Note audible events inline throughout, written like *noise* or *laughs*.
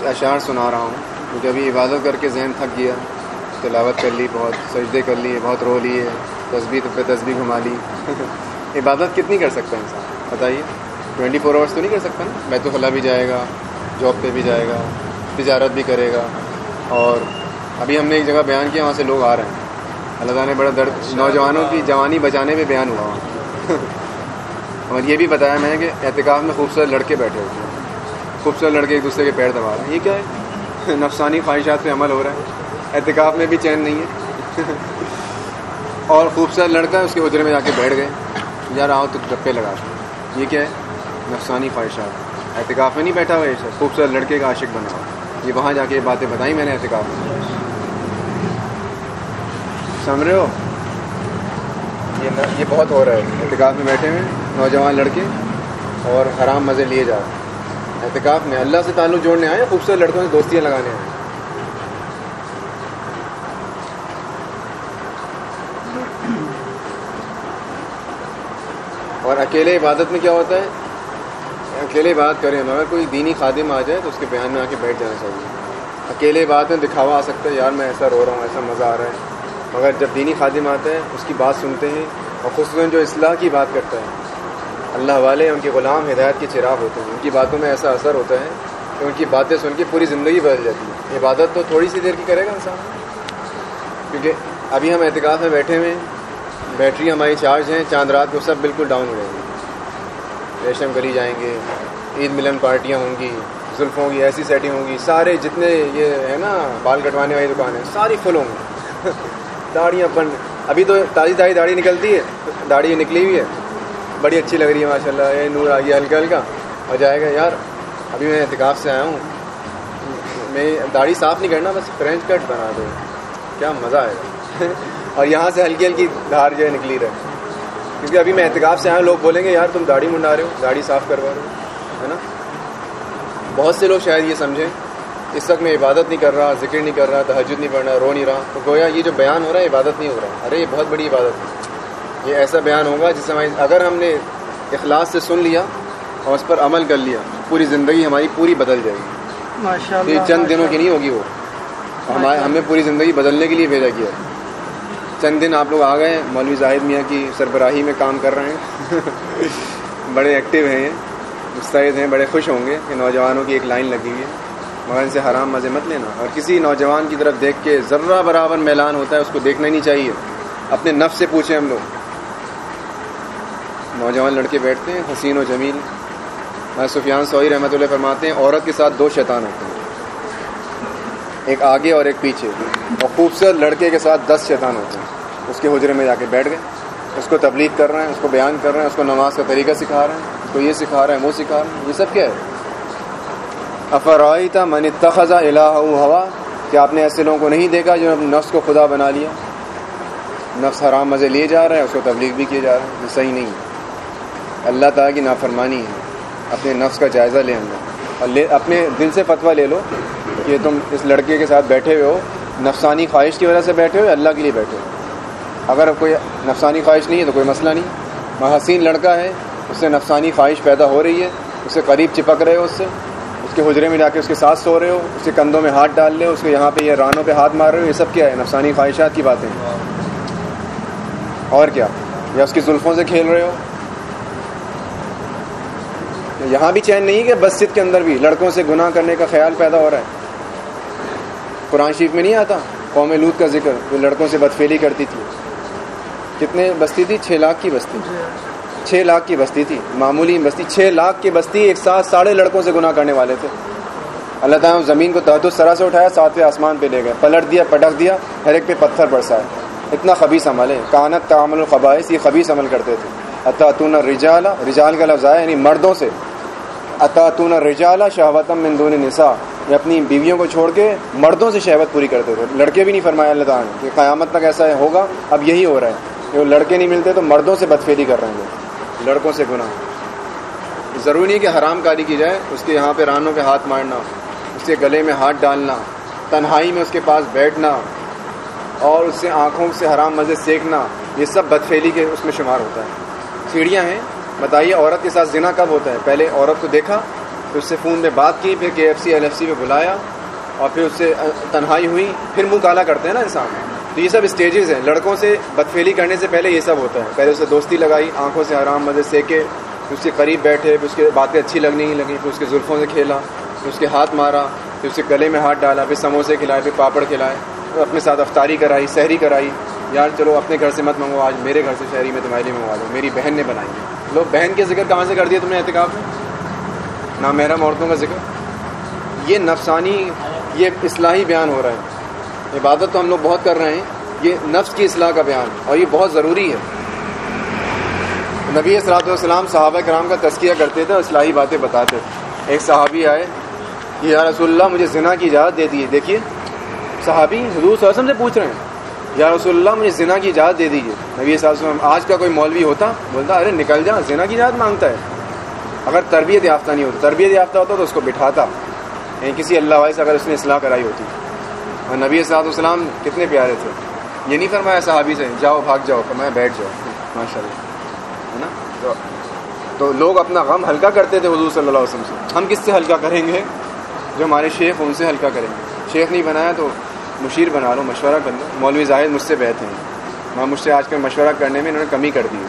کچھ اشعار سنا رہا ہوں۔ کیونکہ ابھی عبادت کر کے ذہن تھک گیا۔ تلاوت کر لی بہت سجدے کر لیے بہت رو لیے تصویر پہ تصویر گھما لی۔ *laughs* عبادت کتنی کر سکتا ہے انسان؟ بتائیے۔ ٹوئنٹی فور آورس تو نہیں کر سکتا نا؟ بیت الخلا بھی جائے گا جاب پہ بھی جائے گا تجارت بھی کرے گا۔ اور ابھی ہم نے ایک جگہ بیان کیا وہاں سے لوگ آ رہے ہیں۔ اللہ تعالیٰ نے بڑا درد نوجوانوں کی جوانی بچانے میں بیان ہوا۔ *laughs* اور یہ بھی بتایا میں نے کہ احتکاف میں خوبصورت لڑکے بیٹھے ہوتے ہیں۔ خوبصورت لڑکے ایک دوسرے کے پیر دبا رہے ہیں۔ یہ کیا ہے؟ *laughs* نفسانی خواہشات پہ عمل ہو رہا ہے۔ احتکاف میں بھی چین نہیں ہے۔ *laughs* اور خوبصورت لڑکا ہے اس کے حجرے میں جا کے بیٹھ گئے۔ یار آؤ تو گپے لگا یہ کیا ہے؟ نفسانی خواہشات۔ احتکاف میں نہیں بیٹھا ہوا یہ خوبصورت لڑکے کا عاشق بنا ہوا۔ یہ وہاں جا کے یہ باتیں بتائیں میں نے احتکاف میں۔ سمجھ رہے ہو؟ یہ بہت ہو رہا ہے۔ احتکاف میں بیٹھے ہوئے نوجوان لڑکے اور حرام مزے لیے جا رہے ہیں۔ احتکاف میں اللہ سے تعلق جوڑنے آئے، خوبصورت لڑکوں سے دوستیاں لگانے آئے۔ اور اکیلے عبادت میں کیا ہوتا ہے؟ اکیلے بات کریں۔ مگر کوئی دینی خادم آ جائے تو اس کے بیان میں آ کے بیٹھ جانا چاہیے۔ اکیلے بات میں دکھاوا آ سکتا ہے، یار میں ایسا رو رہا ہوں، ایسا مزہ آ رہا ہے۔ مگر جب دینی خادم آتا ہے اس کی بات سنتے ہیں اور خصوصاً جو اصلاح کی بات کرتا ہے۔ اللہ والے ان کے غلام ہدایت کے چراغ ہوتے ہیں۔ ان کی باتوں میں ایسا اثر ہوتا ہے کہ ان کی باتیں سن کے پوری زندگی بدل جاتی ہے عبادت تو تھوڑی سی دیر کی کرے گا انسان۔ کیونکہ ابھی ہم احتکاف میں بیٹھے ہوئے بیٹری ہماری چارج ہیں چاند رات کو سب بالکل ڈاؤن ہو جائیں گے۔ ریشم گلی جائیں گے، عید ملن پارٹیاں ہوں گی، زلفوں کی ایسی سیٹنگ ہوں گی، سارے جتنے یہ ہے نا، بال کٹوانے والی دکانیں ساری فل ہوں گی۔ *laughs* داڑیاں بن ابھی تو تازی تازی داڑھی نکلتی ہے، داڑھی نکلی ہوئی ہے۔ بڑی اچھی لگ رہی ہے ماشاء اللہ یہ نور آ گیا ہلکا ہلکا۔ اور جائے گا، یار، ابھی میں احتکاف سے آیا ہوں۔ میں داڑھی صاف نہیں کرنا، بس فرینچ کٹ بنا دو۔ کیا مزہ آئے گا *laughs* اور یہاں سے ہلکی ہلکی دھار جو ہے نکلی رہے۔ کیونکہ ابھی میں احتکاف سے آیا لوگ بولیں گے، یار، تم داڑھی منڈا رہے ہو، داڑھی صاف کروا رہے ہو، ہے نا؟ بہت سے لوگ شاید یہ سمجھیں، اس وقت میں عبادت نہیں کر رہا، ذکر نہیں کر رہا تحجد نہیں پڑھ رہا، رو نہیں رہا۔ تو گویا یہ جو بیان ہو رہا ہے، عبادت نہیں ہو رہا۔ ارے، یہ بہت بڑی عبادت ہے۔ یہ ایسا بیان ہوگا جس سے اگر ہم نے اخلاص سے سن لیا اور اس پر عمل کر لیا پوری زندگی ہماری پوری بدل جائے گی۔ یہ چند دنوں کی نہیں ہوگی وہ۔ ہمیں پوری زندگی بدلنے کے لیے بھیجا گیا چند دن آپ لوگ آ گئے مولوی زاہد میاں کی سربراہی میں کام کر رہے ہیں۔ *laughs* بڑے ایکٹیو ہیں مستعد ہیں بڑے خوش ہوں گے۔ کہ نوجوانوں کی ایک لائن لگی ہوئی ہے۔ مگر ان سے حرام مزے مت لینا۔ اور کسی نوجوان کی طرف دیکھ کے ذرہ برابر میلان ہوتا ہے اس کو دیکھنا ہی نہیں چاہیے۔ اپنے نف سے پوچھیں ہم لوگ۔ نوجوان لڑکے بیٹھتے ہیں، حسین و جمیل۔ میں سفیان سوئی رحمۃ اللہ فرماتے ہیں، عورت کے ساتھ دو شیطان ہوتے ہیں۔ ایک آگے اور ایک پیچھے۔ اور خوبصورت لڑکے کے ساتھ دس شیطان ہوتے ہیں۔ اس کے حجرے میں جا کے بیٹھ گئے۔ اس کو تبلیغ کر رہے ہیں، اس کو بیان کر رہے ہیں، اس کو نماز کا طریقہ سکھا رہے ہیں، اس کو یہ سکھا رہے ہیں، وہ سکھا رہے ہیں۔ یہ سب کیا ہے؟ افرائی تھا من تخذہ الہ ہوا؟ کہ آپ نے ایسے لوگوں کو نہیں دیکھا جو نفس کو خدا بنا لیا؟ نفس حرام مزے لیے جا رہے ہیں، اس کو تبلیغ بھی کیے جا رہے ہیں، یہ صحیح نہیں ہے۔ اللہ تعالیٰ کی نافرمانی ہے۔ اپنے نفس کا جائزہ لے اندر اور لے، اپنے دل سے فتویٰ لے لو کہ تم اس لڑکے کے ساتھ بیٹھے ہوئے ہو۔ نفسانی خواہش کی وجہ سے بیٹھے ہو یا اللہ کے لیے بیٹھے ہو اگر کوئی نفسانی خواہش نہیں ہے تو کوئی مسئلہ نہیں۔ محسین لڑکا ہے، اس سے نفسانی خواہش پیدا ہو رہی ہے۔ اس سے قریب چپک رہے ہو اس سے۔ اس کے حجرے میں جا کے اس کے ساتھ سو رہے ہو۔ اس کے کندھوں میں ہاتھ ڈال لے، اس کے یہاں پہ یہ رانوں پہ ہاتھ مار رہے ہو۔ یہ سب کیا ہے؟ نفسانی خواہشات کی باتیں۔ اور کیا؟ یا اس کی زلفوں سے کھیل رہے ہو؟ یہاں بھی چین نہیں کہ مسجد کے اندر بھی لڑکوں سے گناہ کرنے کا خیال پیدا ہو رہا ہے۔ قرآن شریف میں نہیں آتا؟ قوم لوت کا ذکر، جو لڑکوں سے بدفیلی کرتی تھی۔ کتنے بستی تھی؟ چھ لاکھ کی بستی۔ چھ لاکھ کی بستی تھی۔ معمولی بستی، چھ لاکھ کی بستی ایک ساتھ ساڑھے لڑکوں سے گناہ کرنے والے تھے۔ اللہ تعالیٰ زمین کو تحت سرا سے اٹھایا، ساتویں آسمان پہ لے گئے۔ پلٹ دیا، پٹک دیا، ہر ایک پہ پتھر برسا ہے۔ اتنا خبیص عمل ہے۔ کانت تعمل الخبائش یہ خبیص عمل کرتے تھے۔ اطاطون رجال رجال کا لفظ آیا یعنی مردوں سے۔ اطاطون رجالا شہوتم مندون نسا یہ اپنی بیویوں کو چھوڑ کے مردوں سے شہوت پوری کرتے تھے لڑکے بھی نہیں فرمایا اللہ تعالیٰ نے کہ قیامت تک ایسا ہوگا، اب یہی ہو رہا ہے۔ کہ وہ لڑکے نہیں ملتے تو مردوں سے بدفیری کر رہے ہیں۔ لڑکوں سے گناہ۔ ضروری نہیں کہ حرام کاری کی جائے، اس کے یہاں پہ رانوں پہ ہاتھ مارنا، اس کے گلے میں ہاتھ ڈالنا، تنہائی میں اس کے پاس بیٹھنا، اور اس سے آنکھوں سے حرام مزے سیکھنا، یہ سب بدفیلی کے اس میں شمار ہوتا ہے۔ سیڑھیاں ہیں بتائیے، عورت کے ساتھ زنا کب ہوتا ہے؟ پہلے عورت کو دیکھا، پھر اس سے فون میں بات کی، پھر کے F C L F C پہ بلایا اور پھر اس سے تنہائی ہوئی، پھر منہ کالا کرتے ہیں نا انسان۔ تو یہ سب اسٹیجز ہیں۔ لڑکوں سے بدفیلی کرنے سے پہلے یہ سب ہوتا ہے۔ پہلے اسے دوستی لگائی، آنکھوں سے آرام مزے سیکے، پھر اس کے قریب بیٹھے، پھر اس کے باتیں اچھی لگنے ہی لگیں، پھر اس کے زلفوں سے کھیلا، پھر اس کے ہاتھ مارا، پھر اس کے گلے میں ہاتھ ڈالا، پھر سموسے کھلائے، پھر پاپڑ کھلائے، پھر اپنے ساتھ افطاری کرائی، سحری کرائی، یار چلو اپنے گھر سے مت منگو، آج میرے گھر سے شہری میں تمہارے لیے منگوا دو میری بہن نے بنائی ہے۔ لو بہن کے ذکر کہاں سے کر دیا تم نے احتکاب میں نہ محرم عورتوں کا ذکر۔ یہ نفسانی، یہ اصلاحی بیان ہو رہا ہے۔ عبادت تو ہم لوگ بہت کر رہے ہیں۔ یہ نفس کی اصلاح کا بیان، اور یہ بہت ضروری ہے۔ نبی اصلاۃ والسلام صحابہ کرام کا تذکیہ کرتے تھے اور اصلاحی باتیں بتاتے تھے۔ ایک صحابی آئے، کہ یا رسول اللہ مجھے زنا کی اجازت دے دیے دیکھیے، صحابی حضور صلی اللہ علیہ وسلم سے پوچھ رہے ہیں۔ یا رسول اللہ، مجھے زنا کی اجازت دے دیجیے نبی صلی اللہ وسلم، آج کا کوئی مولوی ہوتا، بولتا، ارے نکل جا، زنا کی اجازت مانگتا ہے۔ اگر تربیت یافتہ نہیں ہوتا، تربیت یافتہ ہوتا تو اس کو بٹھاتا۔ یعنی کسی اللہ وائی سے اگر اس نے اصلاح کرائی ہوتی۔ اور نبی صلاحت والسلام کتنے پیارے تھے۔ یہ نہیں فرمایا صحابی سے، جاؤ، بھاگ جاؤ، فرمایا بیٹھ جاؤ۔ ماشاء اللہ ہے نا؟ تو تو لوگ اپنا غم ہلکا کرتے تھے حضور صلی اللہ علیہ وسلم سے۔ ہم کس سے ہلکا کریں گے؟ جو ہمارے شیخ، ان سے ہلکا کریں گے۔ شیخ نہیں بنایا تو مشیر بنا لو مشورہ کر لو مولوی زاہد مجھ سے بہتے ہیں۔ میں مجھ سے آج کل مشورہ کرنے میں انہوں نے کمی کر دی ہے۔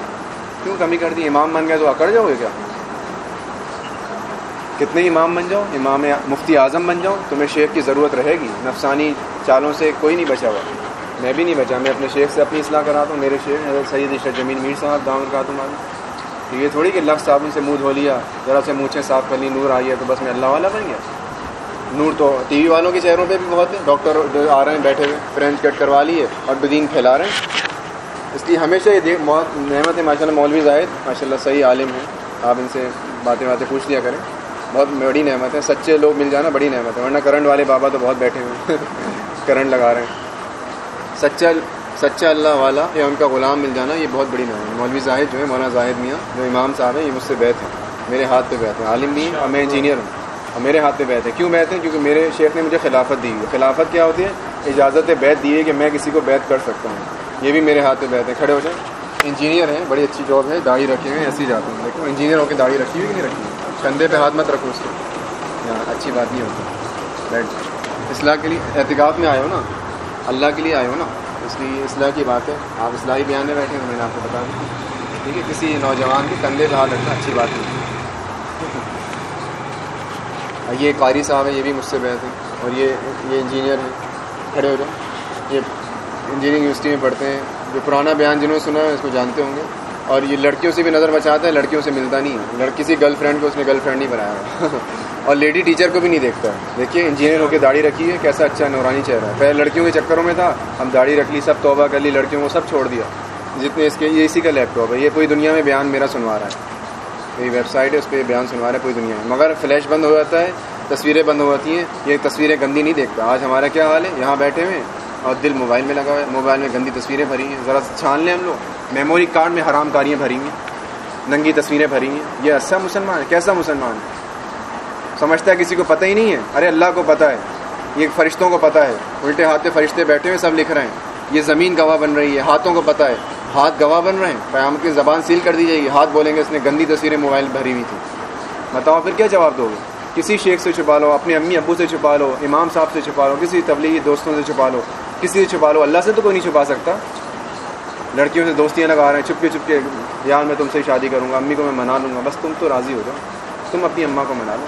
کیوں کمی کر دی؟ امام بن گئے تو اکڑ جاؤ گے کیا؟ کتنے امام بن جاؤ؟ امام مفتی اعظم بن جاؤ۔ تمہیں شیخ کی ضرورت رہے گی۔ نفسانی چالوں سے کوئی نہیں بچا ہوا۔ میں بھی نہیں بچا۔ میں اپنے شیخ سے اپنی اصلاح کراتا ہوں میرے شیخ حضرت سید عشر جمیل میر صاحب دام کا تو یہ تھوڑی کہ لفظ صاحب سے منہ دھو لیا۔ ذرا سے مونچھیں صاف کر لی نور آئی ہے تو بس میں اللہ والا بن گیا۔ نور تو ٹی وی والوں کے چہروں پہ بھی بہت ہے ڈاکٹر جو آ رہے ہیں، بیٹھے ہوئے، فرینچ کٹ کروا لیے اور بدین پھیلا رہے ہیں۔ اس لیے ہمیشہ یہ دیکھ بہت نعمت ہے ماشاء اللہ مولوی زاہد ماشاء اللہ صحیح عالم ہے آپ ان سے باتیں باتیں پوچھ لیا کریں۔ بہت بڑی نعمت ہے، سچے لوگ مل جانا بڑی نعمت ہے، ورنہ کرنٹ والے بابا تو بہت بیٹھے ہوئے ہیں۔ *laughs* کرنٹ لگا رہے ہیں۔ سچا سچا اللہ والا یا ان کا غلام مل جانا، یہ بہت بڑی نعمت ہے۔ مولوی زاہد جو ہے مولانا زاہد میاں، جو امام صاحب ہیں، یہ مجھ سے بیت ہیں، میرے ہاتھ پہ بیت ہیں۔ عالم بھی اور میں انجینئر ہوں۔ اور میرے ہاتھ پہ بیت ہے۔ کیوں بیت ہیں کیونکہ میرے شیخ نے مجھے خلافت دی ہوئی۔ خلافت کیا ہوتی ہے؟ اجازت بیت دی ہے کہ میں کسی کو بیت کر سکتا ہوں۔ یہ بھی میرے ہاتھ پہ بیت ہے۔ کھڑے ہو جائیں۔ انجینئر ہیں، بڑی اچھی جاب ہے، داڑھی رکھے ہوئے ایسے ہی جاتے ہیں۔ دیکھو انجینئر ہو کے داڑھی رکھی ہوئی کہ نہیں رکھی؟ کندھے پہ ہاتھ مت رکھو اس کو اچھی بات نہیں ہوتی۔ بیٹھ اصلاح کے لیے احتکاب میں آئے ہو نا؟ اللہ کے لیے آئے ہو نا؟ اس لیے اصلاح کی بات ہے۔ آپ اصلاحی بیان میں بیٹھے ہیں، میں نے آپ کو بتا دیا ٹھیک ہے؟ کسی نوجوان کے کندھے پہ ہاتھ رکھنا اچھی بات نہیں۔ یہ قاری صاحب ہے یہ بھی مجھ سے بیٹھے ہیں۔ اور یہ یہ انجینئر ہیں، کھڑے ہو جاؤ۔ یہ انجینئرنگ یونیورسٹی میں پڑھتے ہیں۔ جو پرانا بیان جنہوں نے سنا ہے، اس کو جانتے ہوں گے۔ اور یہ لڑکیوں سے بھی نظر بچاتا ہے لڑکیوں سے ملتا نہیں ہے۔ لڑکی کسی گرل فرینڈ کو اس نے گرل فرینڈ نہیں بنایا *laughs* اور لیڈی ٹیچر کو بھی نہیں دیکھتا ہے۔ دیکھیے، انجینئر ہو کے داڑھی رکھی ہے، کیسا اچھا نورانی چہرہ ہے۔ پہلے لڑکیوں کے چکروں میں تھا، ہم داڑھی رکھ لی، سب توبہ کر لی، لڑکیوں کو سب چھوڑ دیا۔ جتنے اس کے، یہ اسی کا لیپ ٹاپ ہے۔ یہ پوری دنیا میں بیان میرا سنوا رہا ہے۔ یہ ویب سائٹ ہے، اس پہ بیان سنوا رہا ہے پوری دنیا میں۔ مگر فلیش بند ہو جاتا ہے، تصویریں بند ہو جاتی ہیں، یہ تصویریں گندی نہیں دیکھتا۔ آج ہمارا کیا حال ہے؟ یہاں بیٹھے ہوئے اور دل موبائل میں لگا ہوا ہے موبائل میں گندی تصویریں بھری ہیں۔ ذرا چھان لیں ہم لوگ۔ میموری کارڈ میں حرام کاریاں بھری ہیں، ننگی تصویریں بھری ہیں۔ یہ اچھا مسلمان ہے، کیسا مسلمان ہے؟ سمجھتا ہے کسی کو پتہ ہی نہیں ہے۔ ارے اللہ کو پتہ ہے، یہ فرشتوں کو پتہ ہے۔ الٹے ہاتھ فرشتے بیٹھے ہوئے سب لکھ رہے ہیں۔ یہ زمین گواہ بن رہی ہے، ہاتھوں کو پتہ ہے۔ ہاتھ گواہ بن رہے ہیں قیامت کی زبان سیل کر دی جائے گی۔ ہاتھ بولیں گے اس نے، گندی تصویریں موبائل بھری ہوئی تھی بتاؤ پھر کیا جواب دو گے؟ کسی شیخ سے چھپا لو اپنے امی ابو سے چھپا لو، امام صاحب سے چھپا لو، کسی تبلیغی دوستوں سے چھپا لو، کسی سے چھپا لو، اللہ سے تو کوئی نہیں چھپا سکتا۔ لڑکیوں سے دوستیاں لگا رہے ہیں چپ کے چپ کے، یار میں تم سے شادی کروں گا، امی کو میں منا لوں گا، بس تم تو راضی ہو جاؤ۔ تم اپنی اماں کو منا لو۔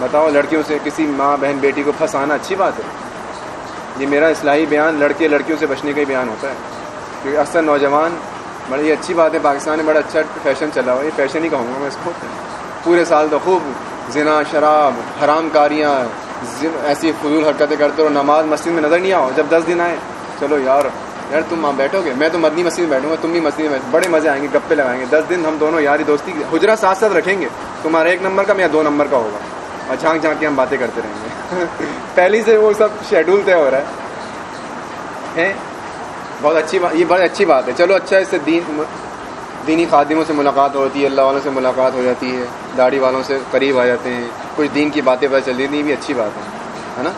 بتاؤ لڑکیوں سے، کسی ماں بہن بیٹی کو پھنسانا اچھی بات ہے؟ یہ میرا اصلاحی بیان لڑکے لڑکیوں سے بچنے کا ہی بیان ہوتا ہے۔ کیونکہ اکثر نوجوان بڑی اچھی بات ہے، پاکستان میں بڑا اچھا فیشن چلا ہوا یہ فیشن ہی کہوں گا میں اس کو۔ پورے سال تو خوب زنا، شراب، حرام کاریاں ایسی فضول حرکتیں کرتے ہو نماز مسجد میں نظر نہیں آؤ، جب دس دن آئے۔ چلو یار یار تم وہاں بیٹھو گے۔ میں تو مدنی مسجد میں بیٹھوں گا، تم بھی مسجد میں بڑے مزے آئیں گے، گپے لگائیں گے۔ دس دن ہم دونوں یاری دوستی حجرا ساتھ ساتھ رکھیں گے۔ تمہارا ایک نمبر کا یا دو نمبر کا ہوگا۔ اور جھانک جھانک کے ہم باتیں کرتے رہیں گے۔ *laughs* پہلی سے وہ سب شیڈول طے ہو رہا ہے۔ بہت اچھی بات یہ بڑی اچھی بات ہے۔ چلو اچھا اس سے دین دینی خادموں سے ملاقات ہوتی ہے، اللہ والوں سے ملاقات ہو جاتی ہے، داڑھی والوں سے قریب آ جاتے ہیں۔ کچھ دین کی باتیں پتہ چل رہی بھی اچھی بات ہے ہے نا؟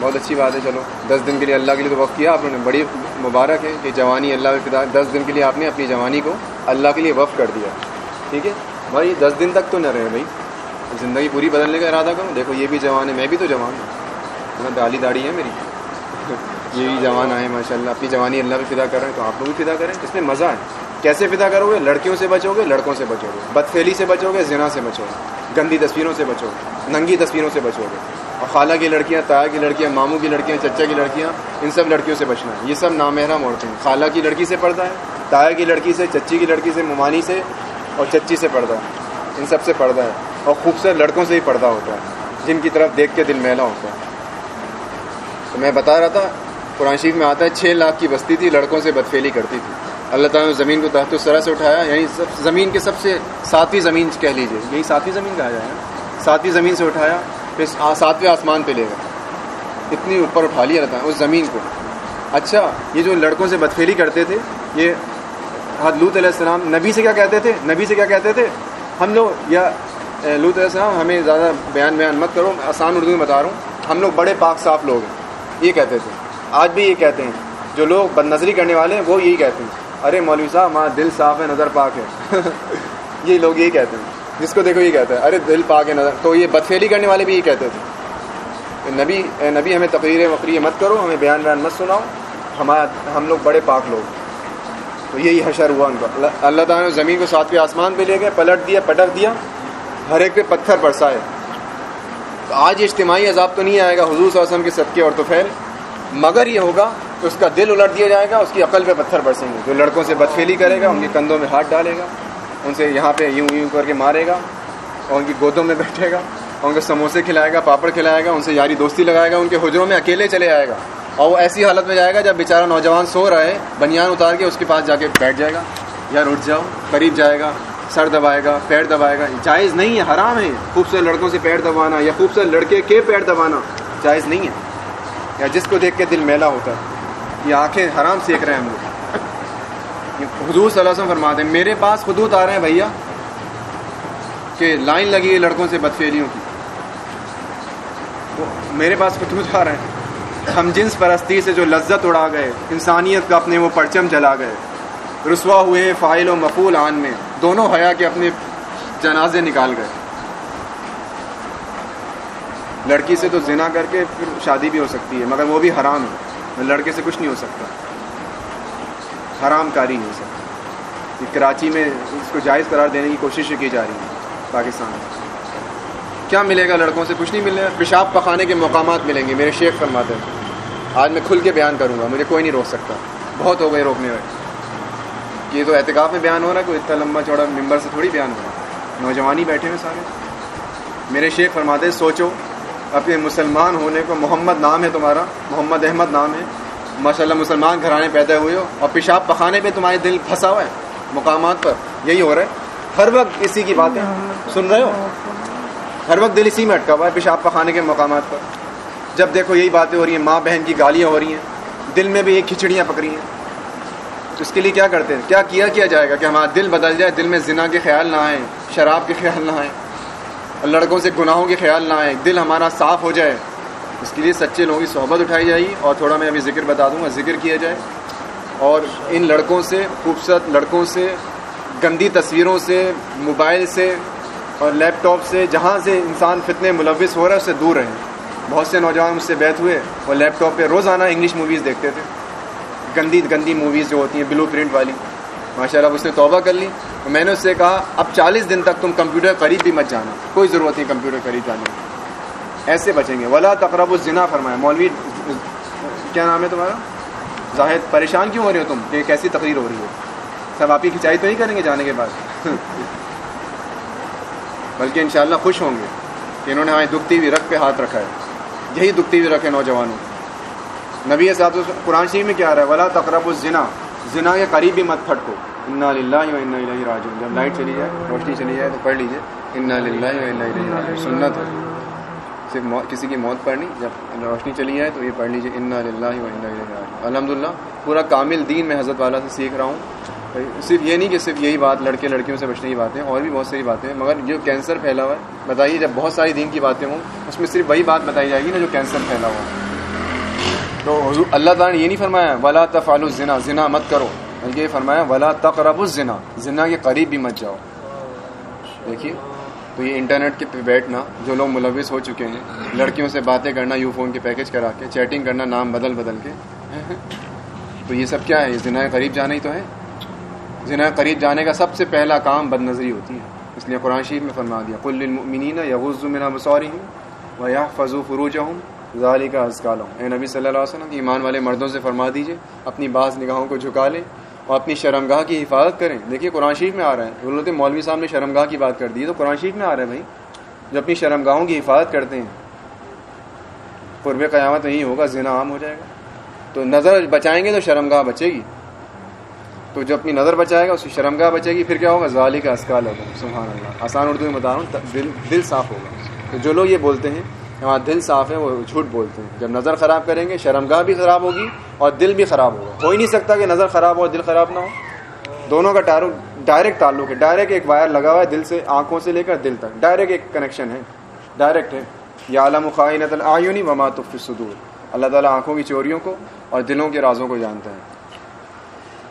بہت اچھی بات ہے، چلو۔ دس دن کے لیے اللہ کے لیے تو وقف کیا آپ نے؟ بڑی مبارک ہے کہ جوانی اللہ کے فدا دس دن کے لیے آپ نے اپنی جوانی کو اللہ کے لیے وقف کر دیا۔ ٹھیک ہے؟ بھائی، دس دن تک تو نہ رہے بھائی۔ زندگی پوری بدلنے کا ارادہ کروں دیکھو، یہ بھی جوان ہے، میں بھی تو جوان ہوں۔ دالی داڑھی ہے میری۔ یہ بھی جوان آئے ماشاء اللہ اپنی جوانی اللہ بھی فدا کر رہے ہیں تو آپ لوگ بھی فدا کریں۔ اس میں مزہ ہے۔ کیسے فدا کرو گے؟ لڑکیوں سے بچو گے، لڑکوں سے بچو گے۔ بدفیلی سے بچو گے، زنا سے بچو گے۔ گندی تصویروں سے بچو گے۔ ننگی تصویروں سے بچو گے۔ اور خالہ کی لڑکیاں، تایا کی لڑکیاں، ماموں کی لڑکیاں، چچا کی لڑکیاں، ان سب لڑکیوں سے بچنا ہے۔ یہ سب نامحرم عورتیں ہیں۔ خالہ کی لڑکی سے پڑھتا ہے، تایا کی لڑکی سے، چچی کی لڑکی سے، ممانی سے اور چچی سے پڑھتا ہے۔ ان سب سے پڑھتا ہے۔ اور خوبصورت لڑکوں سے ہی پردہ ہوتا ہے۔ جن کی طرف دیکھ کے دل میلا ہوتا ہے۔ تو میں بتا رہا تھا قرآن شریف میں آتا ہے، چھ لاکھ کی بستی تھی، لڑکوں سے بدفیلی کرتی تھی۔ اللہ تعالیٰ نے زمین کو تحت اس طرح سے اٹھایا یعنی سب زمین کے سب سے ساتویں زمین کہہ لیجیے یہی یعنی ساتویں زمین کہا جائے۔ ساتویں زمین سے اٹھایا، پھر ساتویں آسمان پہ لے گا اتنی اوپر اٹھا لیا رہتا ہے اس زمین کو۔ اچھا یہ جو لڑکوں سے بدفیلی کرتے تھے، یہ حدلوت علیہ السلام نبی سے کیا کہتے تھے؟ نبی سے کیا کہتے تھے؟ ہم لوگ، یا لوت علیہ السلام، ہمیں زیادہ بیان بیان مت کرو آسان اردو میں بتا رہا ہوں۔ ہم لوگ بڑے پاک، صاف لوگ ہیں۔ یہ کہتے تھے۔ آج بھی یہ کہتے ہیں۔ جو لوگ بد نظری کرنے والے ہیں، وہ یہی کہتے ہیں۔ ارے مولوی صاحب، ہمارا دل صاف ہے، نظر پاک ہے۔ *laughs* یہ لوگ یہی کہتے ہیں۔ جس کو دیکھو یہ کہتے ہیں۔ ارے دل پاک ہے، نظر۔ تو یہ بدفیلی کرنے والے بھی یہ کہتے تھے۔ نبی نبی، ہمیں تقریر وقری مت کرو، ہمیں بیان بیان مت سناؤ۔ ہمارا، ہم لوگ بڑے پاک لوگ۔ تو یہی حشر ہوا ان کا۔ اللہ تعالیٰ نے زمین کو ساتویں آسمان پہ لے گئے، پلٹ دیا پٹک دیا۔ ہر ایک پہ پتھر برسائے۔ تو آج اجتماعی عذاب تو نہیں آئے گا۔ حضور صلی اللہ علیہ وسلم کے صدقے اور تو پھیل مگر یہ ہوگا کہ اس کا دل الٹ دیا جائے گا، اس کی عقل پہ پتھر برسیں گے۔ جو لڑکوں سے بدفیلی کرے گا، ان کے کندھوں میں ہاتھ ڈالے گا، ان سے یہاں پہ یوں یوں کر کے مارے گا، اور ان کی گودوں میں بیٹھے گا ان کے سموسے کھلائے گا، پاپڑ کھلائے گا، ان سے یاری دوستی لگائے گا، ان کے حجروں میں اکیلے چلے آئے گا۔ اور وہ ایسی حالت میں جائے گا جب بیچارہ نوجوان سو رہا ہے، بنیان اتار کے اس کے پاس جا کے بیٹھ جائے گا، یا رٹ جاؤ، قریب جائے گا، سر دبائے گا، پیر دبائے گا۔ جائز نہیں ہے، حرام ہے۔ خوبصورت لڑکوں سے پیر دبانا یا خوبصورت لڑکے کے پیر دبانا جائز نہیں ہے۔ یا جس کو دیکھ کے دل میلا ہوتا ہے، یہ آنکھیں حرام سیکھ رہے ہیں ہم لوگ۔ حضور صلی اللہ علیہ وسلم فرماتے ہیں، میرے پاس خطوط آ رہے ہیں بھیا، کہ لائن لگی ہے لڑکوں سے بدفیلیوں کی۔ میرے پاس خطوط آ رہے ہیں۔ ہم جنس پرستی سے جو لذت اڑا گئے، انسانیت کا اپنے وہ پرچم جلا گئے۔ رسوا ہوئے فائل و مقول آن میں، دونوں حیا کے اپنے جنازے نکال گئے۔ لڑکی سے تو زنا کر کے پھر شادی بھی ہو سکتی ہے، مگر وہ بھی حرام ہے۔ لڑکے سے کچھ نہیں ہو سکتا۔ حرام کاری نہیں ہو سکتا کراچی میں اس کو جائز قرار دینے کی کوشش کی جا رہی ہے، پاکستان میں۔ کیا ملے گا لڑکوں سے؟ کچھ نہیں ملے گا پیشاب پخانے کے مقامات ملیں گے، میرے شیخ فرماتے ہیں۔ آج میں کھل کے بیان کروں گا، مجھے کوئی نہیں روک سکتا۔ بہت ہو گئے روکنے میں یہ تو احتکاف میں بیان ہو رہا ہے، کوئی اتنا لمبا چوڑا ممبر سے تھوڑی بیان ہو رہا ہے۔ نوجوانی بیٹھے ہوئے سارے۔ میرے شیخ فرماتے ہیں، سوچو۔ اپنے مسلمان ہونے کو محمد نام ہے تمہارا، محمد احمد نام ہے۔ ماشاء اللہ مسلمان گھرانے پیدا ہوئے ہو اور پیشاب پخانے پہ تمہارے دل پھنسا ہوا ہے۔ مقامات پر یہی ہو رہا ہے۔ ہر وقت اسی کی باتیں سن رہے ہو۔ ہر وقت دل اسی میں اٹکا ہوا ہے پیشاب پخانے کے مقامات پر۔ جب دیکھو یہی باتیں ہو رہی ہیں، ماں بہن کی گالیاں ہو رہی ہیں۔ دل میں بھی یہ کھچڑیاں پک رہی ہیں۔ تو اس کے لیے کیا کرتے ہیں؟ کیا کیا کیا جائے گا کہ ہمارا دل بدل جائے، دل میں زنا کے خیال نہ آئیں، شراب کے خیال نہ آئیں؟ لڑکوں سے گناہوں کے خیال نہ آئیں، دل ہمارا صاف ہو جائے۔ اس کے لیے سچے لوگوں کی صحبت اٹھائی جائے اور تھوڑا میں ابھی ذکر بتا دوں گا ذکر کیا جائے۔ اور ان لڑکوں سے، خوبصورت لڑکوں سے، گندی تصویروں سے، موبائل سے اور لیپ ٹاپ سے، جہاں سے انسان فتنے ملوث ہو رہا ہے، اس سے دور رہیں۔ بہت سے نوجوان مجھ سے بیت ہوئے وہ لیپ ٹاپ پہ روزانہ انگلش موویز دیکھتے تھے۔ گندی گندی موویز جو ہوتی ہیں بلو پرنٹ والی۔ ماشاء اللہ اس نے توبہ کر لی تو میں نے اس سے کہا، اب چالیس دن تک تم کمپیوٹر قریب بھی مت جانا، کوئی ضرورت نہیں کمپیوٹر قریب جانے کی۔ ایسے بچیں گے۔ ولا تقرب الزنا، فرمایا، مولوی، کیا نام ہے تمہارا؟ زاہد، پریشان کیوں ہو رہے ہو تم؟ یہ کیسی تقریر ہو رہی ہے؟ سب آپ کی کھنچائی تو نہیں کریں گے جانے کے بعد؟ *laughs* بلکہ انشاءاللہ خوش ہوں گے کہ انہوں نے ہماری دکھتی ہوئی رکھ پہ ہاتھ رکھا ہے۔ یہی دکھتی ہوئی رکھے نوجوانوں۔ نبی صاحب قرآن شریف میں کیا رہا ہے؟ ولا تقرب الزنا زنا کے قریب بھی مت پھٹکو۔ انا للہ و انا الیہ راجعون۔ جب لائٹ چلی جائے، روشنی چلی جائے تو پڑھ لیجیے انا للہ و انا الیہ راجعون۔ سنت۔ ہے صرف موت کسی کی موت پڑھنی، جب روشنی چلی جائے تو یہ پڑھ لیجیے انا للہ و انا الیہ راجعون۔ الحمد للہ پورا کامل دین میں حضرت والا سے سیکھ رہا ہوں۔ صرف یہ نہیں کہ صرف یہی بات، لڑکے لڑکیوں سے بچنے کی باتیں، اور بھی بہت ساری باتیں ہیں۔ مگر جو کینسر پھیلا ہوا ہے، بتائیے جب بہت ساری دین کی باتیں ہوں، اس میں صرف وہی بات بتائی جائے گی نا جو کینسر پھیلا ہوا ہے۔ تو اللہ تعالیٰ نے یہ نہیں فرمایا، ولا تفعلوا الزنا، زنا مت کرو۔ بلکہ یہ فرمایا، ولا تقرب الزنا، زنا کے قریب بھی مت جاؤ۔ دیکھیے، تو یہ انٹرنیٹ کے پہ بیٹھنا، جو لوگ ملوث ہو چکے ہیں، لڑکیوں سے باتیں کرنا، یو فون کے پیکج کرا کے، چیٹنگ کرنا، نام بدل بدل کے۔ *laughs* تو یہ سب کیا ہے؟ یہ ذنا قریب جانا ہی تو ہے۔ ذنا قریب جانے کا سب سے پہلا کام بد نظری ہوتی ہے۔ اس لیے قرآن شریف میں فرما دیا کل المؤمنین یغض من ابصارهم ويحفظوا فروجهم ذلك ازکا لهم اے نبی صلی اللہ علیہ وسلم، ایمان والے مردوں سے فرما دیجیے، اپنی بعض نگاہوں کو جھکا لیں اور اپنی شرمگاہ کی حفاظت کریں۔ دیکھیے قرآن شریف میں آ رہا ہے بولتے مولوی صاحب نے شرمگاہ کی بات کر دی تو قرآن شریف میں آ رہا ہے بھائی۔ جو اپنی شرمگاہوں کی حفاظت کرتے ہیں، قرب قیامت نہیں ہوگا، زنا عام ہو جائے گا۔ تو نظر بچائیں گے تو شرمگاہ بچے گی۔ تو جو اپنی نظر بچائے گا، اس کی شرمگاہ بچے گی، پھر کیا ہوگا؟ ظالی کا اسکال ہوگا سبحان اللہ، آسان اردو میں بتا رہا ہوں، دل دل صاف ہوگا۔ تو جو لوگ یہ بولتے ہیں ہمارا دل صاف ہے وہ جھوٹ بولتے ہیں۔ جب نظر خراب کریں گے، شرمگاہ بھی خراب ہوگی اور دل بھی خراب ہوگا۔ ہو ہی نہیں سکتا کہ نظر خراب ہو اور دل خراب نہ ہو۔ دونوں کا ڈائریکٹ تعلق ہے۔ ڈائریکٹ ایک وائر لگا ہوا ہے دل سے، آنکھوں سے لے کر دل تک۔ ڈائریکٹ ایک کنیکشن ہے۔ ڈائریکٹ ہے۔ یا عالم خواہت العینی وما تف صدور اللہ تعالیٰ آنکھوں کی چوریوں کو اور دلوں کے رازوں کو جانتا ہے۔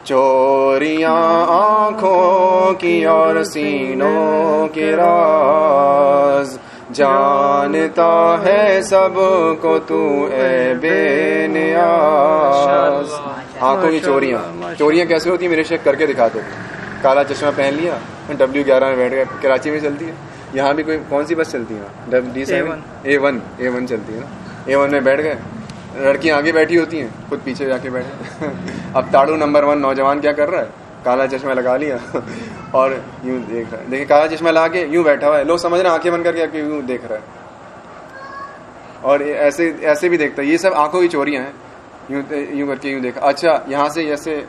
چوریاں آنکھوں کی اور سینوں کے راز۔ جانتا ہے سب کو تو اے بے نیاز۔ آنکھوں کی چوریاں۔ چوریاں کیسے ہوتی ہیں؟ میرے شیخ کر کے دکھاتے تھے کالا چشمہ پہن لیا ڈبلیو گیارہ میں بیٹھ گئے کراچی میں چلتی ہے یہاں بھی کوئی کون سی بس چلتی ہے D seven A one A one چلتی ہے نا اے ون میں بیٹھ گئے۔ لڑکیاں آگے بیٹھی ہوتی ہیں خود پیچھے جا کے بیٹھے۔ *laughs* اب تاڑو نمبر ون نوجوان کیا کر رہا ہے؟ کالا چشمہ لگا لیا اور یوں دیکھ رہا ہے۔ دیکھیں کالا چشمہ لگا کے یوں بیٹھا ہوا ہے۔ لوگ سمجھ رہے ہیں آنکھیں بند کر کے یوں دیکھ رہا ہے۔ اور ایسے ایسے بھی دیکھتا ہے۔ یہ سب آنکھوں کی چوریاں ہیں۔ یوں یوں کر کے یوں دیکھا۔ اچھا یہاں سے جیسے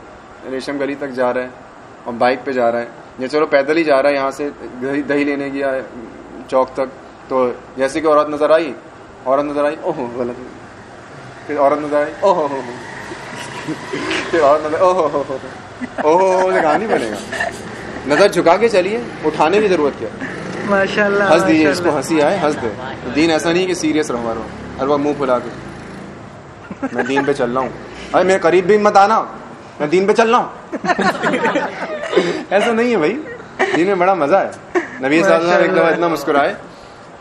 ریشم گلی تک جا رہا ہے اور بائک پہ جا رہا ہے۔ یا چلو پیدل ہی جا رہا ہے، یہاں سے دہی لینے گیا چوک تک۔ تو جیسے کہ عورت نظر آئی، عورت نظر آئی، اوہ، غلط۔ پھر عورت نظر آئی، اوہ پھر عورت نظر اوہ۔ اوہ نہیں بنے گا۔ نظر جھکا کے چلیے اٹھانے کی ضرورت کیا؟ ماشاء اللہ ہنس دیجیے اس کو ہنسی آئے ہنس دے۔ دین ایسا نہیں کہ سیریس رہو رہو ہر وقت منہ پھلا کے۔ میں دین پہ چل رہا ہوں۔ ارے میرے قریب بھی مت آنا۔ میں دین پہ چل رہا ہوں۔ ایسا نہیں ہے بھائی۔ دین میں بڑا مزہ ہے۔ نبی صاحب ایک دفعہ اتنا مسکرائے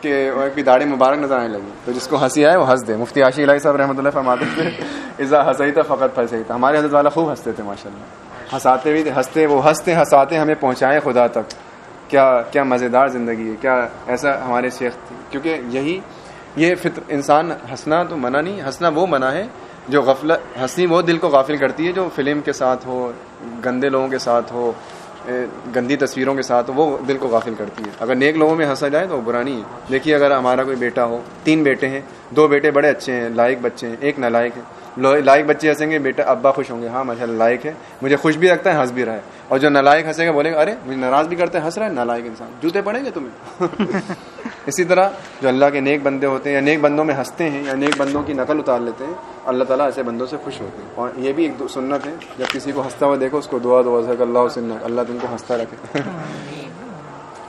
کہ وہ ایک داڑھی مبارک نظر آنے لگی۔ تو جس کو ہنسی آئے وہ ہنس دے۔ مفتی عاشی علیہ صاحب رحمۃ اللہ فرماتے تھے ایزا ہنسائی تھا فقط پھنسائی تھا ہمارے حضرت والا خوب ہنستے تھے ماشاء اللہ ہنساتے بھی ہنستے، وہ ہنستے، ہنساتے ہمیں پہنچائے خدا تک۔ کیا کیا مزیدار زندگی ہے، کیا ایسا ہمارے شیخ تھے کیونکہ یہی، یہ فطر، انسان ہنسنا تو منع نہیں، ہنسنا وہ منع ہے جو غفلت ہنسی وہ دل کو غافل کرتی ہے جو فلم کے ساتھ ہو، گندے لوگوں کے ساتھ ہو گندی تصویروں کے ساتھ وہ دل کو غافل کرتی ہے۔ اگر نیک لوگوں میں ہنسا جائے تو وہ برا نہیں ہے۔ دیکھیے اگر ہمارا کوئی بیٹا ہو، تین بیٹے ہیں، دو بیٹے بڑے اچھے ہیں، لائق بچے ہیں، ایک نالائق ہے۔ لائق بچے ہنسیں گے، بیٹا، ابا خوش ہوں گے۔ ہاں ماشاء اللہ لائق ہے۔ مجھے خوش بھی رکھتا ہے، ہنس بھی رہا ہے۔ اور جو نالائق ہنسے گا، بولے گا، ارے، مجھے ناراض بھی کرتے ہیں، ہنس رہا ہے؟ نالائق انسان۔ جوتے پڑیں گے تمہیں؟ *laughs* اسی طرح جو اللہ کے نیک بندے ہوتے ہیں، یا نیک بندوں میں ہنستے ہیں، یا نیک بندوں کی نقل اتار لیتے ہیں، اللہ تعالیٰ ایسے بندوں سے خوش ہوتے ہیں۔ اور یہ بھی ایک سنت ہے۔ جب کسی کو ہنستا ہوا دیکھو، اس کو دعا دعا سے اللہ سننا اللہ تم کو ہنستا رکھے۔ *laughs*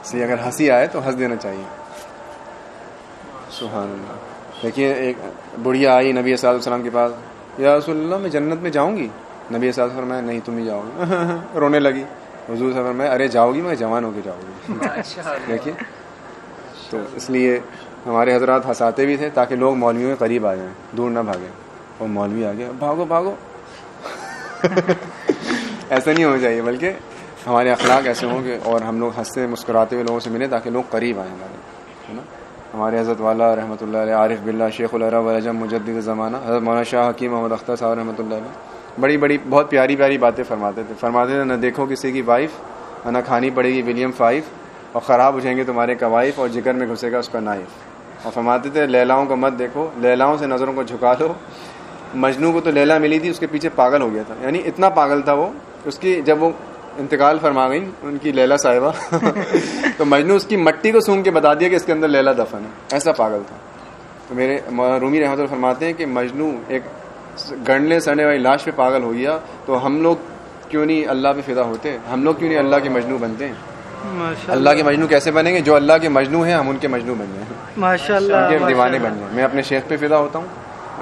اس لیے اگر ہنسی آئے تو ہنس دینا چاہیے۔ سبحان اللہ۔ دیکھیے، ایک بڑھیا آئی نبی صلی اللہ علیہ وسلم کے پاس۔ یا رسول اللہ میں جنت میں جاؤں گی؟ نبی صاحب فرمایا نہیں تم ہی جاؤ گی *laughs* رونے لگی۔ حضور صاحب میں ارے جاؤ گی؟ میں جوان ہو کے جاؤ گی۔ *laughs* دیکھیے۔ تو اس لیے ہمارے حضرات ہنساتے بھی تھے تاکہ لوگ مولویوں کے قریب آ جائیں دور نہ بھاگیں اور مولوی آ گیا بھاگو بھاگو۔ *laughs* ایسا نہیں ہونا چاہیے بلکہ ہمارے اخلاق ایسے ہوں کہ اور ہم لوگ ہنستے مسکراتے ہوئے لوگوں سے ملیں تاکہ لوگ قریب آئیں ہمارے۔ ہمارے حضرت والا رحمۃ اللہ علیہ، عارف بلّہ شیخ الرب الجم مجد زمانہ، حضرت مولانا شاہ حکیم محمد اختر صاحب رحمۃ اللہ علیہ۔ بڑی بڑی، بہت پیاری پیاری باتیں فرماتے تھے۔ فرماتے تھے، نہ دیکھو کسی کی وائف، نہ کھانی پڑے گی ولیم فائف، اور خراب ہو جائیں گے تمہارے کوائف اور جگر میں گھسے گا اس کا نائف۔ اور فرماتے تھے، لیلاؤں کو مت دیکھو، لیلاؤں سے نظروں کو جھکا لو۔ مجنو کو تو لیلا ملی تھی، اس کے پیچھے پاگل ہو گیا تھا۔ یعنی اتنا پاگل تھا وہ، اس کی جب وہ انتقال فرما گئی ان کی لیلا صاحبہ۔ *laughs* تو مجنو اس کی مٹی کو سونگ کے بتا دیا کہ اس کے اندر لیلا دفن ہے۔ ایسا پاگل تھا۔ تو میرے رومی رحمۃ اللہ فرماتے ہیں کہ مجنو ایک گڑنے سڑنے والی لاش پہ پاگل ہو گیا۔ تو ہم لوگ کیوں نہیں اللہ پہ فدا ہوتے؟ ہم لوگ کیوں نہیں اللہ کے مجنو بنتے؟ ہیں اللہ کے مجنو کیسے بنیں گے؟ جو اللہ کے مجنو ہیں ہم ان کے مجنو بن جائیں ماشاء اللہ کے دیوانے بن جائیں میں اپنے شیخ پہ فدا ہوتا ہوں۔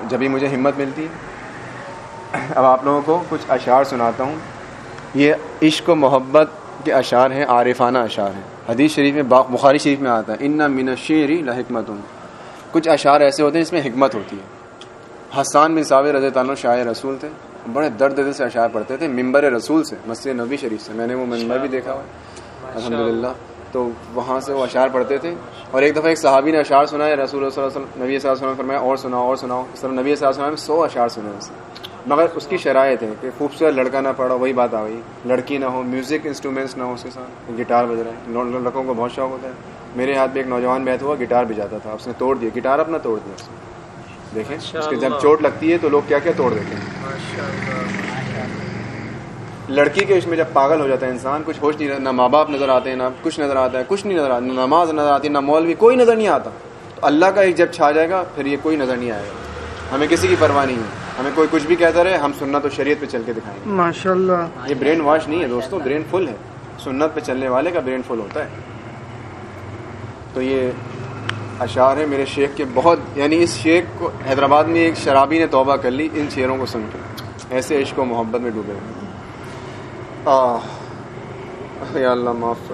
جبھی مجھے ہمت ملتی۔ ہے اب آپ لوگوں کو کچھ اشعار سناتا ہوں۔ یہ عشق و محبت کے اشعار ہیں عارفانہ اشعار ہیں۔ حدیث شریف میں بخاری شریف میں آتا ہے ان من شیری لحکمت کچھ اشعار ایسے ہوتے ہیں جس میں حکمت ہوتی ہے۔ حسان بن صابر رضی تعالیٰ شاعر رسول تھے بڑے درد دل سے اشعار پڑھتے تھے ممبر رسول سے مسجد نبی شریف سے۔ میں نے وہ ممبر بھی دیکھا ہوا الحمد للہ تو وہاں سے وہ اشعار پڑھتے تھے۔ اور ایک دفعہ ایک صحابی نے اشعار سنا ہے رسول صلی اللہ علیہ وسلم نبی صلی اللہ علیہ وسلم فرمایا اور سناؤ اور سناؤ۔ اس طرح نبی صلی اللہ علیہ وسلم سو اشعار سنے اسے مگر اس کی شرائط ہے کہ خوبصورت لڑکا نہ پڑھا وہی بات آ گئی۔ لڑکی نہ ہو میوزک انسٹرومنٹس نہ ہو اس کے ساتھ گٹار بج رہا ہے۔ لڑکوں کو بہت شوق ہوتا ہے۔ میرے ہاتھ میں ایک نوجوان بیٹھ ہوا گٹار بھی جاتا تھا اس نے توڑ دیا۔ گٹار اپنا توڑ دیا اس نے۔ دیکھیں اس کے جب چوٹ لگتی ہے تو لوگ کیا کیا توڑ دیتے ہیں۔ لڑکی کے اس میں جب پاگل ہو جاتا ہے انسان کچھ ہوش نہیں نہ ماں باپ نظر آتے ہیں نہ کچھ نظر آتا ہے کچھ نہیں نظر آتا نہ نماز نظر آتی نہ مولوی کوئی نظر نہیں آتا۔ تو اللہ کا ایک جب چھا جائے گا پھر یہ کوئی نظر نہیں آئے گا۔ ہمیں کسی کی پرواہ نہیں ہے۔ ہمیں کوئی کچھ بھی کہتا رہے ہم سننا تو شریعت پہ چل کے دکھائیں گے۔ ماشاء اللہ یہ برین واش نہیں ہے دوستوں برین فل ہے۔ سنت پہ چلنے والے کا برین فل ہوتا ہے۔ تو یہ اشعار ہے میرے شیخ کے بہت یعنی اس شیخ کو حیدرآباد میں ایک شرابی نے توبہ کر لی ان شعروں کو سن کے۔ ایسے عشق و محبت میں ڈوبے یا اللہ معاف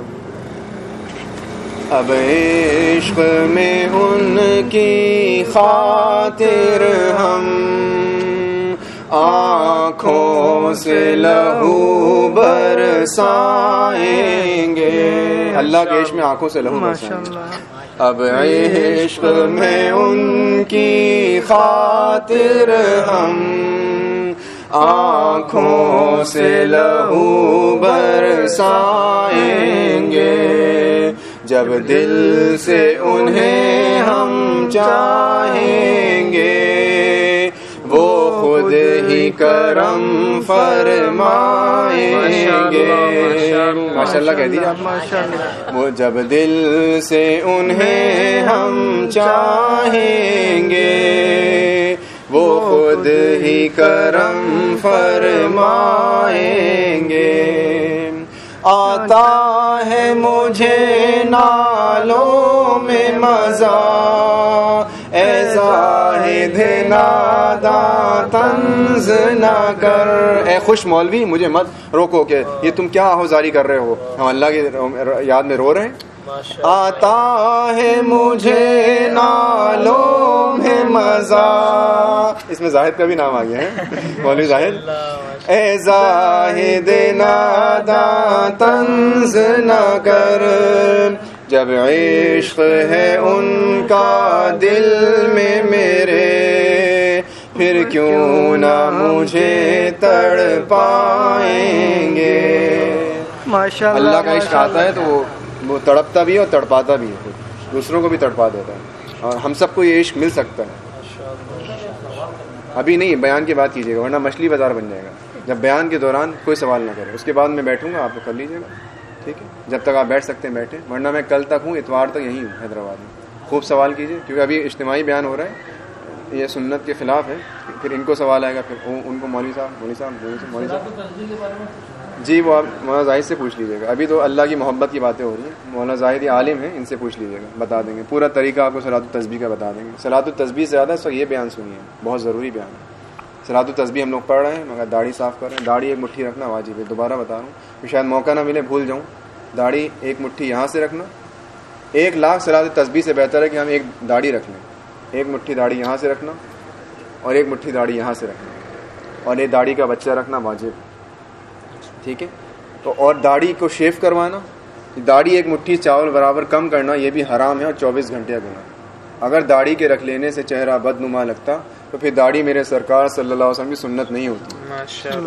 اب عشق میں ان کی خاطر ہم آنکھوں سے لہو برسائیں گے۔ اللہ کے عشق میں آنکھوں سے لہو برسائیں گے۔ اب عشق میں ان کی خاطر ہم آنکھوں سے لہو برسائیں گے۔ جب دل سے انہیں ہم چاہیں گے، وہ خود ہی کرم فرمائیں گے۔ ماشاء اللہ کہہ دیجیے وہ جب دل سے انہیں ہم چاہیں گے، وہ خود ہی کرم فرمائیں گے۔ آتا ہے مجھے نالوں میں مزہ۔ زاہد نادا تنز نہ کر۔ اے خوش مولوی، مجھے مت روکو کہ یہ تم کیا آہوزاری کر رہے ہو؟ ہم اللہ کی یاد میں رو رہے ہیں۔ آتا ہے مجھے نالوں میں مزہ۔ اس میں زاہد کا بھی نام آ گیا ہے۔ مولوی زاہد۔ اے زاہد نادا تنز نہ کر۔ جب عشق ہے ان کا دل میں میرے پھر کیوں نہ مجھے تڑ پائیں گے اللہ کا عشق آتا ہے تو وہ تڑپتا بھی ہے اور تڑپاتا بھی ہے۔ دوسروں کو بھی تڑپا دیتا ہے۔ اور ہم سب کو یہ عشق مل سکتا ہے۔ ابھی نہیں، بیان کی بات کیجیے گا، ورنہ مچھلی بازار بن جائے گا۔ جب بیان کے دوران کوئی سوال نہ کرے۔ اس کے بعد میں بیٹھوں گا، آپ کو کر لیجیے گا۔ ٹھیک ہے؟ جب تک آپ بیٹھ سکتے ہیں بیٹھے۔ ورنہ میں کل تک ہوں، اتوار تک یہیں ہوں، حیدرآباد میں۔ خوب سوال کیجیے، کیونکہ ابھی اجتماعی بیان ہو رہا ہے۔ یہ سنت کے خلاف ہے۔ پھر ان کو سوال آئے گا، پھر ان کو مولوی صاحب مولوی صاحب مولوی صاحب۔ جی وہ آپ مولانا زاہد سے پوچھ لیجیے گا۔ ابھی تو اللہ کی محبت کی باتیں ہو رہی ہیں۔ مولانا زاہد یہ عالم ہیں، ان سے پوچھ لیجیے گا، بتا دیں گے۔ پورا طریقہ آپ کو سلاد التسبیح کا بتا دیں گے۔ سلاد التسبیح سے زیادہ سو یہ بیان سنیے۔ بہت ضروری بیان ہے۔ سلاد التسبیح ہم لوگ پڑھ رہے ہیں، مگر داڑھی صاف کر رہے ہیں داڑھی ایک مٹھی رکھنا واجب ہے۔ دوبارہ بتا رہا ہوں۔ شاید موقع نہ ملے، بھول جاؤں۔ داڑھی ایک مٹھی یہاں سے رکھنا۔ ایک لاکھ سلاد تسبیح سے بہتر ہے کہ ہم ایک داڑھی رکھ لیں۔ ایک مٹھی داڑھی یہاں سے رکھنا اور ایک مٹھی داڑھی یہاں سے رکھنا۔ اور ایک داڑھی کا بچہ رکھنا واجب۔ ٹھیک ہے؟ تو اور داڑھی کو شیف کروانا داڑھی ایک مٹھی چاول برابر کم کرنا یہ بھی حرام ہے اور چوبیس گھنٹے گنا اگر داڑھی کے رکھ لینے سے چہرہ بد نما لگتا تو پھر داڑھی میرے سرکار صلی اللہ علیہ وسلم کی سنت نہیں ہوتی۔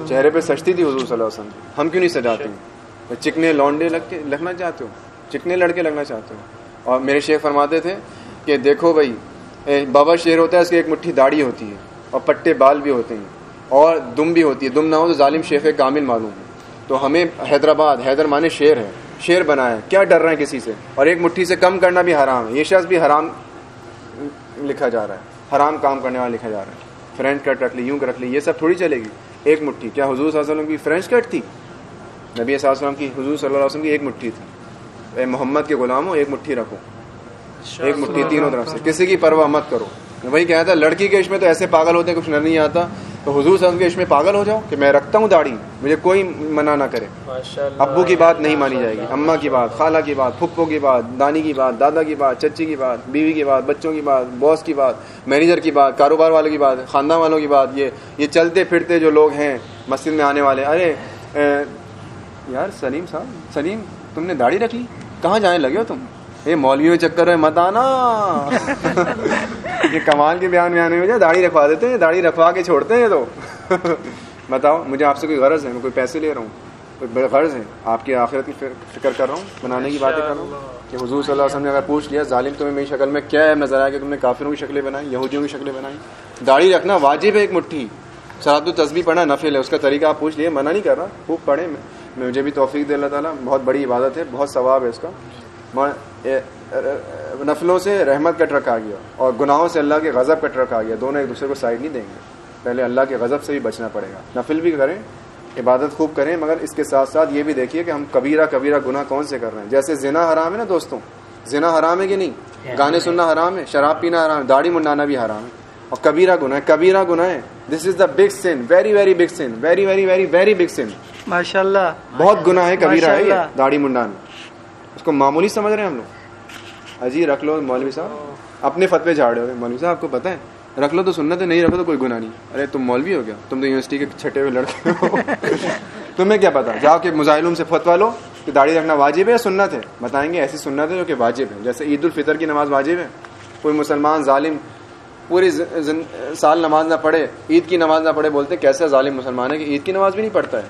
چہرے پہ سجتی تھی حضور صلی اللہ علیہ وسلم۔ ہم کیوں نہیں سجاتے؟ ہیں چکنے لونڈے لگ کے لگنا چاہتے ہو؟ چکنے لڑکے لگنا چاہتے ہو؟ اور میرے شیخ فرماتے تھے کہ دیکھو بھائی بابا شیر ہوتا ہے اس کی ایک مٹھی داڑھی ہوتی ہے اور پٹے بال بھی ہوتے ہیں اور دم بھی ہوتی ہے۔ دم نہ ہو تو ظالم شیخ کامل معلوم ہے۔ تو ہمیں حیدرآباد، حیدر مانے شیر ہے، شیر بنا ہے۔ کیا ڈر رہے ہیں کسی سے؟ اور ایک مٹھی سے کم کرنا بھی حرام ہے۔ یہ شخص بھی حرام لکھا جا رہا ہے۔ حرام کام کرنے والا لکھا جا رہا ہے۔ فرینچ کٹ رکھ لی، یوں رکھ لی، یہ سب تھوڑی چلے گی۔ ایک مٹھی۔ کیا حضور صلی اللہ علیہ وسلم کی فرینچ کٹ تھی؟ نبی صلی اللہ علیہ وسلم کی، حضور صلی اللہ علیہ وسلم کی ایک مٹھی تھی۔ اے محمد کے غلام ہو ایک مٹھی رکھو۔ ایک مٹھی تینوں طرف سے۔ کسی کی پرواہ مت کرو۔ وہی کہا تھا، لڑکی کے اس میں تو ایسے پاگل ہوتے ہیں، کچھ نظر نہیں آتا۔ تو حضور صلی اللہ علیہ وسلم کے عشق میں پاگل ہو جاؤ کہ میں رکھتا ہوں داڑھی مجھے کوئی منع نہ کرے ابو کی بات نہیں مانی جائے گی اماں کی بات خالہ کی بات پھپھو کی بات دانی کی بات دادا کی بات چچی کی بات بیوی کی بات بچوں کی بات باس کی بات مینیجر کی بات کاروبار والوں کی بات خاندان والوں کی بات یہ یہ چلتے پھرتے جو لوگ ہیں مسجد میں آنے والے ارے یار سلیم صاحب سلیم تم نے داڑھی رکھ لی کہاں جانے لگے ہو تم یہ مولویوں چکر ہے مت آنا۔ یہ کمال کے بیان میں آنے میں داڑھی رکھوا دیتے ہیں داڑھی رکھوا کے چھوڑتے ہیں تو۔ بتاؤ مجھے آپ سے کوئی غرض ہے؟ میں کوئی پیسے لے رہا ہوں۔ کوئی بڑے غرض ہے آپ کی آخرت کی فکر کر رہا ہوں بنانے کی باتیں کر رہا ہوں۔ کہ حضور صلی اللہ علیہ وسلم نے اگر پوچھ لیا ظالم تمہیں میری شکل میں کیا ہے؟ نظر آیا کہ تم نے کافروں کی شکلیں بنائی یہودیوں کی شکلیں بنائی۔ داڑھی رکھنا واجب ہے ایک مٹھی۔ سرحد التصبی پڑھنا نفل ہے اس کا طریقہ آپ پوچھ لیے منع نہیں کر رہا۔ خوب پڑھے میں مجھے بھی توفیق دے اللہ تعالیٰ بہت بڑی عبادت ہے بہت ثواب ہے اس کا۔ نفلوں سے رحمت کا ٹرک آ گیا اور گناہوں سے اللہ کے غضب کا ٹرک آ گیا دونوں ایک دوسرے کو سائڈ نہیں دیں گے۔ پہلے اللہ کے غضب سے بھی بچنا پڑے گا۔ نفل بھی کریں عبادت خوب کریں مگر اس کے ساتھ ساتھ یہ بھی دیکھیے کہ ہم کبیرہ کبیرہ گناہ کون سے کر رہے ہیں۔ جیسے زنا حرام ہے نا دوستوں زنا حرام ہے کہ نہیں؟ گانے سننا حرام ہے شراب پینا حرام ہے داڑھی منڈانا بھی حرام ہے۔ اور کبیرہ گناہ ہے کبیرہ گناہ ہے۔ This is the big sin very very big sin very very very very big sin ماشاء اللہ بہت گناہ ہے کبیرہ ہے داڑھی منڈانا اس کو معمولی سمجھ رہے ہیں ہم لوگ؟ اجی رکھ لو مولوی صاحب۔ اپنے فتوے جھاڑے ہوئے مولوی صاحب آپ کو پتا ہے؟ رکھ لو تو سننا تو نہیں رکھو تو کوئی گناہ نہیں۔ ارے تم مولوی ہو گیا؟ تم تو یونیورسٹی کے چھٹے ہوئے لڑکے ہو۔ *laughs* تمہیں کیا پتا جاؤ کہ مظاہروں سے فتوا لو کہ داڑھی رکھنا واجب ہے یا سنت ہے؟ بتائیں گے ایسی سنت ہے جو کہ واجب ہے۔ جیسے عید الفطر کی نماز واجب ہے۔ کوئی مسلمان ظالم پوری سال نماز نہ پڑھے، عید کی نماز نہ پڑھے، بولتے کیسے ظالم مسلمان ہے کہ عید کی نماز بھی نہیں پڑھتا ہے؟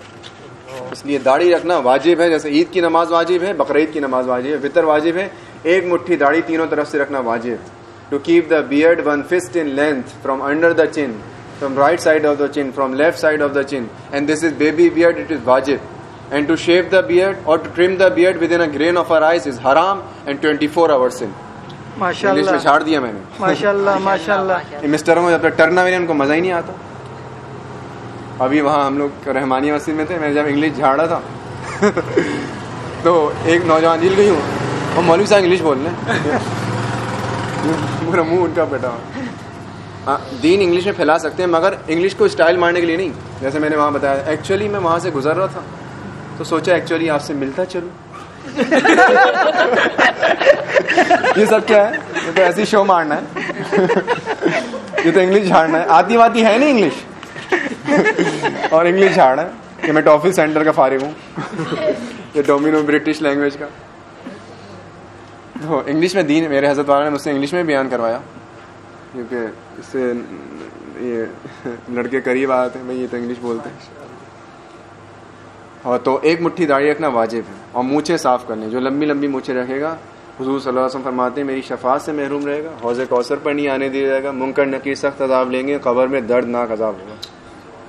اس لیے داڑھی رکھنا واجب ہے جیسے عید کی نماز واجب ہے بقرعید کی نماز واجب ہے فطر واجب ہے ایک مٹھی داڑھی تینوں طرف سے رکھنا واجب. To keep the beard one fist in length from under the chin from right side of the chin from left side of the chin and this is baby beard it is واجب. And to shave the beard or to trim the beard with in grain of our eyes is حرام and twenty four hours in English میں چھاڑ دیا میں نے۔ ماشاء اللہ ماشاء اللہ مسٹروں میں جب تک ٹرنا میرے ان کو مزہ ہی نہیں آتا۔ ابھی وہاں ہم لوگ رحمانی مسجد میں تھے، میں جب انگلش جھاڑا تھا۔ *laughs* تو ایک نوجوان جل گئی ہوں، وہ مولوی صاحب انگلش بول رہے پورا *laughs* منہ ان کا بیٹا ہاں دین انگلش میں پھیلا سکتے ہیں، مگر انگلش کو اسٹائل مارنے کے لیے نہیں۔ جیسے میں نے وہاں بتایا ایکچولی میں وہاں سے گزر رہا تھا۔ تو سوچا ایکچولی آپ سے ملتا چلو *laughs* یہ سب کیا ہے؟ تو ایسی شو مارنا ہے۔ یہ تو انگلش جھاڑنا ہے۔ آتی واتی ہے نہیں انگلش؟ *laughs* اور انگلش جھاڑنا ہے کہ میں ٹافل سینٹر کا فارغ ہوں. *laughs* یہ ڈومینو برٹش لینگویج کا. تو انگلش میں دین میرے حضرت والا نے مجھ سے انگلش میں بیان کروایا. کیونکہ اس سے یہ لڑکے قریب آتے ہیں بھائی یہ تو انگلش بولتے ہیں. اور تو ایک مٹھی داڑھی رکھنا واجب ہے اور مونچھے صاف کرنے جو لمبی لمبی مونچھے رکھے گا حضور صلی اللہ علیہ وسلم فرماتے ہیں میری شفاعت سے محروم رہے گا حوض کوثر پر نہیں آنے دیا جائے گا منکر نقیر سخت عذاب لیں گے قبر میں دردناک عذاب ہوگا۔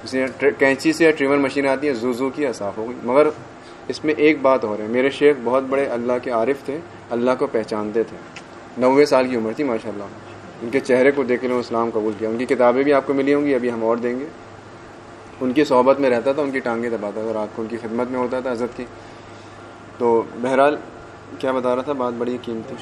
اس لیے کینچی سے یا ٹریمر مشین آتی ہے زو زو کی صاف ہوگی مگر اس میں ایک بات ہو رہی ہے میرے شیخ بہت بڑے اللہ کے عارف تھے اللہ کو پہچانتے تھے۔ نوے سال کی عمر تھی ماشاء اللہ ان کے چہرے کو دیکھ لوں اسلام قبول کیا۔ ان کی کتابیں بھی آپ کو ملی ہوں گی ابھی ہم اور دیں گے۔ ان کی صحبت میں رہتا تھا ان کی ٹانگیں دباتا تھا رات کو ان کی خدمت میں ہوتا تھا عزت کی۔ تو بہرحال کیا بتا رہا تھا؟ بات بڑی قیمتی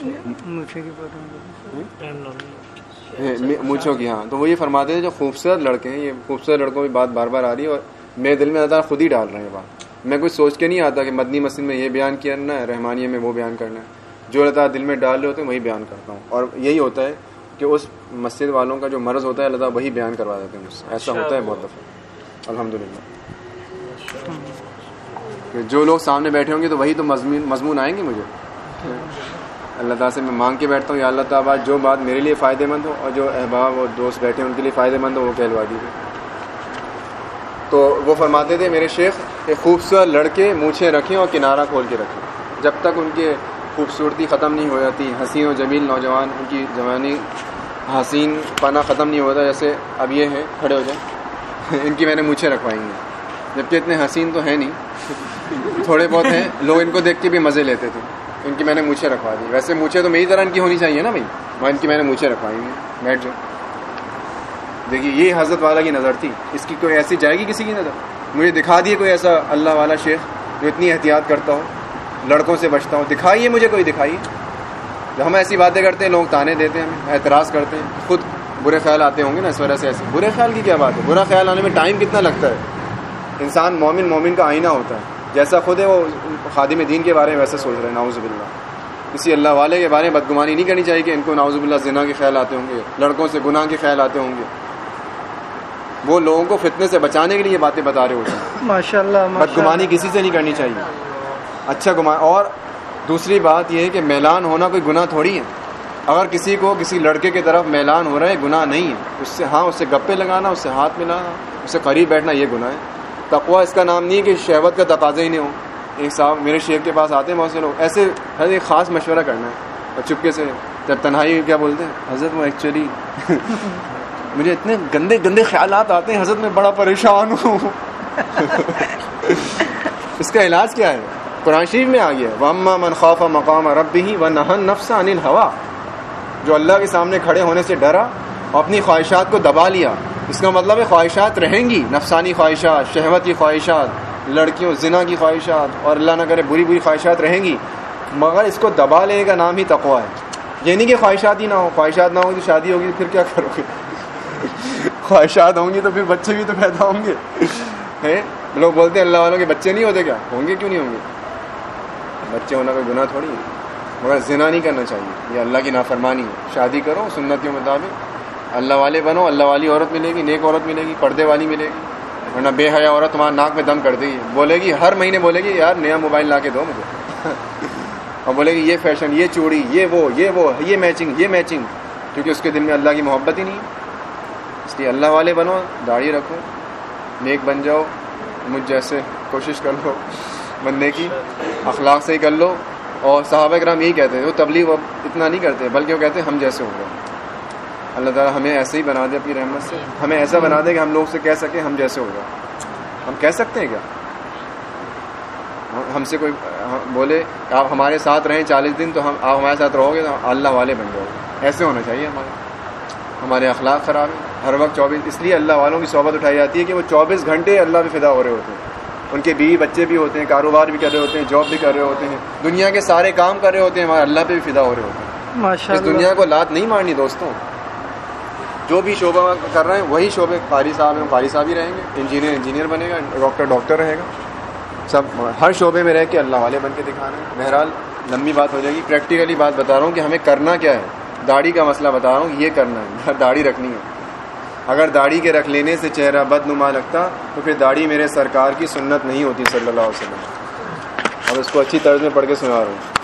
مونچھوں کی ہاں۔ تو وہ یہ فرماتے ہیں جو خوبصورت لڑکے ہیں یہ خوبصورت لڑکوں کی بات بار بار آ رہی ہے اور میرے دل میں زیادہ خود ہی ڈال رہے ہیں بات۔ میں کچھ سوچ کے نہیں آتا کہ مدنی مسجد میں یہ بیان کرنا ہے رحمانیہ میں وہ بیان کرنا ہے۔ جو اللہ تعالیٰ دل میں ڈال رہے ہوتے ہیں وہی بیان کرتا ہوں۔ اور یہی ہوتا ہے کہ اس مسجد والوں کا جو مرض ہوتا ہے اللہ تعالیٰ وہی بیان کروا دیتے ہیں مجھ سے۔ ایسا ہوتا ہے بہت دفعہ۔ الحمد للہ جو لوگ سامنے بیٹھے ہوں گے تو وہی تو مضمون مضمون آئیں گے مجھے۔ اللہ تعالیٰ سے میں مانگ کے بیٹھتا ہوں، یا اللہ تعالیٰ جو بات میرے لیے فائدے مند ہو اور جو احباب اور دوست بیٹھے ہیں، ان کے لیے فائدے مند ہو، وہ کہلوا دیجیے تو وہ فرماتے تھے، میرے شیخ، کہ خوبصورت لڑکے مونچھیں رکھیں اور کنارہ کھول کے رکھیں۔ جب تک ان کے خوبصورتی ختم نہیں ہو جاتی، حسین و جمیل نوجوان، ان کی جوانی حسین پانا ختم نہیں ہوتا، جیسے اب یہ ہیں، کھڑے ہو جائیں۔ *laughs* ان کی میں نے مونچھیں رکھوائی ہیں جبکہ اتنے حسین تو ہیں نہیں، *laughs* تھوڑے بہت ہیں، لوگ ان کو دیکھ کے بھی مزے لیتے تھے۔ ان کی میں نے مونچھیں رکھوا دی۔ ویسے مونچھیں تو میری طرح ان کی ہونی چاہیے نا بھائی۔ میں ان کی میں نے مونچھیں رکھوائی۔ بیٹھ جاؤ۔ دیکھیے، یہ حضرت والا کی نظر تھی۔ اس کی کوئی ایسی جائے گی کسی کی نظر؟ مجھے دکھا دیے کوئی ایسا اللہ والا شیخ جو اتنی احتیاط کرتا ہو، لڑکوں سے بچتا ہوں دکھائیے مجھے کوئی، دکھائیے۔ جب ہم ایسی باتیں کرتے ہیں، لوگ تانے دیتے ہیں اعتراض کرتے ہیں۔ خود برے خیال آتے ہوں گے نا اس وجہ سے ایسے۔ برے خیال کی کیا بات ہے؟ برا خیال آنے میں ٹائم کتنا لگتا ہے؟ انسان مومن مومن کا آئینہ ہوتا ہے۔ جیسا خود ہے وہ خادم دین کے بارے میں ویسے سوچ رہے ہیں ناؤز باللہ۔ کسی اللہ والے کے بارے میں بدگمانی نہیں کرنی چاہیے کہ ان کو ناؤز باللہ زنا کے خیال آتے ہوں گے لڑکوں سے گناہ کے خیال آتے ہوں گے۔ وہ لوگوں کو فتنے سے بچانے کے لیے یہ باتیں بتا رہے ہوتے ہیں۔ ماشاء اللہ بدگمانی کسی سے نہیں کرنی چاہیے۔ اچھا گمان اور دوسری بات یہ ہے کہ میلان ہونا کوئی گناہ تھوڑی ہے۔ اگر کسی کو کسی لڑکے کی طرف میلان ہو رہا ہے گناہ نہیں ہے۔ اس سے ہاں اس سے گپے لگانا اس سے ہاتھ ملانا اس سے قریب بیٹھنا یہ گناہ ہے۔ تقوا اس کا نام نہیں ہے کہ شہوت کا تقاضا ہی نہیں ہو۔ ایک صاحب میرے شیخ کے پاس آتے ہیں بہت سے لوگ۔ ایسے ہر ایک خاص مشورہ کرنا ہے۔ اور چپکے سے جب تنہائی کیا بولتے ہیں؟ حضرت وہ ایکچولی *laughs* مجھے اتنے گندے گندے خیالات آتے ہیں، حضرت میں بڑا پریشان ہوں۔ *laughs* اس کا علاج کیا ہے؟ قرآن شریف میں آ گیا وما من خوف مقام رب ہی و نہن نفس انل ہوا جو اللہ کے سامنے کھڑے ہونے سے ڈرا اور اپنی خواہشات کو دبا لیا۔ اس کا مطلب ہے خواہشات رہیں گی، نفسانی خواہشات شہوت کی خواہشات، لڑکیوں، زنا کی خواہشات، اور اللہ نہ کرے بری بری خواہشات رہیں گی۔ مگر اس کو دبا لینے کا نام ہی تقوا ہے۔ یہ نہیں کہ خواہشات ہی نہ ہو خواہشات نہ ہوں تو شادی ہوگی، پھر کیا کرو گے؟ خواہشات ہوں گی تو پھر بچے بھی تو پیدا ہوں گے۔ لوگ بولتے ہیں اللہ والوں کے بچے نہیں ہوتے کیا؟ ہوں گے کیوں نہیں ہوں گے؟ بچے ہونا کوئی گناہ تھوڑی ہے۔ مگر زنا نہیں کرنا چاہیے۔ یہ اللہ کی نافرمانی ہے۔ شادی کرو سنت کے مطابق۔ اللہ والے بنو، اللہ والی عورت ملے گی، نیک عورت ملے گی، پردے والی ملے گی۔ ورنہ بے حیا عورت تمہارا ناک میں دم کر دے گی۔ بولے گی، ہر مہینے بولے گی، یار نیا موبائل لا کے دو مجھے۔ اور بولے گی، یہ فیشن، یہ چوڑی، یہ وہ یہ وہ، یہ میچنگ یہ میچنگ۔ کیونکہ اس کے دل میں اللہ کی محبت ہی نہیں۔ ہے اس لیے اللہ والے بنو، داڑھی رکھو، نیک بن جاؤ، مجھ جیسے کوشش کر لو بننے کی اخلاق سے ہی کر لو۔ اور صحابہ کرام یہی کہتے ہیں وہ تبلیغ اتنا نہیں کرتے، بلکہ وہ کہتے ہیں ہم جیسے ہو گئے۔ اللہ تعالیٰ ہمیں ایسے ہی بنا دے اپنی رحمت سے۔ ہمیں ایسا بنا دے کہ ہم لوگ سے کہہ سکیں ہم جیسے ہو جائے ہم کہہ سکتے ہیں کیا؟ ہم سے کوئی بولے آپ ہمارے ساتھ رہیں چالیس دن تو ہم آپ ہمارے ساتھ رہو گے تو اللہ والے بن جاؤ گے۔ ایسے ہونا چاہیے ہمارے۔ ہمارے اخلاق خراب ہیں۔ ہر وقت چوبیس اس لیے اللہ والوں کی صحبت اٹھائی جاتی ہے کہ وہ چوبیس گھنٹے اللہ بھی فدا ہو رہے ہوتے ہیں۔ ان کے بیوی بچے بھی ہوتے ہیں کاروبار بھی کر رہے ہوتے ہیں جاب بھی کر رہے ہوتے ہیں۔ دنیا کے سارے کام کر رہے ہوتے ہیں ہمارے اللہ پہ بھی فدا ہو رہے ہوتے ہیں۔ اس دنیا کو لات نہیں مارنی دوستوں۔ جو بھی شعبہ کر رہے ہیں، وہی شعبے قاری صاحب ہیں، قاری صاحب ہی رہیں گے، انجینئر انجینئر بنے گا، ڈاکٹر ڈاکٹر رہے گا۔ سب ہر شعبے میں رہ کے اللہ والے بن کے دکھانا ہے بہرحال لمبی بات ہو جائے گی۔ پریکٹیکلی بات بتا رہا ہوں کہ ہمیں کرنا کیا ہے۔ داڑھی کا مسئلہ بتا رہا ہوں، یہ کرنا ہے۔ داڑھی رکھنی ہے۔ اگر داڑھی کے رکھ لینے سے چہرہ بد نما لگتا تو پھر داڑھی میرے سرکار کی سنت نہیں ہوتی صلی اللہ علیہ وسلم۔ اور اس کو اچھی طرز میں پڑھ کے سنا رہا ہوں۔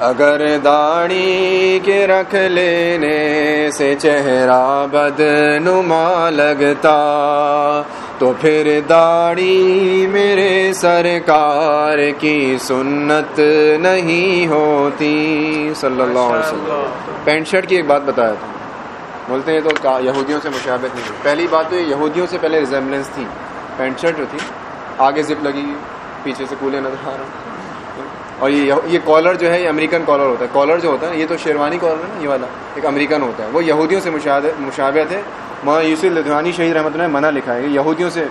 اگر داڑھی کے رکھ لینے سے چہرہ بد نما لگتا تو پھر داڑھی میرے سرکار کی سنت نہیں ہوتی۔ صلی اللہ علیہ وسلم۔ پینٹ شرٹ کی ایک بات بتایا تھا۔ بولتے ہیں تو یہودیوں سے مشابت نہیں پہلی بات تو یہودیوں سے پہلے ریزمبلنس تھی۔ پینٹ شرٹ جو تھی آگے زپ لگی پیچھے سے کولے نظر آ رہا۔ اور یہ یہ کالر جو ہے، یہ امریکن کالر ہوتا ہے. کالر جو ہوتا ہے یہ تو شیروانی کالر ہے نا، یہ والا، ایک امریکن ہوتا ہے۔ وہ یہودیوں سے مشابت ہے وہاں یوسف لدھوانی شہید رحمۃ اللہ منع لکھا ہے یہودیوں سے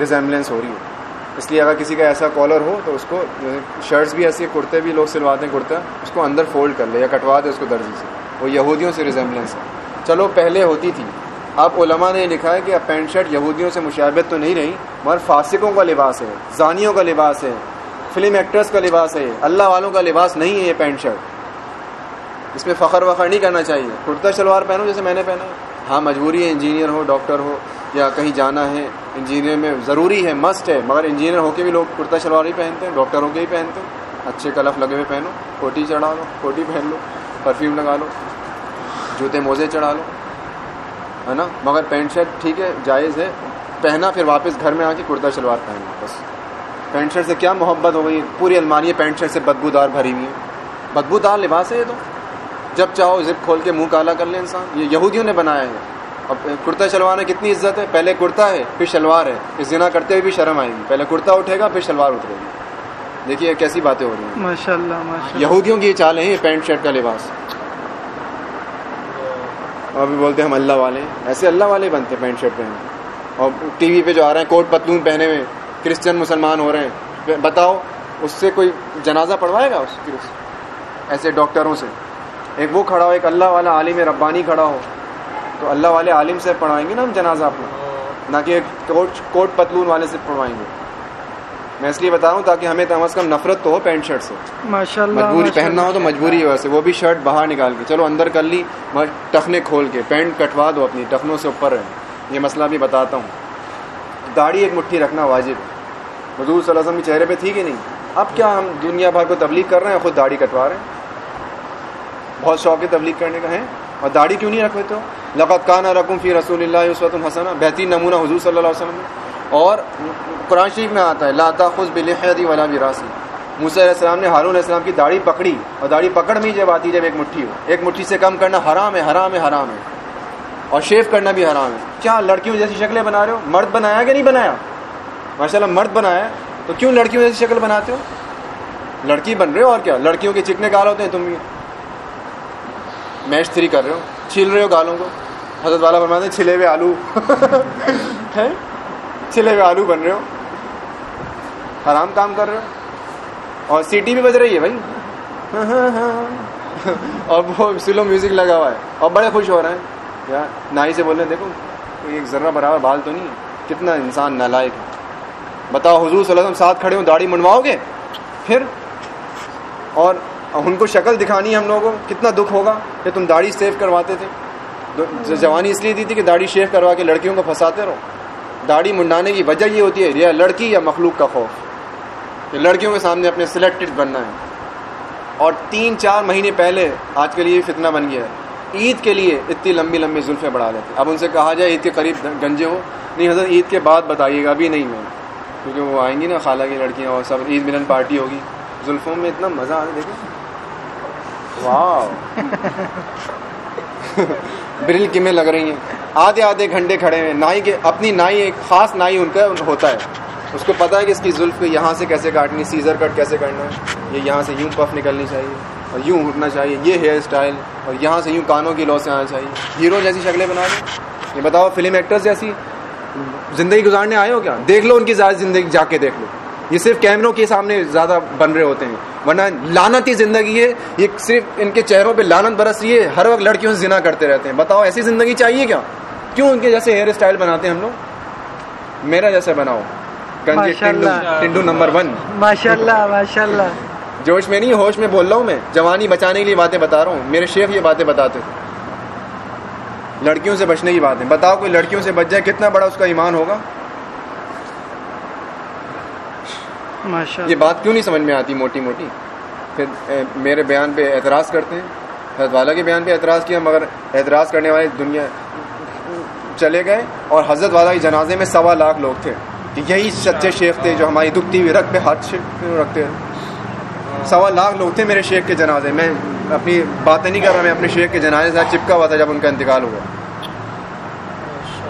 ریزمبلنس ہو رہی ہے۔ اس لیے اگر کسی کا ایسا کالر ہو، تو اس کو شرٹس بھی ایسے کرتے بھی، لوگ سلواتے ہیں کرتا اس کو اندر فولڈ کر لے یا کٹوا دے اس کو درجی سے۔ وہ یہودیوں سے ریزمبلنس ہے۔ چلو، پہلے ہوتی تھی۔ اب علماء نے لکھا ہے کہ اب پینٹ شرٹ یہودیوں سے مشابت تو نہیں رہی، مگر فاسقوں کا لباس ہے، زانیوں کا لباس ہے۔ فلم ایکٹرس کا لباس ہے، اللہ والوں کا لباس نہیں ہے یہ پینٹ شرٹ۔ اس میں فخر وخر نہیں کرنا چاہیے۔ کرتا شلوار پہنو جیسے میں نے پہنا ہاں مجبوری ہے، انجینئر ہو، ڈاکٹر ہو، یا کہیں جانا ہے، انجینئر میں ضروری ہے مسٹ ہے، مگر انجینئر ہو کے بھی لوگ کرتا شلوار ہی پہنتے ہیں، ڈاکٹر ہو کے ہی پہنتے ہیں۔ اچھے کلف لگے ہوئے پہنو، کوٹی چڑھا لو، کوٹی پہن لو پرفیوم لگا لو، جوتے موزے چڑھا لو، ہے نا؟ مگر پینٹ شرٹ ٹھیک ہے، جائز ہے۔ پہنا، پھر واپس گھر میں آ کے کرتا شلوار پہننا بس۔ پینٹ شرٹ سے کیا محبت ہو گئی؟ پوری الماری پینٹ شرٹ سے بدبو دار بھری ہوئی ہے بدبو دار لباس ہے یہ تو۔ جب چاہو زپ کھول کے منہ کالا کر لیں انسان۔ یہ یہودیوں نے بنایا ہے۔ اب کرتا شلوار میں کتنی عزت ہے؟ پہلے کرتا ہے پھر شلوار ہے۔ اس زنا کرتے ہوئے بھی شرم آئے گی۔ پہلے کرتا اٹھے گا پھر شلوار اٹھے گی۔ دیکھیے کیسی باتیں ہو رہی ہیں۔ ماشاء اللہ یہودیوں کی یہ چال ہے یہ پینٹ شرٹ کا لباس۔ اور بھی بولتے ہیں ہم اللہ والے۔ ایسے اللہ والے بنتے ہیں پینٹ شرٹ پہنے اور ٹی وی پہ جو آ رہے ہیں کوٹ پتلون پہنے ہوئے۔ کرسچن مسلمان ہو رہے ہیں۔ بتاؤ اس سے کوئی جنازہ پڑھوائے گا اس ایسے ڈاکٹروں سے۔ ایک وہ کھڑا ہو ایک اللہ والا عالم ربانی کھڑا ہو۔ تو اللہ والے عالم سے پڑھوائیں گے نا ہم جنازہ اپنا؟ نہ کہ ایک کوٹ کوٹ پتلون والے سے پڑھوائیں گے۔ میں اس لیے بتا رہا ہوں تاکہ ہمیں کم از کم نفرت تو ہو پینٹ شرٹ سے۔ ماشاء اللہ مجبوری پہننا ہو تو مجبوری ہے ویسے وہ بھی شرٹ باہر نکال کے۔ چلو اندر کر لی ٹخنے کھول کے۔ پینٹ کٹوا دو اپنی ٹخنوں سے اوپر ہے یہ مسئلہ بھی بتاتا ہوں۔ داڑھی ایک مٹھی رکھنا واجب ہے۔ حضور صلی اللہ علیہ وسلم کے چہرے پہ تھی کہ نہیں؟ اب کیا ہم دنیا بھر کو تبلیغ کر رہے ہیں خود داڑھی کٹوا رہے ہیں؟ بہت شوق ہے تبلیغ کرنے کا ہے اور داڑھی کیوں نہیں رکھتے ہو؟ لقت کانا رقم فی رسول اللہ عصوت الحسن بہترین نمونہ حضور صلی اللہ علیہ وسلم اور قرآن شریف میں آتا ہے لاتا خود بلحدی ولا وراثی موسیٰ علیہ السلام نے ہارون علیہ السلام کی داڑھی پکڑی، اور داڑھی پکڑ میں جب آتی جب ایک مٹھی ہو۔ ایک مٹھی سے کم کرنا حرام ہے حرام ہے حرام ہے۔ اور شیو کرنا بھی حرام ہے۔ کیا لڑکیوں جیسی شکلیں بنا رہے ہو؟ مرد بنایا کہ نہیں بنایا؟ ماشاء اللہ مرد بنایا تو کیوں لڑکیوں جیسی شکل بناتے ہو؟ لڑکی بن رہے ہو اور کیا؟ لڑکیوں کے چکنے گال ہوتے ہیں تم بھی۔ میچ تھری کر رہے ہو۔ چھیل رہے ہو گالوں کو۔ حضرت والا بنواتے ہیں، چھلے ہوئے آلو۔ *laughs* چھلے ہوئے آلو بن رہے ہو۔ حرام کام کر رہے ہو۔ اور سیٹی بھی بج رہی ہے بھائی۔ *laughs* اور وہ سلو میوزک لگا ہوا ہے۔ اور بڑے خوش ہو رہے ہیں۔ یار نائی سے بول رہے ہیں دیکھو، کوئی ایک ذرہ برابر بال تو نہیں ہے۔ کتنا انسان نالائق ہے۔ بتاؤ، حضور صلی اللہ علیہ وسلم ساتھ کھڑے ہوں، داڑھی منواؤ گے؟ پھر؟ اور ان کو شکل دکھانی ہے ہم لوگوں کو، کتنا دکھ ہوگا کہ تم داڑھی سیو کرواتے تھے۔ جوانی اس لیے دی تھی کہ داڑھی شیو کروا کے لڑکیوں کو پھنساتے رہو۔ داڑھی منڈانے کی وجہ یہ ہوتی ہے، یا لڑکی یا مخلوق کا خوف، کہ لڑکیوں کے سامنے اپنے سلیکٹڈ بننا ہے۔ اور تین، چار مہینے پہلے آج کے لیے فتنہ بن گیا ہے۔ عید کے لیے اتنی لمبی لمبی زلفیں بڑھا لیتے اب ان سے کہا جائے عید کے قریب گنجے ہو نہیں حضرت، عید کے بعد بتائیے گا، ابھی نہیں میں۔ کیونکہ وہ آئیں گی نا، خالہ کی لڑکیاں اور سب، عید ملن پارٹی ہوگی۔ زلفوں میں اتنا مزہ آ رہا دیکھیں۔ واہ *laughs* برل کمیں لگ رہی ہیں۔ آدھے آدھے گھنٹے کھڑے ہیں۔ نائی کے، اپنی نائی، ایک خاص نائی ان کا ہوتا ہے۔ اس کو پتا ہے کہ اس کی زلف کو یہاں سے کیسے کاٹنی سیزر کٹ کیسے کرنا ہے، یہ یہاں سے یوں پف نکلنی چاہیے۔ اور یوں اٹھنا چاہیے۔ یہ ہیئر اسٹائل اور یہاں سے یوں کانوں کی لو سے آنا چاہیے۔ ہیرو جیسی شکلیں بنا دیں۔ یہ بتاؤ فلم ایکٹرز جیسی زندگی گزارنے آئے ہو کیا؟ دیکھ لو ان کی زیادہ زندگی جا کے دیکھ لو۔ یہ صرف کیمروں کے سامنے زیادہ بن رہے ہوتے ہیں۔ ورنہ لانتی زندگی ہے۔ یہ صرف ان کے چہروں پہ لانت برس رہی ہے۔ ہر وقت لڑکیوں سے زنا کرتے رہتے ہیں۔ بتاؤ ایسی زندگی چاہیے کیا؟ کیوں ان کے جیسے ہیئر اسٹائل بناتے ہیں ہم لوگ؟ میرا جیسے بناؤ۔ ٹنڈو نمبر ون ماشاء اللہ ماشاء اللہ جوش میں نہیں ہوش میں بول رہا ہوں میں۔ جوانی بچانے کے لیے باتیں بتا رہا ہوں۔ میرے شیخ یہ باتیں بتاتے تھے۔ لڑکیوں سے بچنے کی بات ہے بتاؤ کوئی لڑکیوں سے بچ جائے کتنا بڑا اس کا ایمان ہوگا؟ یہ بات کیوں نہیں سمجھ میں آتی موٹی موٹی؟ پھر میرے بیان پہ اعتراض کرتے ہیں۔ حضرت والا کے بیان پہ اعتراض کیا مگر اعتراض کرنے والے دنیا چلے گئے اور حضرت والا کے جنازے میں سوا لاکھ لوگ تھے۔ یہی سچے شیخ تھے جو ہماری دکھتی ہوئی رکھ پہ ہاتھ رکھتے ہیں۔ سوا لاکھ لوگ تھے میرے شیخ کے جنازے۔ میں اپنی باتیں نہیں کر رہا، میں اپنے شیخ کے جنازے سے چپکا ہوا تھا جب ان کا انتقال ہوا۔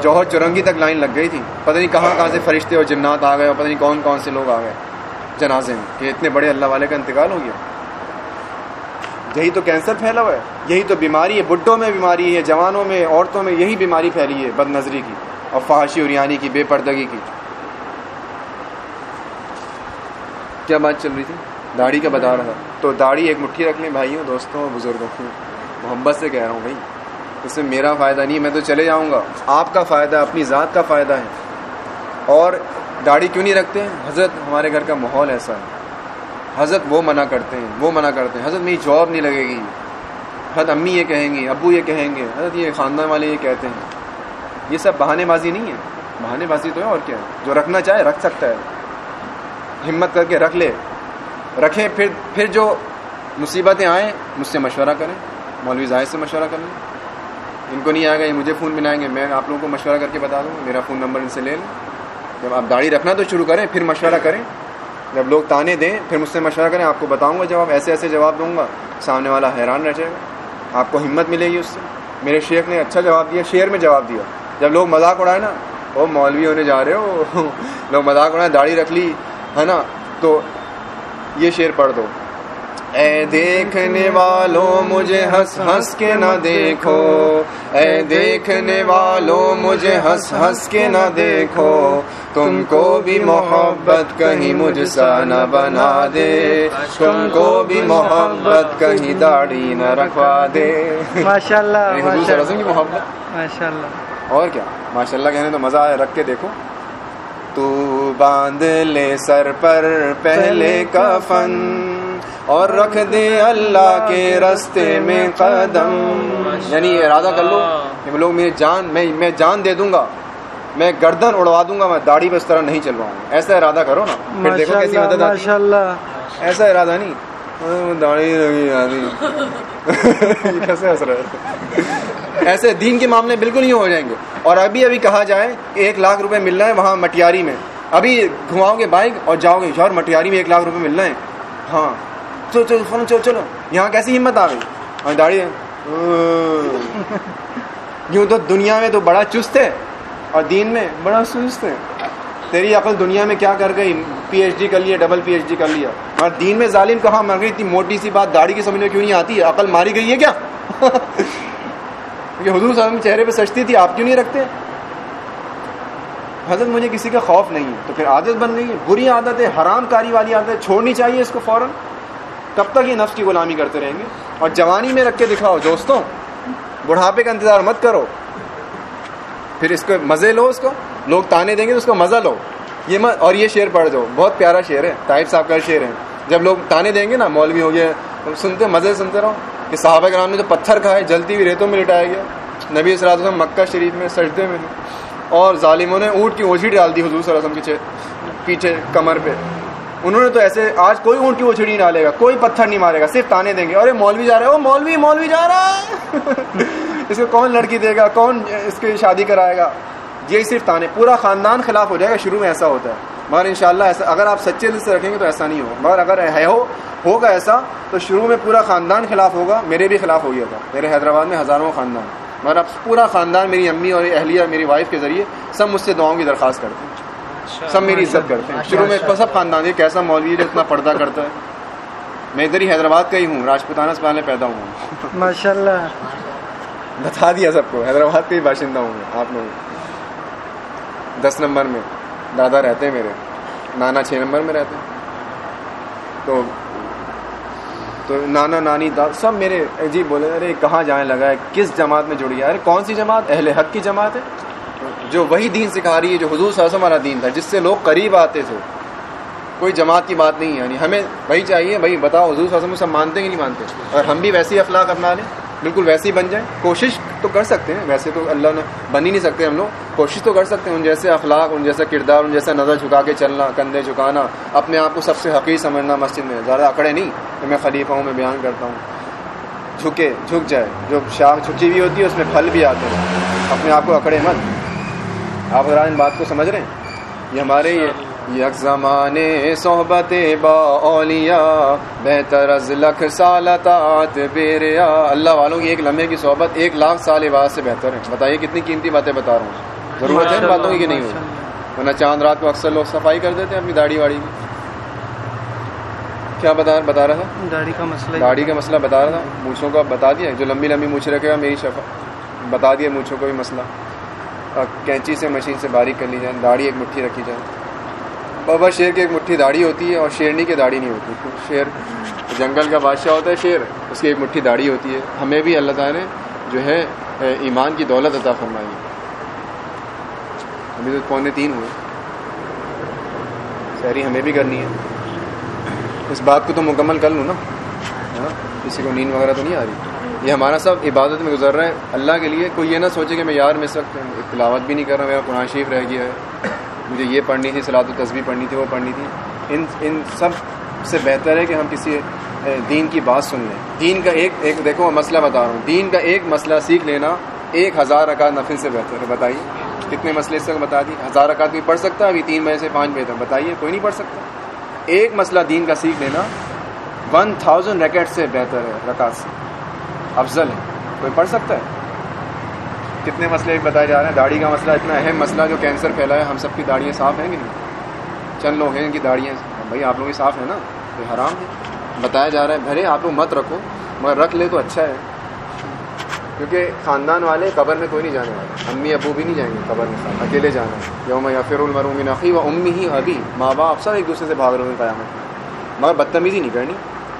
جوہر چورنگی تک لائن لگ گئی تھی۔ پتہ نہیں کہاں کہاں سے فرشتے اور جنات آ گئے اور پتہ نہیں کون کون سے لوگ آ گئے جنازے میں کہ اتنے بڑے اللہ والے کا انتقال ہو گیا۔ یہی تو کینسر پھیلا ہوا ہے۔ یہی تو بیماری ہے۔ بڈھوں میں بیماری ہے، جوانوں میں، عورتوں میں یہی بیماری پھیلی ہے بد نظری کی اور فحاشی اریانی کی، بے پردگی کی۔ کیا بات چل رہی تھی؟ داڑھی کا بتا رہا۔ تھا تو داڑھی ایک مٹھی رکھ لیں بھائیوں، دوستوں اور بزرگوں کی۔ محبت سے کہہ رہا ہوں، بھائی، اس میں میرا فائدہ نہیں، میں تو چلے جاؤں گا۔ آپ کا فائدہ، اپنی ذات کا فائدہ ہے۔ اور داڑھی کیوں نہیں رکھتے ہیں؟ حضرت، ہمارے گھر کا ماحول ایسا ہے۔ حضرت وہ منع کرتے ہیں، وہ منع کرتے ہیں۔ حضرت، میری جاب نہیں لگے گی۔ حضرت امی یہ کہیں گی، ابو یہ کہیں گے، حضرت یہ خاندان والے یہ کہتے ہیں۔ یہ سب بہانے بازی نہیں ہے۔ بہانے بازی تو ہے، اور کیا ہے؟ جو رکھنا چاہے رکھ سکتا ہے۔ ہمت کر کے رکھ لے۔ رکھیں، پھر پھر جو مصیبتیں آئیں، مجھ سے مشورہ کریں، مولوی زاہد سے مشورہ کر لیں۔ ان کو نہیں آئے گا، یہ مجھے فون ملائیں گے، میں آپ لوگوں کو مشورہ کر کے بتا دوں، میرا فون نمبر ان سے لے لیں۔ جب آپ داڑھی رکھنا تو شروع کریں، پھر مشورہ کریں۔ جب لوگ تانے دیں، پھر مجھ سے مشورہ کریں، آپ کو بتاؤں گا جواب، ایسے ایسے جواب دوں گا، سامنے والا حیران رہ جائے گا۔ آپ کو ہمت ملے گی اس سے۔ میرے شیخ نے اچھا جواب دیا، شعر میں جواب دیا۔ جب لوگ مذاق اڑائے نا وہ مولوی ہونے جا رہے ہو، *laughs* لوگ مذاق اڑائے، داڑھی رکھ لی، ہے نا؟ تو یہ شعر پڑھ دو۔ اے دیکھنے والوں مجھے ہنس ہنس کے نہ دیکھو۔ اے دیکھنے والوں مجھے ہنس ہنس کے نہ دیکھو۔ تم کو بھی محبت کہیں مجھ سا نہ بنا دے۔ تم کو بھی محبت کہیں داڑھی نہ رکھوا دے۔ ماشاء اللہ محبت۔ ماشاء اللہ اور کیا؟ ماشاء اللہ کہنے تو مزہ آیا رکھ کے دیکھو۔ تو باندھ لے سر پر پہلے کفن اور رکھ دے اللہ کے رستے میں قدم۔ یعنی ارادہ کر لو کہ لوگ میری جان میں میں جان دے دوں گا۔ میں گردن اڑوا دوں گا میں داڑھی پہ اس طرح نہیں چلواؤں۔ ایسا ارادہ کرو نا۔ پھر دیکھو کیسی مدد آتی۔ ایسا ارادہ نہیں۔ داڑھی لگی کیسے ہنس رہا ہے ایسے دین کے معاملے بالکل نہیں ہو جائیں گے۔ اور ابھی ابھی کہا جائے ایک لاکھ روپے مل رہا ہے وہاں مٹیاری میں۔ ابھی گھماؤ گے بائک اور جاؤ گے۔ شور مٹیاری میں ایک لاکھ روپے مل رہے ہیں۔ ہاں۔ چلو چلو فون چلو چلو۔ یہاں کیسی ہمت آ گئی؟ اور داڑھی یوں تو دنیا میں تو بڑا چست ہے اور دین میں بڑا سست ہے۔ تیری عقل دنیا میں کیا کر گئی؟ پی ایچ ڈی کر لیا، ڈبل پی ایچ ڈی کر لیا۔ اور دین میں ظالم کہاں؟ مر گئی اتنی موٹی سی بات داڑھی کی سمجھ میں کیوں نہیں آتی؟ عقل ماری گئی ہے کیا؟ *laughs* یہ حضور صلی اللہ علیہ وسلم کے چہرے پہ سجتی تھی، آپ کیوں نہیں رکھتے؟ حضرت، مجھے کسی کا خوف نہیں ہے، تو پھر عادت بن گئی ہے۔ بری عادت ہے حرام کاری والی عادت ہے چھوڑنی چاہیے اس کو فوراً۔ کب تک یہ نفس کی غلامی کرتے رہیں گے؟ اور جوانی میں رکھ کے دکھاؤ دوستوں، بڑھاپے کا انتظار مت کرو۔ پھر اس کو مزے لو، اس کو لوگ تانے دیں گے تو اس کو مزہ لو۔ یہ مت، اور یہ شعر پڑھ دو۔ بہت پیارا شعر ہے طائب صاحب کا شعر ہے۔ جب لوگ تانے دیں گے نا، مولوی ہو گیا سنتے مزے سنتے رہو۔ کہ صحابہ کرام نے جو پتھر کھائے، جلتی ہوئی ریتوں میں لٹایا گیا۔ نبی صلی اللہ علیہ وسلم مکہ شریف میں سجدے میں اور ظالموں نے اونٹ کی اوجھی ڈال دی حضور صلی اللہ علیہ وسلم کے پیچھے کمر پہ۔ انہوں نے تو ایسے آج کوئی اونٹ کی اوچھڑی نہیں ڈالے گا، کوئی پتھر نہیں مارے گا، صرف تانے دیں گے۔ ارے مولوی جا رہا ہے وہ مولوی مولوی جا رہا ہے! *laughs* اس کو کون لڑکی دے گا، کون اس کی شادی کرائے گا؟ یہ صرف تانے، پورا خاندان خلاف ہو جائے گا، شروع میں ایسا ہوتا ہے۔ مگر انشاءاللہ ایسا اگر آپ سچے دل سے رکھیں گے تو ایسا نہیں ہوگا مگر اگر ہے ہو ہوگا ایسا تو شروع میں پورا خاندان خلاف ہوگا میرے بھی خلاف ہو گیا تھا میرے حیدرآباد میں ہزاروں خاندان۔ مگر اب پورا خاندان میری امی اور اہلیہ میری وائف کے ذریعے سب مجھ سے دعاؤں کی درخواست کرتے ہیں۔ سب میری عزت کرتے ہیں۔ شروع میں سب خاندان یہ کیسا مولوی جو اتنا پردہ کرتا ہے۔ میں ادھر ہی حیدرآباد کا ہی ہوں راجپوتانہ سے پہلے پیدا ہوں۔ ماشاء اللہ بتا دیا سب کو حیدرآباد کے ہی باشندہ ہوں میں آپ لوگ دس نمبر میں۔ دادا رہتے ہیں میرے۔ نانا چھ نمبر میں رہتے ہیں۔ تو تو نانا، نانی داد سب میرے جی بولے، ارے کہاں جانے لگا ہے؟ کس جماعت میں جڑ گیا ارے کون سی جماعت؟ اہل حق کی جماعت ہے۔ جو وہی دین سکھا رہی ہے، جو حضور صلی اللہ علیہ وسلم والا دین تھا، جس سے لوگ قریب آتے تھے۔ کوئی جماعت کی بات نہیں ہے۔ یعنی ہمیں وہی چاہیے، بھائی بتاؤ، حضور صلی اللہ علیہ وسلم سب مانتے ہیں کہ نہیں مانتے؟ اور ہم بھی ویسے اخلاق اپنا لیں۔ بالکل ویسے ہی بن جائیں۔ کوشش تو کر سکتے ہیں۔ ویسے تو اللہ نے بن ہی نہیں سکتے ہم لوگ۔ کوشش تو کر سکتے ہیں۔ ان جیسے اخلاق ان جیسا کردار ان جیسا نظر جھکا کے چلنا کندھے جھکانا اپنے آپ کو سب سے حقیق سمجھنا مسجد میں۔ زیادہ اکڑے نہیں۔ کہ میں خلیفہ ہوں میں بیان کرتا ہوں۔ جھکے جھک جائے۔ جو شاخ جھکی ہوئی ہوتی ہے اس میں پھل بھی آتے ہیں۔ اپنے آپ کو اکڑے مت۔ آپ ان بات کو سمجھ رہے ہیں؟ یہ ہمارے یہ یک زمانے صحبت با اولیاء بہتر از لکھ سالتات بیریا۔ اللہ والوں کی ایک لمحے کی صحبت ایک لاکھ سال بعد سے بہتر ہے۔ بتائیے کتنی قیمتی باتیں بتا رہا ہوں۔ ضرورت ہے ان باتوں کی کہ نہیں ہو ورنہ چاند رات کو اکثر لوگ صفائی کر دیتے ہیں اپنی داڑھی واڑی کی۔ کیا بتا بتا رہا تھا؟ داڑھی کا مسئلہ داڑھی کا مسئلہ بتا رہا تھا۔ مونچھوں کا بتا دیا۔ جو لمبی لمبی مونچھ رکھے گا میری شفا۔ بتا دیا مونچھوں کا بھی مسئلہ۔ کینچی سے مشین سے باریک کر لی جائے۔ داڑھی ایک مٹھی رکھی جائے۔ بابا شیر کی ایک مٹھی داڑھی ہوتی ہے اور شیرنی کی داڑھی نہیں ہوتی شیر جنگل کا بادشاہ ہوتا ہے، شیر اس کی ایک مٹھی داڑھی ہوتی ہے۔ ہمیں بھی اللہ تعالیٰ نے جو ہے ایمان کی دولت عطا فرمائی۔ ابھی تو پونے تین ہوئے۔ شہری ہمیں بھی کرنی ہے۔ اس بات کو تو مکمل کر لوں نا۔ ہاں، کسی کو نیند وغیرہ تو نہیں آ رہی؟ یہ ہمارا سب عبادت میں گزر رہا ہے۔ اللہ کے لیے کوئی یہ نہ سوچے کہ میں یار میں سب تلاوت بھی نہیں کر رہا، میرا قرآن شریف رہ گیا ہے۔ مجھے یہ پڑھنی تھی سلاد و تصویر پڑھنی تھی، وہ پڑھنی تھی۔ ان ان سب سے بہتر ہے کہ ہم کسی دین کی بات سن لیں۔ دین کا ایک ایک دیکھو، میں مسئلہ بتا رہا ہوں۔ دین کا ایک مسئلہ سیکھ لینا ایک ہزار رکعت نفل سے بہتر ہے۔ بتائیے، کتنے مسئلے سے بتا دی؟ ہزار رکعت بھی پڑھ سکتا ہے، ابھی تین بجے سے پانچ بجے تک۔ بتائیے، کوئی نہیں پڑھ سکتا۔ ایک مسئلہ دین کا سیکھ لینا ون تھاؤزینڈ ریکٹ سے بہتر ہے، رکعت سے۔ افضل ہے۔ کوئی پڑھ سکتا ہے؟ کتنے مسئلے بتائے جا رہے ہیں؟ داڑھی کا مسئلہ اتنا اہم مسئلہ جو کینسر پھیلا ہے، ہم سب کی داڑیاں صاف ہیں کہ نہیں؟ چند لوگ ہیں، ان کی داڑیاں بھائی آپ لوگ کی صاف ہے نا؟ کوئی حرام ہے بتایا جا رہا ہے بھرے آپ لوگ مت رکھو، مگر رکھ لے تو اچھا ہے۔ کیونکہ خاندان والے قبر میں کوئی نہیں جانے والے امی ابو بھی نہیں جائیں گے قبر میں ساتھ اکیلے جانا ہے۔ یوم یا پھر المروم نقی و امی ہی ابھی ماں باپ سب ایک دوسرے سے بھاگ رہے ہیں قیامت مگر بدتمیزی نہیں کرنی۔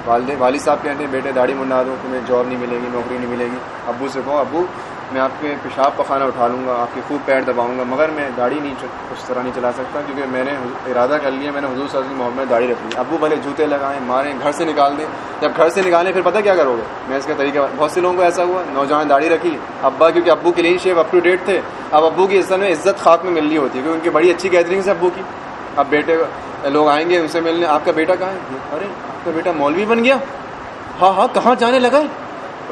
والدین، والد صاحب کہتے ہیں، بیٹے داڑھی منڈا دو، تمہیں جاب نہیں ملے گی، نوکری نہیں ملے گی۔ ابو سے کہو، ابو میں آپ کے پیشاب پخانہ اٹھا لوں گا، آپ کی خوب پیر دباؤں گا، مگر میں داڑھی نہیں اس طرح نہیں چلا سکتا کیونکہ میں نے ارادہ کر لیا، میں نے حضور صلی اللہ علیہ وسلم محمد داڑھی رکھ لی۔ ابو بھلے جوتے لگائیں، ماریں، گھر سے نکال دیں۔ جب گھر سے نکالیں پھر پتہ کیا کرو گے؟ میں اس کا طریقہ بہت سے لوگوں کو ایسا ہوا، نوجوان داڑھی رکھی۔ ابا کیونکہ ابو clean shape up to date تھے۔ اب ابو کی عزت میں عزت خاک میں ملنی ہوتی ہے، کیونکہ ان کی بڑی اچھی گیدرنگ سے ابو کی۔ اب بیٹے لوگ آئیں گے ان سے ملنے، آپ کا بیٹا کہاں ہے؟ ارے، آپ کا بیٹا مولوی بن گیا؟ ہاں ہاں کہاں جانے لگا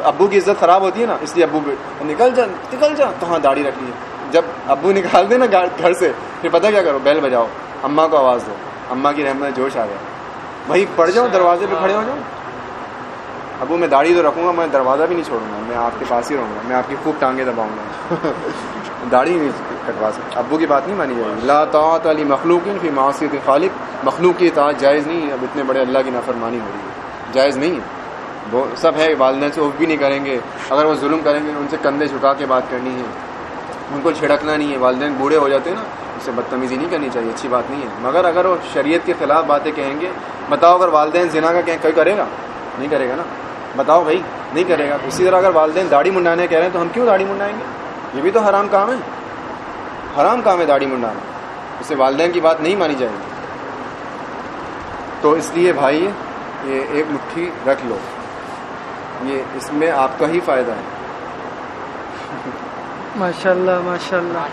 ابو کی عزت خراب ہوتی ہے نا، اس لیے ابو نکل جا نکل جا کہاں داڑھی رکھ لی جب ابو نکال دے نا گھر سے، پھر پتہ کیا کرو، بیل بجاؤ۔ اماں کو آواز دو۔ اماں کی رحمت جوش آ گیا وہیں پڑ جاؤ دروازے پہ کھڑے ہو جاؤ ابو میں داڑھی تو رکھوں گا، میں دروازہ بھی نہیں چھوڑوں گا، میں آپ کے پاس ہی رہوں گا، میں آپ کی خوب ٹانگیں دباؤں گا۔ *laughs* داڑھی نہیں کٹوا سکتا۔ ابو کی بات نہیں مانی جائے گی۔ لا تعت علی مخلوق فی معاشیت خالق۔ مخلوق کی اطاعت جائز نہیں اب اتنے بڑے اللہ کی نافرمانی ہو رہی ہے۔ جائز نہیں ہے۔ وہ سب ہے، والدین سے اف بھی نہیں کریں گے۔ اگر وہ ظلم کریں گے، ان سے کندھے جھکا کے بات کرنی ہے۔ ان کو چھڑکنا نہیں ہے۔ والدین بوڑھے ہو جاتے ہیں نا اس سے بدتمیزی نہیں کرنی چاہیے، اچھی بات نہیں ہے۔ مگر اگر وہ شریعت کے خلاف باتیں کہیں گے، بتاؤ اگر والدین زنا کا کہیں، کوئی کرے گا؟ نہیں کرے گا نا۔ بتاؤ بھائی، نہیں کرے گا۔ اسی طرح اگر والدین داڑھی منڈانے کہہ رہے ہیں، تو ہم کیوں داڑھی منڈائیں گے؟ یہ بھی تو حرام کام ہے۔ حرام کام ہے داڑھی منڈانا۔ اس سے والدین کی بات نہیں مانی جائے گی۔ تو اس لیے بھائی، یہ ایک مٹھی رکھ لو۔ یہ اس میں آپ کا ہی فائدہ ہے۔ ماشاء اللہ ماشاء اللہ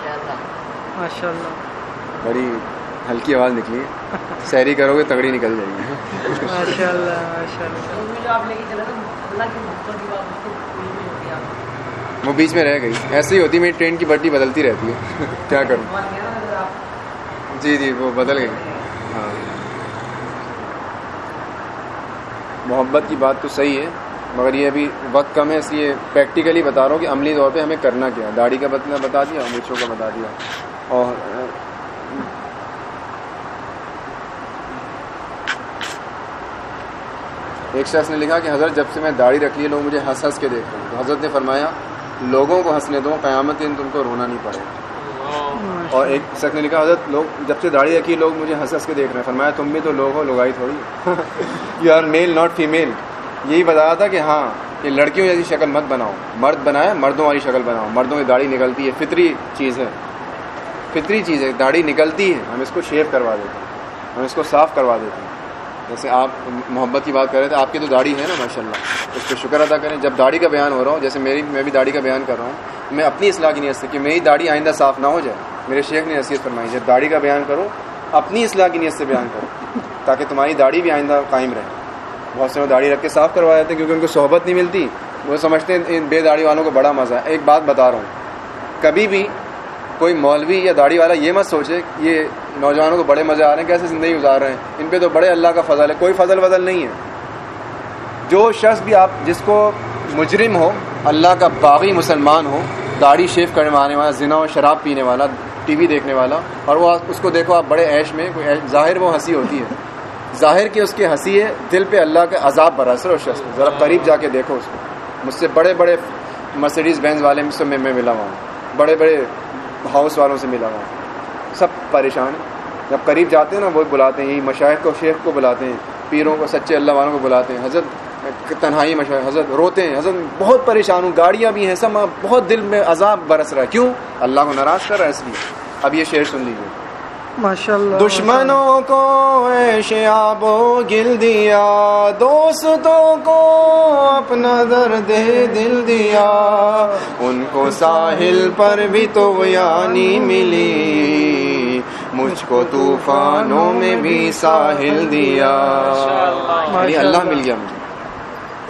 ماشاء اللہ بڑی ہلکی آواز نکلی۔ سیری کرو گے تگڑی نکل جائے گی۔ ماشاء اللہ ماشاء اللہ وہ بیچ میں رہ گئی۔ ایسے ہی ہوتی میری ٹرین کی بٹی بدلتی رہتی ہے۔ کیا کروں؟ جی جی وہ بدل گئی۔ ہاں۔ محبت کی بات تو صحیح ہے۔ مگر یہ ابھی وقت کم ہے، اس لیے پریکٹیکلی بتا رہا ہوں کہ عملی طور پہ ہمیں کرنا کیا داڑھی کا بتنا بتا دیا مرچوں کا بتا دیا۔ اور ایک شخص نے لکھا کہ حضرت جب سے میں داڑھی رکھ لی، لوگ مجھے ہنس ہنس کے دیکھتے ہیں۔ تو حضرت نے فرمایا، لوگوں کو ہنسنے دو، قیامت دن تم کو رونا نہیں پڑے گا۔ اور ایک شخص نے لکھا، حضرت، لوگ جب سے داڑھی رکھی، لوگ مجھے ہنس ہنس کے دیکھ رہے ہیں۔ فرمایا، تم بھی تو لوگ ہو، لوگائی تھوڑی۔ You are male not female یہی بتایا تھا کہ ہاں کہ لڑکیوں جیسی شکل مت بناؤ۔ مرد بنائے، مردوں والی شکل بناؤ۔ مردوں کی داڑھی نکلتی ہے، فطری چیز ہے۔ فطری چیز ہے، داڑھی نکلتی ہے۔ ہم اس کو شیو کروا دیتے ہیں۔ ہم اس کو صاف کروا دیتے ہیں۔ جیسے آپ محبت کی بات کر رہے تھے، آپ کی تو داڑھی ہے نا ماشاء اللہ اس پہ شکر ادا کریں۔ جب داڑھی کا بیان ہو رہا ہوں، جیسے میری، میں بھی داڑھی کا بیان کر رہا ہوں، میں اپنی اصلاح کی نیت سے کہ میری داڑھی آئندہ صاف نہ ہو جائے، میرے شیخ نے حیثیت فرمائی، جب داڑھی کا بیان کرو، اپنی اصلاح کی نیت سے بیان کرو، تاکہ تمہاری داڑھی بھی آئندہ قائم رہے۔ بہت سے لوگ داڑھی رکھ کے صاف کروا دیتے ہیں کیونکہ ان کو صحبت نہیں ملتی۔ وہ سمجھتے ہیں ان بے داڑھی والوں کو بڑا مزہ ہے۔ ایک بات بتا رہا ہوں۔ کبھی بھی کوئی مولوی یا داڑھی والا یہ مت سوچے یہ نوجوانوں کو بڑے مزے آ رہے ہیں، کیسے زندگی گزار رہے ہیں۔ ان پہ تو بڑے اللہ کا فضل ہے۔ کوئی فضل وضل نہیں ہے۔ جو شخص بھی آپ، جس کو مجرم ہو، اللہ کا باغی مسلمان ہو، داڑھی شیف کرنے والا، زنا و شراب پینے والا، ٹی وی دیکھنے والا، اور وہ اس کو دیکھو، آپ بڑے عیش میں، کوئی ظاہر وہ ہنسی ہوتی ہے۔ ظاہر کی اس کی ہنسی ہے، دل پہ اللہ کا عذاب برا سر اس شخص ذرا قریب جا کے دیکھو اس کو۔ مجھ سے بڑے بڑے مرسیڈیز بینز والے سے میں میں ملا ہوا ہوں۔ بڑے بڑے ہاؤس والوں سے ملا ہوا ہوں۔ سب پریشان جب قریب جاتے ہیں نا، وہ بلاتے ہیں۔ یہی مشاہد کو، شیخ کو بلاتے ہیں۔ پیروں کو، سچے اللہ والوں کو بلاتے ہیں۔ حضرت، تنہائی مشاہد، حضرت روتے ہیں۔ حضرت بہت پریشان ہوں۔ گاڑیاں بھی ہیں سب بہت دل میں عذاب برس رہا ہے۔ کیوں؟ اللہ کو ناراض کر رہا ہے اس لیے۔ اب یہ شعر سن لیجیے دشمنوں کو ایشیاب و گل دیا دوستوں کو اپنا درد دل دیا۔ ان کو ساحل پر بھی تو یعنی ملی۔ مجھ کو طوفانوں میں بھی ساحل دیا۔ یعنی اللہ مل گیا مجھے۔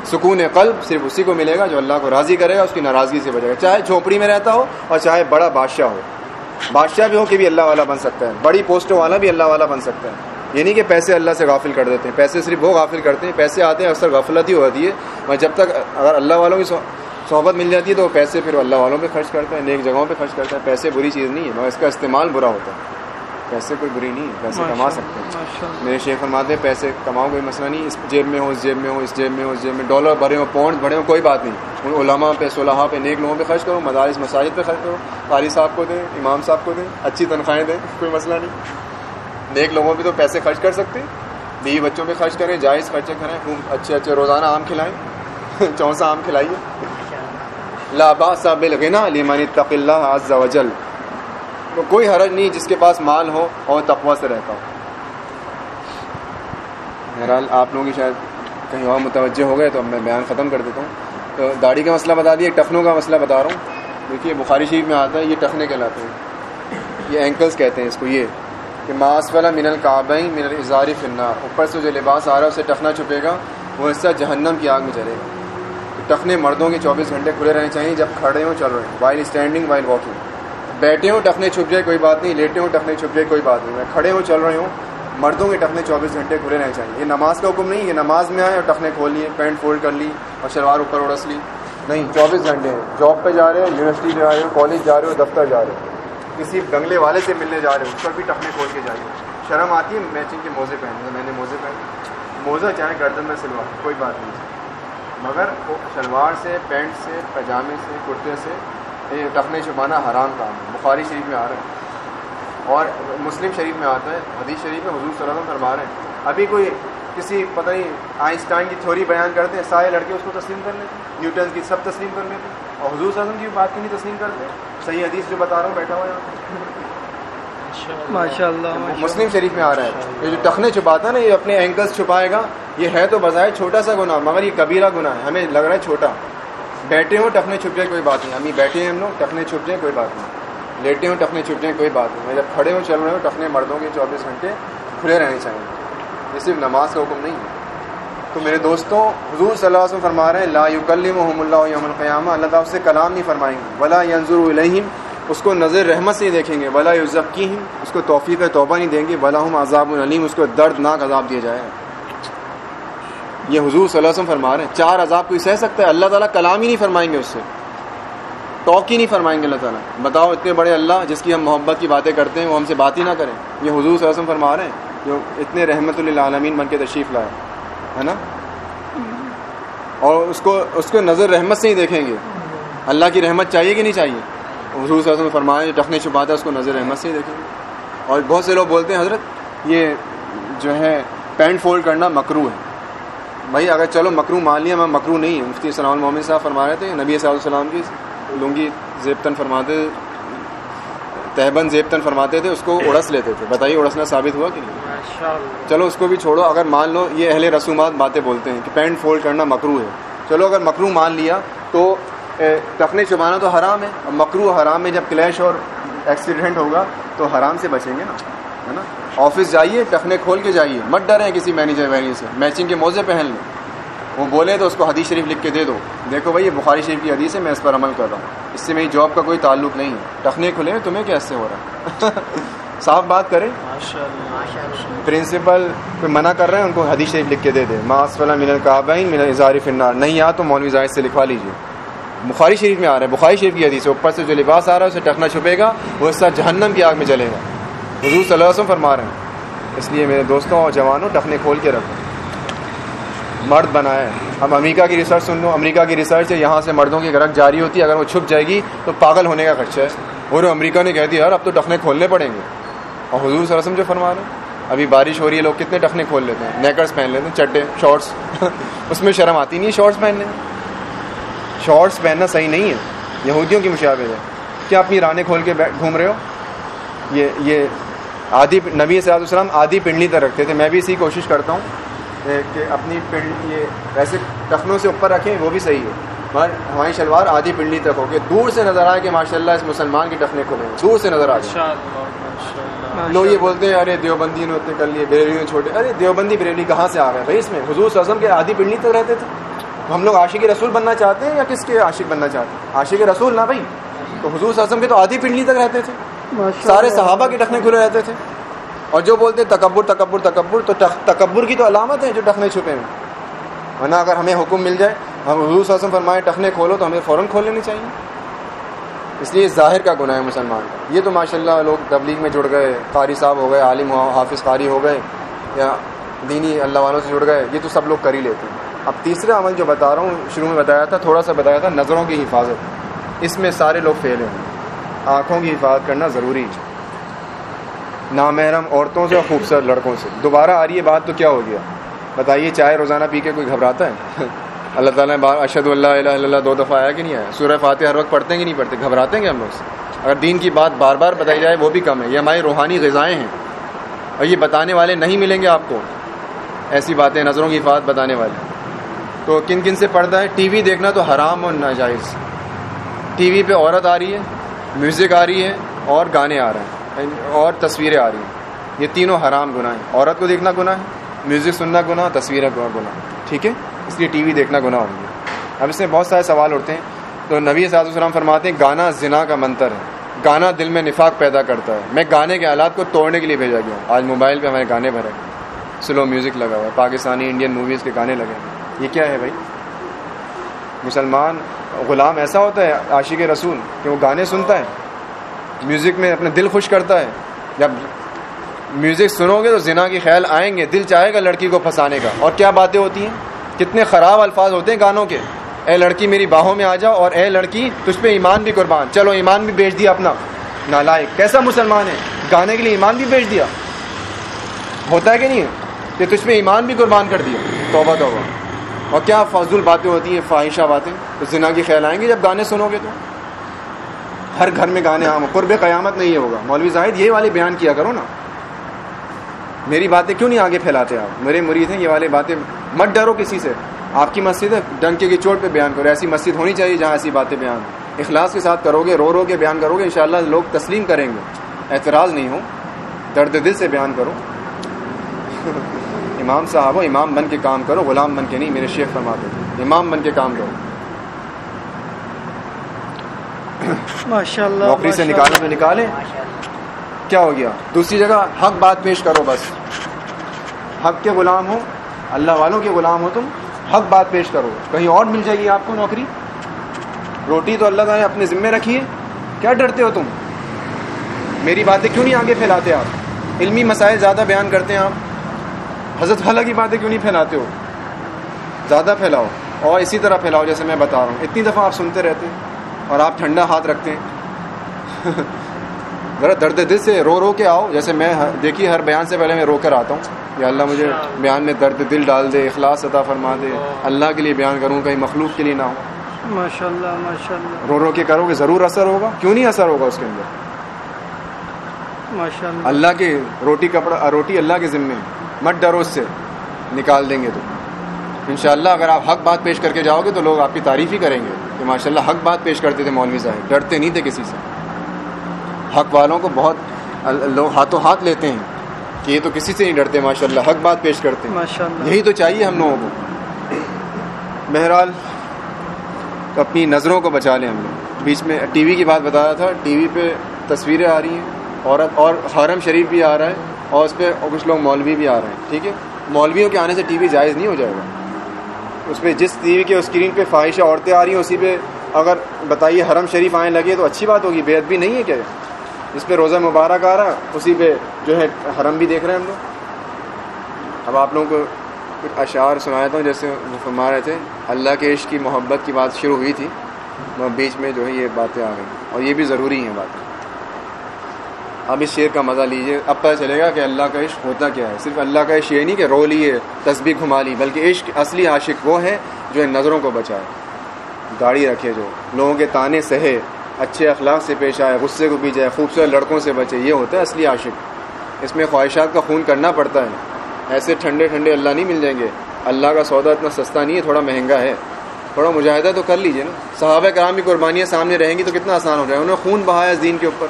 سکون قلب صرف اسی کو ملے گا جو اللہ کو راضی کرے گا اس کی ناراضگی سے بچے گا۔ چاہے جھونپڑی میں رہتا ہو اور چاہے بڑا بادشاہ ہو۔ بادشاہ بھی ہو کہ بھی اللہ والا بن سکتا ہے، بڑی پوسٹوں والا بھی اللہ والا بن سکتا ہے۔ یعنی کہ پیسے اللہ سے غافل کر دیتے ہیں، پیسے صرف وہ غافل کرتے ہیں، پیسے آتے ہیں اکثر غفلت ہی ہوتی ہے۔ اور جب تک اگر اللہ والوں کی صحبت مل جاتی ہے تو وہ پیسے پھر اللہ والوں پہ خرچ کرتا ہے، نیک جگہوں پہ خرچ کرتا ہے۔ پیسے بری چیز نہیں ہے، مگر اس کا استعمال برا ہوتا ہے۔ پیسے کوئی بری نہیں پیسے کما سکتے ہیں۔ میرے شیخ فرماتے ہیں پیسے کماؤ کوئی مسئلہ نہیں اس جیب میں ہو اس جیب میں ہو اس جیب میں ہو اس جیب میں ڈالر بھرے ہو پاؤنڈ بھرے ہو کوئی بات نہیں۔ ان علماء پہ صلاحہ پہ نیک لوگوں پہ خرچ کرو مدارس مساجد پہ خرچ کرو قاری صاحب کو دیں امام صاحب کو دیں اچھی تنخواہیں دیں کوئی مسئلہ نہیں۔ نیک لوگوں پہ تو پیسے خرچ کر سکتے ہیں۔ بیوی بچوں پہ خرچ کریں جائز خرچے کریں خوب اچھے اچھے روزانہ آم کھلائیں۔ *laughs* چونسا آم کھلائیے۔ لا باس بالغنا لمن اتق اللہ عز وجل۔ تو کوئی حرج نہیں جس کے پاس مال ہو اور تقوی سے رہتا ہو۔ بہرحال آپ لوگوں کی شاید کہیں اور متوجہ ہو گئے تو اب میں بیان ختم کر دیتا ہوں۔ تو داڑھی کا مسئلہ بتا دیا، ٹخنوں کا مسئلہ بتا رہا ہوں۔ دیکھیے، بخاری شریف میں آتا ہے، یہ ٹخنے کہلاتے ہیں۔ یہ اینکلس کہتے ہیں اس کو، یہ کہ ماس والا من القابئی من الزاری فنار اوپر سے جو لباس آ رہا ہے، اسے ٹخنا چھپے گا، وہ حصہ جہنم کی آگ میں چلے گا۔ ٹخنے مردوں کے چوبیس گھنٹے کھلے رہنے چاہیے جب کھڑے ہوں، چل رہے ہیں وائل اسٹینڈنگ وائل واکنگ بیٹھے ہوں ٹخنے چھپ جائے، کوئی بات نہیں. لیٹے ہوں ٹخنے چھپ جائے، کوئی بات نہیں. میں کھڑے ہوں چل رہے ہوں، مردوں کے ٹخنے چوبیس گھنٹے کھلے رہنے چاہیے. یہ نماز کا حکم نہیں، یہ نماز میں آئے اور ٹخنے کھول لیے، پینٹ فولڈ کر لی اور شلوار اوپر اڑس لی. نہیں، چوبیس گھنٹے ہیں. جاب پہ جا رہے ہیں، یونیورسٹی جا رہے ہو کالج جا رہے ہو دفتر جا رہے ہو کسی بنگلے والے سے ملنے جا رہے ہو اس پر بھی ٹخنے کھول کے جائیے. شرم آتی ہے، میچنگ کے موزے پہنے میں نے موزے پہنے. موزہ چاہے گردن میں سلوا، کوئی بات نہیں. مگر وہ شلوار سے، پینٹ سے پاجامے سے، کرتے سے یہ ٹخنے چھپانا حرام کام ہے۔ بخاری شریف میں آ رہا ہے۔ اور مسلم شریف میں آتا ہے حدیث شریف میں حضور صلی اللہ علیہ وسلم فرما رہے ہیں۔ ابھی کوئی کسی پتہ نہیں آئنسٹائن کی تھوری بیان کرتے ہیں سارے لڑکے اس کو تسلیم کر لیتے ہیں نیوٹن کی سب تسلیم کر لیتے ہیں۔ اور حضور صلی اللہ علیہ وسلم کی بات کی نہیں تسلیم کرتے صحیح حدیث جو بتا رہا ہوں بیٹھا ہوا یہاں ماشاء اللہ مسلم شریف میں آ رہا ہے۔ یہ جو ٹخنے چھپاتا ہے نا یہ اپنے اینکلس چھپائے گا یہ ہے تو بظاہر چھوٹا سا گناہ مگر یہ کبیرہ گناہ ہے۔ ہمیں لگ رہا ہے چھوٹا۔ بیٹھے ہوں ٹخنے چھپ جائے کوئی بات نہیں۔ ہم بیٹھے ہیں ہم لوگ ٹخنے چھپ جائیں، کوئی بات نہیں۔ لیٹے ہوں ٹخنے چھپ جائیں، کوئی بات نہیں۔ جب کھڑے ہوں، چل رہے ہوں ٹخنے مردوں کے چوبیس گھنٹے کھلے رہنے چاہیے۔ یہ صرف نماز کا حکم نہیں ہے۔ تو میرے دوستوں، حضور صلی اللہ علیہ وسلم فرما رہے ہیں، لا یکلمہم اللہ یوم القیامہ۔ اللہ تعالیٰ سے کلام نہیں فرمائیں گے۔ ولا ینظر الیہم۔ اس کو نظر رحمت سے دیکھیں گے۔ ولا یزکیہم۔ اس کو توفیق توبہ نہیں دیں گے۔ ولا ہم عذاب علیم۔ اس کو دردناک عذاب دیا جائے۔ گا یہ حضور صلی اللہ علیہ وسلم فرما رہے ہیں۔ چار عذاب کوئی سہ سکتا ہے؟ اللہ تعالیٰ کلام ہی نہیں فرمائیں گے اس سے۔ ٹاک ہی نہیں فرمائیں گے اللہ تعالیٰ۔ بتاؤ اتنے بڑے اللہ جس کی ہم محبت کی باتیں کرتے ہیں، وہ ہم سے بات ہی نہ کریں۔ یہ حضور صلی اللہ علیہ وسلم فرما رہے ہیں، جو اتنے رحمت للعالمین بن کے تشریف لائے، ہے نا؟ اور اس کو اس کو نظر رحمت سے ہی دیکھیں گے۔ اللہ کی رحمت چاہیے کہ نہیں چاہیے؟ حضور صلی اللہ علیہ وسلم فرمایا، جو ٹخنے چھپاتا ہے، اس کو نظر رحمت سے ہی دیکھیں گے۔ اور بہت سے لوگ بولتے ہیں، حضرت، یہ جو ہے، پینٹ فولڈ کرنا مکرو ہے۔ بھائی اگر چلو مکرو مان لیا میں مکرو نہیں ہوں مفتی السلام المومن صاحب فرما رہے تھے نبی علیہ وسلم کی لنگی زیبتن فرماتے تہبند زیبتن فرماتے تھے اس کو اڑس لیتے تھے۔ بتائیے اڑسنا ثابت ہوا کہ نہیں؟ چلو اس کو بھی چھوڑو اگر مان لو یہ اہل رسومات باتیں بولتے ہیں کہ پینٹ فولڈ کرنا مکرو ہے۔ چلو اگر مکرو مان لیا تو ٹخنے چبانا تو حرام ہے مکرو حرام میں جب کلیش اور ایکسیڈنٹ ہوگا تو حرام سے بچیں گے نا ہے نا؟ آفس جائیے ٹخنے کھول کے جائیے۔ مت ڈریں کسی مینیجر وینی سے۔ میچنگ کے موزے پہن لیں۔ وہ بولے تو اس کو حدیث شریف لکھ کے دے دو۔ دیکھو بھائی یہ بخاری شریف کی حدیث ہے میں اس پر عمل کر رہا ہوں۔ اس سے میری جاب کا کوئی تعلق نہیں ہے۔ ٹخنے کھلے ہیں تمہیں کیسے ہو رہا ہے؟ *laughs* صاف بات کریں۔ پرنسپل کوئی منع کر رہے ہیں ان کو حدیث شریف لکھ کے دے دے۔ ماس والا من القابین من اظہار فنار نہیں آ تو مولوی زاہد سے لکھوا لیجیے بخاری شریف میں آ رہا ہے۔ بخاری شریف کی حدیث ہے اوپر سے جو لباس آ رہا ہے اسے ٹکنا چھپے گا وہ حصہ جہنم کی آگ میں جلے گا۔ حضور صلی اللہ علیہ وسلم فرما رہے ہیں۔ اس لیے میرے دوستوں اور جوانوں، ٹخنے کھول کے رکھو۔ مرد بنائے اب امریکہ کی ریسرچ سن لو۔ امریکہ کی ریسرچ ہے۔ یہاں سے مردوں کی گرک جاری ہوتی ہے۔ اگر وہ چھپ جائے گی تو پاگل ہونے کا خدشہ ہے۔ اور امریکہ نے کہہ دیا، یار، اب تو ٹخنے کھولنے پڑیں گے۔ اور حضور صلی اللہ علیہ وسلم جو فرما رہے ہیں، ابھی بارش ہو رہی ہے، لوگ کتنے ٹخنے کھول لیتے ہیں۔ نیکرس پہن لیتے ہیں چڈے شارٹس *laughs* اس میں شرم آتی نہیں شارٹس پہننے شارٹس پہننا صحیح نہیں ہے۔ یہودیوں کی مشابہ ہے۔ کیا اپنی رانے کھول کے گھوم رہے ہو؟ یہ یہ آدھی نبی صلی اللہ علیہ وسلم آدھی پنڈلی تک رکھتے تھے۔ میں بھی اسی کوشش کرتا ہوں کہ اپنی پنڈ یہ ویسے ٹخنوں سے اوپر رکھیں وہ بھی صحیح ہے۔ مگر ہماری شلوار آدھی پنڈلی تک ہو کہ دور سے نظر آئے کہ ماشاء اللہ اس مسلمان کی ٹخنے کھلے ہیں۔ دور سے نظر آ جائے لوگ یہ بولتے ہیں ارے دیوبندی نے اتنے کر لیے بریلی نے چھوٹے ارے دیوبندی بریلی کہاں سے آ گئے بھائی؟ اس میں حضور وسلم کے آدھی پنڈلی تک رہتے تھے۔ ہم لوگ عاشق رسول بننا چاہتے ہیں یا کس کے عاشق بننا چاہتے ہیں؟ عاشق رسول نہ بھائی؟ تو حضور وسلم کے تو آدھی پنڈلی تک رہتے تھے۔ سارے صحابہ کے ٹخنے کھلے رہتے تھے۔ اور جو بولتے ہیں تکبر تکبر تکبر، تو تکبر کی تو علامت ہے جو ٹخنے چھپے ہیں ورنہ اگر ہمیں حکم مل جائے، ہم حضور صلی اللہ علیہ وسلم فرمائے ٹخنے کھولو تو ہمیں فوراً کھول لینی چاہیے۔ اس لیے ظاہر کا گناہ ہے مسلمان۔ کا یہ تو ماشاء اللہ لوگ تبلیغ میں جڑ گئے، قاری صاحب ہو گئے، عالم حافظ قاری ہو گئے، یا دینی اللہ والوں سے جڑ گئے، یہ تو سب لوگ کر ہی لیتے ہیں۔ اب تیسرا عمل جو بتا رہا ہوں، شروع میں بتایا تھا، تھوڑا سا بتایا تھا، نظروں کی حفاظت۔ اس میں سارے لوگ فیل ہیں۔ آنکھوں کی حفاظت کرنا ضروری ہے۔ نامحرم عورتوں سے اور خوبصورت لڑکوں سے۔ دوبارہ آ رہی ہے بات تو کیا ہو گیا؟ بتائیے، چائے روزانہ پی کے کوئی گھبراتا ہے؟ *laughs* اللہ تعالیٰ نے اشد اللہ الہ اللہ دو دفعہ آیا کہ نہیں آیا؟ سورہ فاتح ہر وقت پڑھتے ہیں کہ نہیں پڑھتے؟ گھبراتے ہیں کہ ہم لوگ؟ سے اگر دین کی بات بار بار بتائی جائے وہ بھی کم ہے۔ یہ ہماری روحانی غذائیں ہیں۔ اور یہ بتانے والے نہیں ملیں گے آپ کو۔ ایسی باتیں، نظروں کی حفاظت بتانے والے۔ تو کن کن سے پڑھتا ہے؟ ٹی وی دیکھنا تو حرام اور ناجائز۔ ٹی وی پہ عورت آ رہی ہے۔ میوزک آ رہی ہے اور گانے آ رہے ہیں اور تصویریں آ رہی ہیں۔ یہ تینوں حرام گناہ ہیں۔ عورت کو دیکھنا گناہ ہے میوزک سننا گناہ، تصویریں گناہ۔ ٹھیک ہے؟ اس لیے ٹی وی دیکھنا گناہ ہوں گے۔ اب اس میں بہت سارے سوال اٹھتے ہیں۔ تو نبی صاحب السلام فرماتے ہیں، گانا زنا کا منتر ہے۔ گانا دل میں نفاق پیدا کرتا ہے۔ میں گانے کے حالات کو توڑنے کے لیے بھیجا گیا ہوں۔ آج موبائل پہ ہمارے گانے بھرے۔ سلو میوزک لگا ہوا ہے۔ پاکستانی، انڈین موویز کے گانے لگے ہیں۔ یہ کیا ہے بھائی؟ مسلمان غلام ایسا ہوتا ہے، عاشق رسول، کہ وہ گانے سنتا ہے میوزک میں اپنے دل خوش کرتا ہے۔ جب میوزک سنو گے تو زنا کے خیال آئیں گے، دل چاہے گا لڑکی کو پھنسانے کا۔ اور کیا باتیں ہوتی ہیں؟ کتنے خراب الفاظ ہوتے ہیں گانوں کے۔ اے لڑکی میری باہوں میں آ جاؤ اور اے لڑکی تجھ پہ ایمان بھی قربان۔ چلو، ایمان بھی بیچ دیا اپنا۔ نالائق۔ کیسا مسلمان ہے؟ گانے کے لیے ایمان بھی بیچ دیا۔ ہوتا ہے کہ نہیں کہ تجھ پہ ایمان بھی قربان کر دیا۔ توبہ توبہ۔ اور کیا فضول باتیں ہوتی ہیں فواہشہ باتیں؟ تو زنا کی خیال آئیں گے جب گانے سنو گے تو؟ ہر گھر میں گانے عام قرب قیامت نہیں ہوگا۔ مولوی زاہد، یہ والے بیان کیا کرو نا۔ میری باتیں کیوں نہیں آگے پھیلاتے آپ؟ میرے مرید ہیں، یہ والے باتیں مت ڈرو کسی سے۔ آپ کی مسجد ہے، ڈنکے کی چوٹ پہ بیان کرو۔ ایسی مسجد ہونی چاہیے جہاں ایسی باتیں بیان اخلاص کے ساتھ کرو گے، رو رو کے بیان کرو گے، انشاءاللہ لوگ تسلیم کریں گے۔ اعتراض نہیں ہو درد دل سے بیان کرو۔ *laughs* امام صاحب ہو امام بن کے کام کرو غلام بن کے نہیں میرے شیخ فرماتے امام بن کے کام کرو۔ نوکری سے نکالے تو نکالے۔ کیا ہو گیا؟ دوسری جگہ حق بات پیش کرو بس۔ حق کے غلام ہو اللہ والوں کے غلام ہو تم حق بات پیش کرو۔ کہیں اور مل جائے گی آپ کو نوکری؟ روٹی تو اللہ تعالیٰ نے اپنے ذمے رکھی ہے۔ کیا ڈرتے ہو تم؟ میری باتیں کیوں نہیں آگے پھیلاتے آپ؟ علمی مسائل زیادہ بیان کرتے ہیں آپ۔ حضرت والا کی باتیں کیوں نہیں پھیلاتے ہو؟ زیادہ پھیلاؤ اور اسی طرح پھیلاؤ جیسے میں بتا رہا ہوں۔ اتنی دفعہ آپ سنتے رہتے ہیں اور آپ ٹھنڈا ہاتھ رکھتے ہیں۔ *laughs* ذرا درد دل سے رو رو کے آؤ۔ جیسے میں دیکھیے ہر بیان سے پہلے میں رو کر آتا ہوں۔ یا اللہ مجھے بیان میں درد دل ڈال دے اخلاص عطا فرما دے۔ اللہ کے لیے بیان کروں کہیں مخلوق کے لیے نہ ہو۔ ماشاء اللہ ماشاء اللہ رو رو کے کرو گے ضرور اثر ہوگا۔ کیوں نہیں اثر ہوگا اس کے اندر؟ ماشاء اللہ اللہ کے روٹی کپڑا روٹی اللہ کے ذمے۔ مت ڈرو اس سے۔ نکال دیں گے تو۔ انشاءاللہ اگر آپ حق بات پیش کر کے جاؤ گے تو لوگ آپ کی تعریف ہی کریں گے کہ ماشاءاللہ حق بات پیش کرتے تھے مولوی صاحب۔ ڈرتے نہیں تھے کسی سے۔ حق والوں کو بہت لوگ ہاتھوں ہاتھ لیتے ہیں کہ یہ تو کسی سے نہیں ڈرتے ماشاء اللہ حق بات پیش کرتے اللہ یہی تو چاہیے ہم لوگوں کو۔ بہرحال اپنی نظروں کو بچا لیں ہم لوگ۔ بیچ میں ٹی وی کی بات بتایا تھا۔ ٹی وی پہ تصویریں آ رہی ہیں۔ عورت اور حرم شریف بھی آ رہا ہے۔ اور اس پہ کچھ لوگ مولوی بھی آ رہے ہیں، ٹھیک ہے؟ مولویوں کے آنے سے ٹی وی جائز نہیں ہو جائے گا۔ اس پہ جس ٹی وی کے اسکرین پہ خواہشیں عورتیں آ رہی ہیں، اسی پہ اگر بتائیے حرم شریف آنے لگے تو اچھی بات ہوگی بے ادبی نہیں ہے کیا جس پہ روزہ مبارک آ رہا، اسی پہ جو ہے حرم بھی دیکھ رہے ہیں ہم لوگ۔ اب آپ لوگوں کو کچھ اشعار سنایا تھا جیسے فرما رہے تھے، اللہ کے عشق کی محبت کی بات شروع ہوئی تھی بیچ میں جو ہے یہ باتیں آ گئی اور یہ بھی ضروری ہیں باتیں۔ اب اس شعر کا مزہ لیجیے اب پتہ چلے گا کہ اللہ کا عشق ہوتا کیا ہے۔ صرف اللہ کا عشق یہ نہیں کہ رو لیے، تسبیح گھما لی، بلکہ عشق اصلی عاشق وہ ہے جو ان نظروں کو بچائے۔ گاڑی رکھے جو، لوگوں کے تانے سہے، اچھے اخلاق سے پیش آئے، غصے کو بھی جائے، خوبصورت لڑکوں سے بچے، یہ ہوتا ہے اصلی عاشق۔ اس میں خواہشات کا خون کرنا پڑتا ہے۔ ایسے ٹھنڈے ٹھنڈے اللہ نہیں مل جائیں گے۔ اللہ کا سودا اتنا سستا نہیں ہے، تھوڑا مہنگا ہے۔ تھوڑا مجاہدہ تو کر لیجیے نا۔ صحابہ کرام کی قربانیاں سامنے رہیں گی تو کتنا آسان ہو جائے۔ انہوں نے خون بہایا دین کے اوپر۔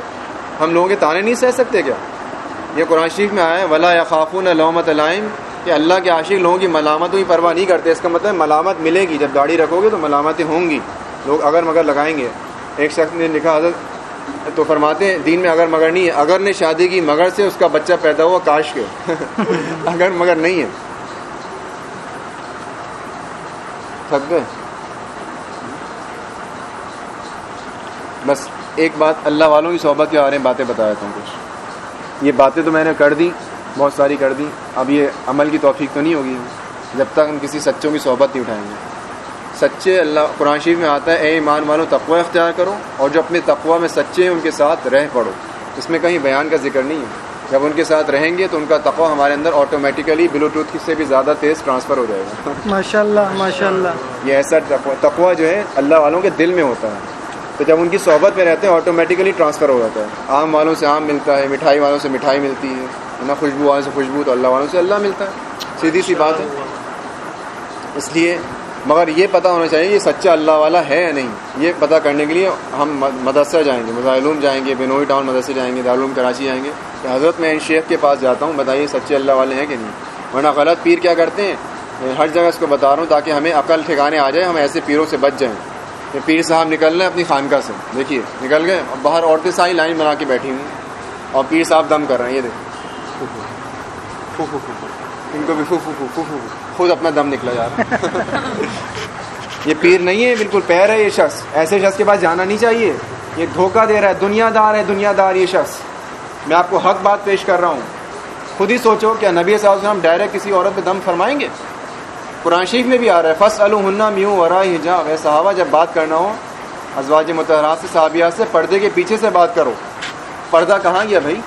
ہم لوگوں کے تانے نہیں سہ سکتے کیا؟ یہ قرآن شریف میں آیا ولا یا خافون علامت علائم کہ اللہ کے عاشق لوگوں کی ملامتوں کی پرواہ نہیں کرتے، اس کا مطلب ملامت ملے گی۔ جب گاڑی رکھو گے تو ملامتیں ہوں گی۔ لوگ اگر مگر لگائیں گے۔ ایک شخص نے لکھا، حضرت تو فرماتے ہیں، دین میں اگر مگر نہیں ہے۔ اگر نے شادی کی مگر سے، اس کا بچہ پیدا ہوا کاش کے۔ *laughs* اگر مگر نہیں ہے۔ تھک گئے۔ بس۔ ایک بات اللہ والوں کی صحبت کے بارے میں باتیں بتا دیتا ہوں کچھ۔ یہ باتیں تو میں نے کر دی بہت ساری کر دی اب یہ عمل کی توفیق تو نہیں ہوگی۔ جب تک ہم کسی سچوں کی صحبت نہیں اٹھائیں گے۔ سچے اللہ قرآن شریف میں آتا ہے اے ایمان والوں تقوی اختیار کرو اور جو اپنے تقوی میں سچے ہیں ان کے ساتھ رہ پڑو اس میں کہیں بیان کا ذکر نہیں ہے۔ جب ان کے ساتھ رہیں گے تو ان کا تقوی ہمارے اندر آٹومیٹیکلی بلوٹوتھ سے بھی زیادہ تیز ٹرانسفر ہو جائے گا۔ ماشاء اللہ ماشاء اللہ یہ ایسا تقوی جو ہے اللہ والوں کے دل میں ہوتا ہے۔ تو جب ان کی صحبت میں رہتے ہیں آٹومیٹیکلی ٹرانسفر ہو جاتا ہے۔ آم والوں سے آم ملتا ہے، مٹھائی والوں سے مٹھائی ملتی ہے نہ خوشبو والوں سے خوشبو، تو اللہ والوں سے اللہ ملتا ہے۔ سیدھی سی بات ہے۔ اس لیے، مگر یہ پتہ ہونا چاہیے یہ سچا اللہ والا ہے یا نہیں۔ یہ پتہ کرنے کے لیے ہم مدرسہ جائیں گے، مظاہرون جائیں گے بینوئی ٹاؤن مدرسے جائیں گے، دارالعلوم کراچی جائیں گے۔ کہ حضرت میں ان شیخ کے پاس جاتا ہوں، بتائیے سچے اللہ والے ہیں کہ نہیں؟ ورنہ غلط پیر کیا کرتے ہیں؟ ہر جگہ اس کو بتا رہا ہوں تاکہ ہمیں عقل، ٹھکانے آ جائے، ہم ایسے پیروں سے بچ جائیں۔ کہ پیر صاحب نکل رہے ہیں اپنی خانقاہ سے۔ دیکھیے، نکل گئے باہر عورتیں ساری لائن بنا کے بیٹھی ہوئی اور پیر صاحب دم کر رہے ہیں، یہ دیکھ ان کو بھی فو فو فو فو خود اپنا دم نکلا جا رہا *laughs* یہ پیر نہیں ہے بالکل پیر ہے، یہ شخص۔ ایسے شخص کے پاس جانا نہیں چاہیے۔ یہ دھوکہ دے رہا ہے دنیا دار ہے دنیا دار یہ شخص۔ میں آپ کو حق بات پیش کر رہا ہوں۔ خود ہی سوچو کیا نبی صاحب وسلم ڈائریکٹ کسی عورت پہ دم فرمائیں گے؟ قرآن شریف میں بھی آ رہا ہے۔ فص النا میوں ورا ہجا اے صحابہ جب بات کرنا ہو ازواج متحرات سے صحابیات سے پردے کے پیچھے سے بات کرو۔ پردہ کہاں گیا بھائی؟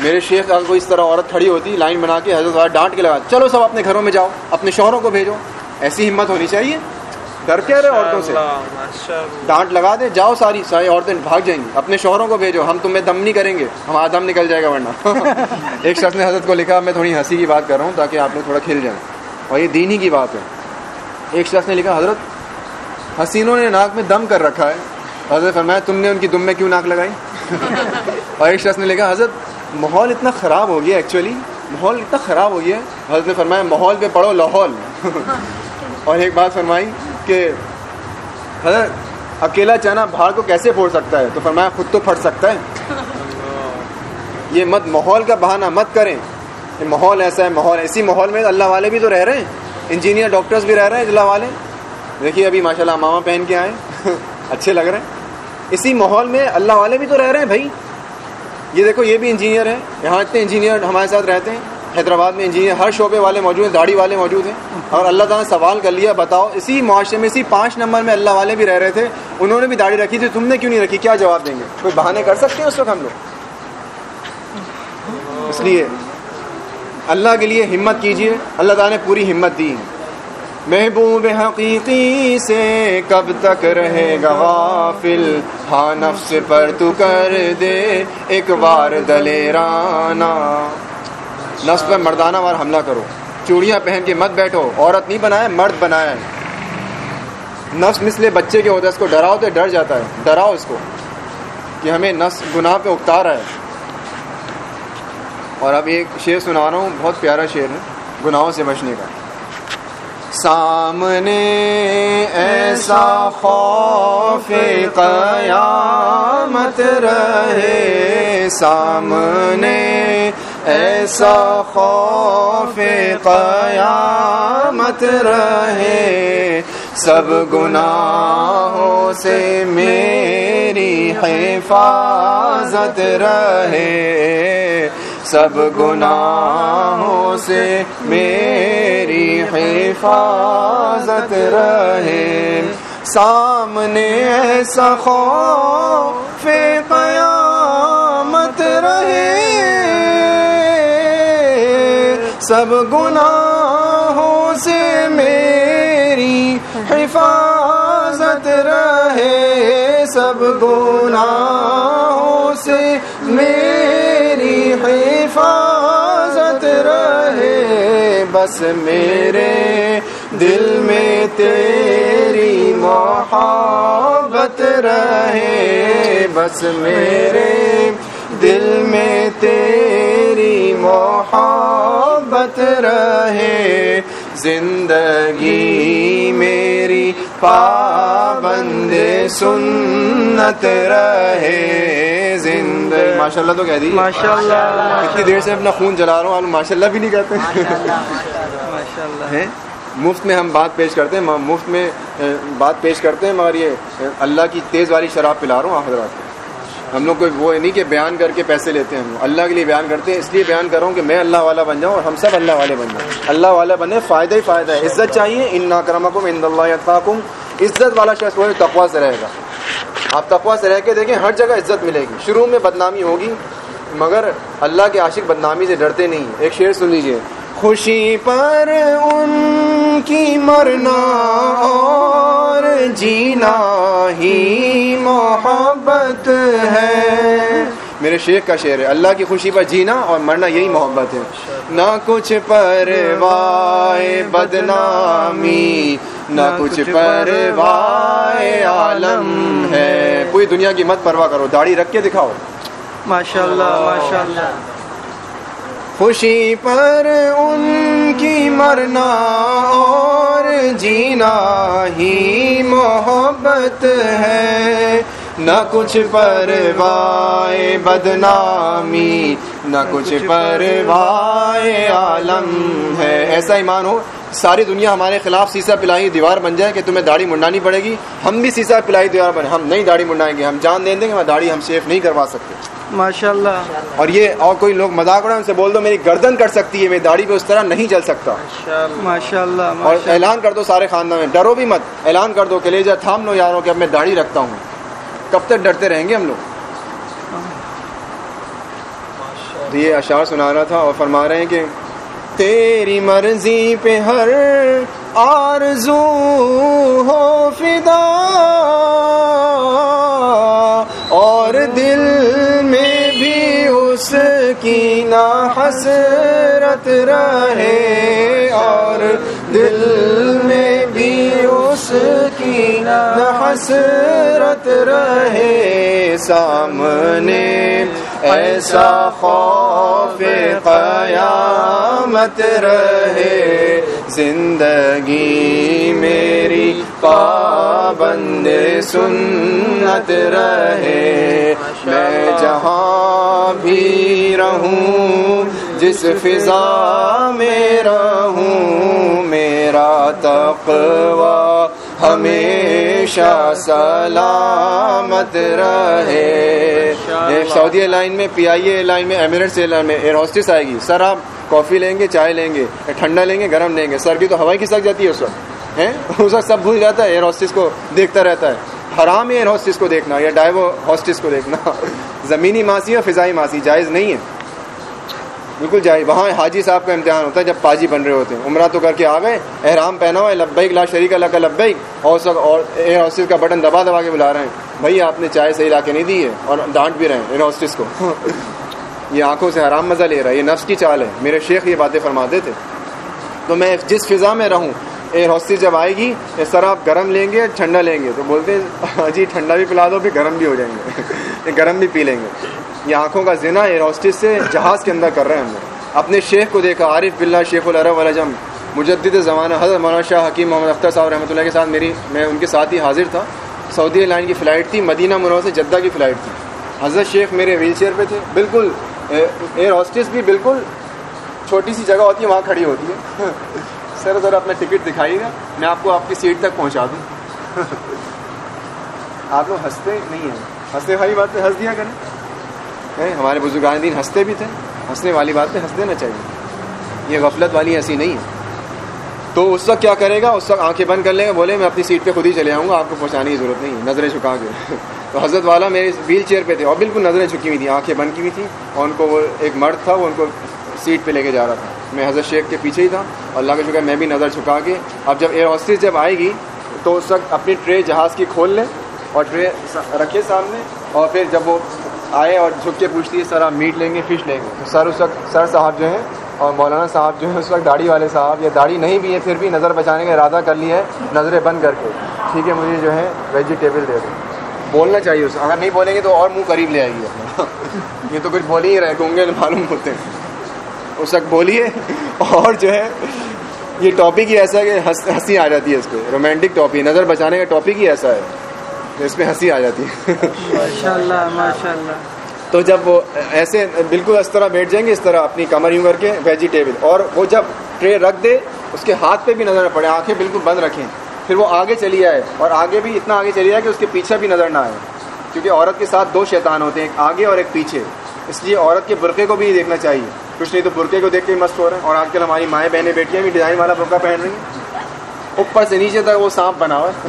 میرے شیخ اگر کوئی اس طرح عورت کھڑی ہوتی لائن بنا کے حضرت ڈانٹ کے لگا۔ چلو سب اپنے گھروں میں جاؤ اپنے شوہروں کو بھیجو۔ ایسی ہمت ہونی چاہیے۔ ڈر کیا رہے عورتوں سے؟ ڈانٹ لگا دے جاؤ ساری ساری عورتیں بھاگ جائیں گی۔ اپنے شوہروں کو بھیجو ہم تمہیں دم نہیں کریں گے۔ ہمارا دم نکل جائے گا ورنہ۔ *laughs* ایک شخص نے حضرت کو لکھا میں تھوڑی ہنسی کی بات کر رہا ہوں تاکہ آپ لوگ تھوڑا کھل جائیں۔ اور یہ دینی کی بات ہے۔ ایک شخص نے لکھا، حضرت، حسینوں نے ناک میں دم کر رکھا ہے۔ حضرت فرمایا، تم نے ان کی دم میں کیوں ناک لگائی؟ اور ایک شخص نے لکھا، حضرت، ماحول اتنا خراب ہو گیا ایکچولی ماحول اتنا خراب ہو گیا حضرت نے فرمایا، ماحول پہ پڑھو لاہور۔ اور ایک بات فرمائی کہ، حضرت، اکیلا چنا بھاڑ کو کیسے پھوڑ سکتا ہے؟ تو فرمایا، خود تو پھٹ سکتا ہے۔ یہ مت، ماحول کا بہانہ مت کریں۔ ماحول ایسا ہے، ماحول اسی ماحول میں اللہ والے بھی تو رہ رہے ہیں۔ انجینئر، ڈاکٹرز بھی رہ رہے ہیں اللہ والے۔ دیکھیے ابھی ماشاء اللہ ماما پہن کے آئے۔ *laughs* اچھے لگ رہے ہیں۔ اسی ماحول میں اللہ والے بھی تو رہ رہے ہیں بھائی۔ یہ دیکھو، یہ بھی انجینئر ہیں۔ یہاں اتنے انجینئر ہمارے ساتھ رہتے ہیں۔ حیدرآباد میں انجینئر ہر شعبے والے موجود ہیں، داڑھی والے موجود ہیں۔ اور اللہ تعالیٰ نے سوال کر لیا، بتاؤ۔ اسی معاشرے میں، اسی پانچ نمبر میں اللہ والے بھی رہ رہے تھے۔ انہوں نے بھی داڑھی رکھی تھی، تم نے کیوں نہیں رکھی؟ کیا جواب دیں گے؟ کوئی بہانے کر سکتے ہیں اس وقت ہم لوگ؟ اس لیے۔ اللہ کے لیے ہمت کیجیے اللہ تعالیٰ نے پوری ہمت دی۔ محبوب حقیقی سے کب تک رہے گا غافل؟ ہاں نفس پر تو کر دے۔ ایک بار دلیرانا نفس پر مردانہ وار حملہ کرو۔ چوڑیاں پہن کے مت بیٹھو۔ عورت نہیں بنایا مرد بنایا ہے نفس مسلے بچے کے ہوتا ہے اس کو ڈراؤ تو ڈر جاتا ہے۔ ڈراؤ اس کو کہ ہمیں نفس، گناہ پہ اکتا رہا ہے۔ اور اب ایک شعر سنا رہا ہوں، بہت پیارا شعر ہے، گناہوں سے بچنے کا۔ سامنے ایسا خوف قیامت رہے، سامنے ایسا خوف قیامت رہے۔ سب گناہوں سے میری حفاظت رہے۔ سب گناہوں سے میری حفاظت رہے۔ سامنے ایسا خوف قیامت رہے۔ سب گناہوں سے میری حفاظت بس میرے دل میں تیری محبت رہے۔ بس میرے دل میں تیری محبت رہے۔ زندگی میری پابند سنت رہے زندگی ماشاء اللہ تو کہہ دی۔ ماشاء اللہ اتنی دیر سے اپنا خون جلا رہا ہوں ماشاء اللہ بھی نہیں کہتے۔ ماشاء اللہ مفت میں ہم بات پیش کرتے ہیں مفت میں بات پیش کرتے ہیں مگر یہ اللہ کی تیز والی شراب پلا رہا ہوں حضرات کو۔ ہم لوگ کوئی وہ نہیں کہ بیان کر کے پیسے لیتے ہیں ہم اللہ کے لیے بیان کرتے ہیں، اس لیے بیان کروں کہ میں اللہ والا بن جاؤں اور ہم سب اللہ والے بن جائیں اللہ والا بنے، فائدہ ہی فائدہ ہے۔ عزت چاہیے ان ناکرمکم ان اللہ عزت والا شخص وہ تقوا سے رہے گا۔ آپ تقوا سے رہ کے دیکھیں، ہر جگہ عزت ملے گی۔ شروع میں بدنامی ہوگی، مگر اللہ کے عاشق بدنامی سے ڈرتے نہیں۔ ایک شعر سن لیجیے خوشی پر ان کی مرنا اور جینا ہی محبت ہے۔ میرے شیخ کا شعر ہے، اللہ کی خوشی پر جینا اور مرنا یہی محبت ہے۔ نہ کچھ پر وائے بدنامی، نہ کچھ پر وائے عالم ہے۔ پوری دنیا کی مت پرواہ کرو، داڑھی رکھ کے دکھاؤ۔ ماشاء اللہ ماشاء اللہ خوشی پر ان کی مرنا اور جینا ہی محبت ہے۔ نہ کچھ پر وائے بدنامی نہ کچھ پر وائے عالم ہے۔ ایسا ایمان ہو ساری دنیا ہمارے خلاف سیسا پلائی دیوار بن جائے کہ تمہیں داڑھی منڈانی پڑے گی۔ ہم بھی سیسا پلائی دیوار بنے ہم نہیں داڑھی منڈائیں گے۔ ہم جان دیں گے داڑھی ہم شیف نہیں کروا سکتے۔ ماشاء اللہ اور یہ اور کوئی لوگ مذاق اڑا ان سے بول دو میری گردن کٹ سکتی ہے میری داڑھی پہ اس طرح نہیں چل سکتا۔ ماشاء اللہ اور اعلان کر دو سارے خاندان میں ڈرو بھی مت۔ اعلان کر دو کہ لے جا تھام لو یاروں کہ اب میں داڑھی رکھتا ہوں۔ کب تک ڈرتے رہیں گے ہم لوگ؟ یہ اشعار سنا رہا تھا اور فرما رہے ہیں کہ تیری مرضی پہ ہر آرزو ہو فدا اور دل میں بھی اس کی نا حسرت رہے اور دل میں بھی اس کی نا حسرت رہے سامنے ایسا خوف قیامت رہے زندگی میری پابند سنت رہے میں جہاں بھی رہوں جس فضا میں رہوں میرا تقوی ہمیشہ سلامت رہے۔ سعودی لائن میں پی آئی اے لائن میں ایمریٹس ایئر لائن میں ایئر ہاسٹس آئے گی۔ سر آپ کافی لیں گے چائے لیں گے ٹھنڈا لیں گے گرم لیں گے۔ سر کی تو ہوائی کھسک جاتی ہے اس وقت اس وقت سب بھول جاتا ہے ایئر ہاسٹس کو دیکھتا رہتا ہے۔ حرام ہے ایئر ہاسٹس کو دیکھنا یا ڈائیو ہاسٹس کو دیکھنا۔ *laughs* زمینی ماسی اور فضائی ماسی جائز نہیں ہے۔ بالکل جائے وہاں حاجی صاحب کا امتحان ہوتا ہے جب پاجی بن رہے ہوتے ہیں۔ عمرہ تو کر کے آ گئے، احرام پہنا ہوا ہے، لبیک، لا شریک، اللہ کا لبیک، اور سب، اور ایئر ہاسٹس کا بٹن دبا دبا کے بلا رہے ہیں۔ بھائی، آپ نے چائے صحیح لا کے نہیں دی ہے، اور ڈانٹ بھی رہے ہیں ایئر ہاسٹس کو۔ *laughs* یہ آنکھوں سے حرام مزہ لے رہا ہے، یہ نفس کی چال ہے۔ میرے شیخ یہ باتیں فرماتے تھے۔ تو میں جس فضا میں رہوں ایئر ہاسٹس جب آئے گی، اس طرح آپ گرم لیں گے، ٹھنڈا لیں گے۔ تو بولتے ہیں ہاں جی ٹھنڈا بھی پلا دو، پھر گرم بھی ہو جائیں گے۔ *laughs* گرم بھی پی لیں گے۔ یہ آنکھوں کا زنا ایئر ہاسٹس سے جہاز کے اندر کر رہے ہیں ہم لوگ۔ اپنے شیخ کو دیکھا، عارف بلّہ شیخ العرب الجم مجدد زمانہ، حضرت مولانا شاہ حکیم محمد اختر صاحب رحمۃ اللہ کے ساتھ میری، میں ان کے ساتھ ہی حاضر تھا۔ سعودی لائن کی فلائٹ تھی، مدینہ منور سے جدہ کی فلائٹ تھی۔ حضرت شیخ میرے ویل چیئر پہ تھے۔ بالکل ایئر ہاسٹس بھی بالکل چھوٹی سی جگہ ہوتی ہے، وہاں کھڑی ہوتی ہے۔ *laughs* سر، ذرا اپنا ٹکٹ دکھائیے گا، میں آپ کو آپ کی سیٹ تک پہنچا دوں۔ *laughs* آپ لوگ ہنستے نہیں ہیں۔ ہنستے والی بات پہ ہنس دیا کریں۔ ہمارے بزرگان دین ہنستے بھی تھے۔ ہنسنے والی بات پہ ہنس دینا چاہیے۔ یہ غفلت والی ہنسی نہیں ہے۔ تو اس وقت کیا کرے گا؟ اس وقت آنکھیں بند کر لیں گے بولے، میں اپنی سیٹ پہ خود ہی چلے آؤں گا، آپ کو پہنچانے کی ضرورت نہیں نظریں چھکا کے۔ *laughs* تو حضرت والا میرے ویل چیئر پہ تھے اور بالکل نظریں چھکی ہوئی تھیں، آنکھیں بند کی ہوئی تھیں۔ اور ان کو وہ ایک مرد تھا، وہ ان کو سیٹ پہ لے کے جا رہا تھا۔ میں حضرت شیخ کے پیچھے ہی تھا۔ اللہ کا شکر میں بھی نظر چھکا کے اب جب ایئر ہاسٹس جب آئے گی تو اس وقت اپنی ٹرے جہاز کی کھول لیں اور ٹرے رکھے سامنے اور پھر جب وہ آئے اور جھک کے پوچھتی ہے، سر، آپ میٹ لیں گے، فش لیں گے؟ تو سر اس وقت سر صاحب جو ہیں اور مولانا صاحب جو ہے اس وقت داڑھی والے صاحب یا داڑھی نہیں بھی ہے، پھر بھی نظر بچانے کا ارادہ کر لیا ہے، نظریں بند کر کے۔ ٹھیک ہے، مجھے جو ہے ویجیٹیبل دے دو۔ بولنا چاہیے اس اگر نہیں بولیں گے تو اور منہ قریب لے آئے گی *laughs* یہ تو کچھ بول ہی رہے، گونگے معلوم ہوتے ہیں۔ اس وقت بولیے اور جو ہے یہ ٹاپک ہی ایسا ہے کہ ہنسی آ جاتی ہے اس پہ۔ رومانٹک ٹاپک نظر بچانے کا ٹاپک ہی ایسا ہے اس پہ ہنسی آ جاتی ہے۔ ماشاء اللہ ماشاء اللہ تو جب وہ ایسے بالکل اس طرح بیٹھ جائیں گے اس طرح اپنی کمر یوں کر کے ویجیٹیبل اور وہ جب ٹرے رکھ دے اس کے ہاتھ پہ بھی نظر نہ پڑے آنکھیں بالکل بند رکھیں۔ پھر وہ آگے چلی آئے اور آگے بھی اتنا آگے چلی آئے کہ اس کے پیچھے بھی نظر نہ آئے۔ کیونکہ عورت کے ساتھ دو شیطان ہوتے ہیں ایک آگے اور ایک پیچھے۔ اس لیے عورت کے برقعے کو بھی دیکھنا چاہیے۔ کچھ نہیں تو برقعے کو دیکھ کے مست ہو رہے ہیں۔ اور آج کل ہماری مائیں بہنیں بیٹیاں بھی ڈیزائن والا برقع پہن رہی ہیں۔ اوپر سے نیچے تک وہ سانپ بنا ہوا ہے۔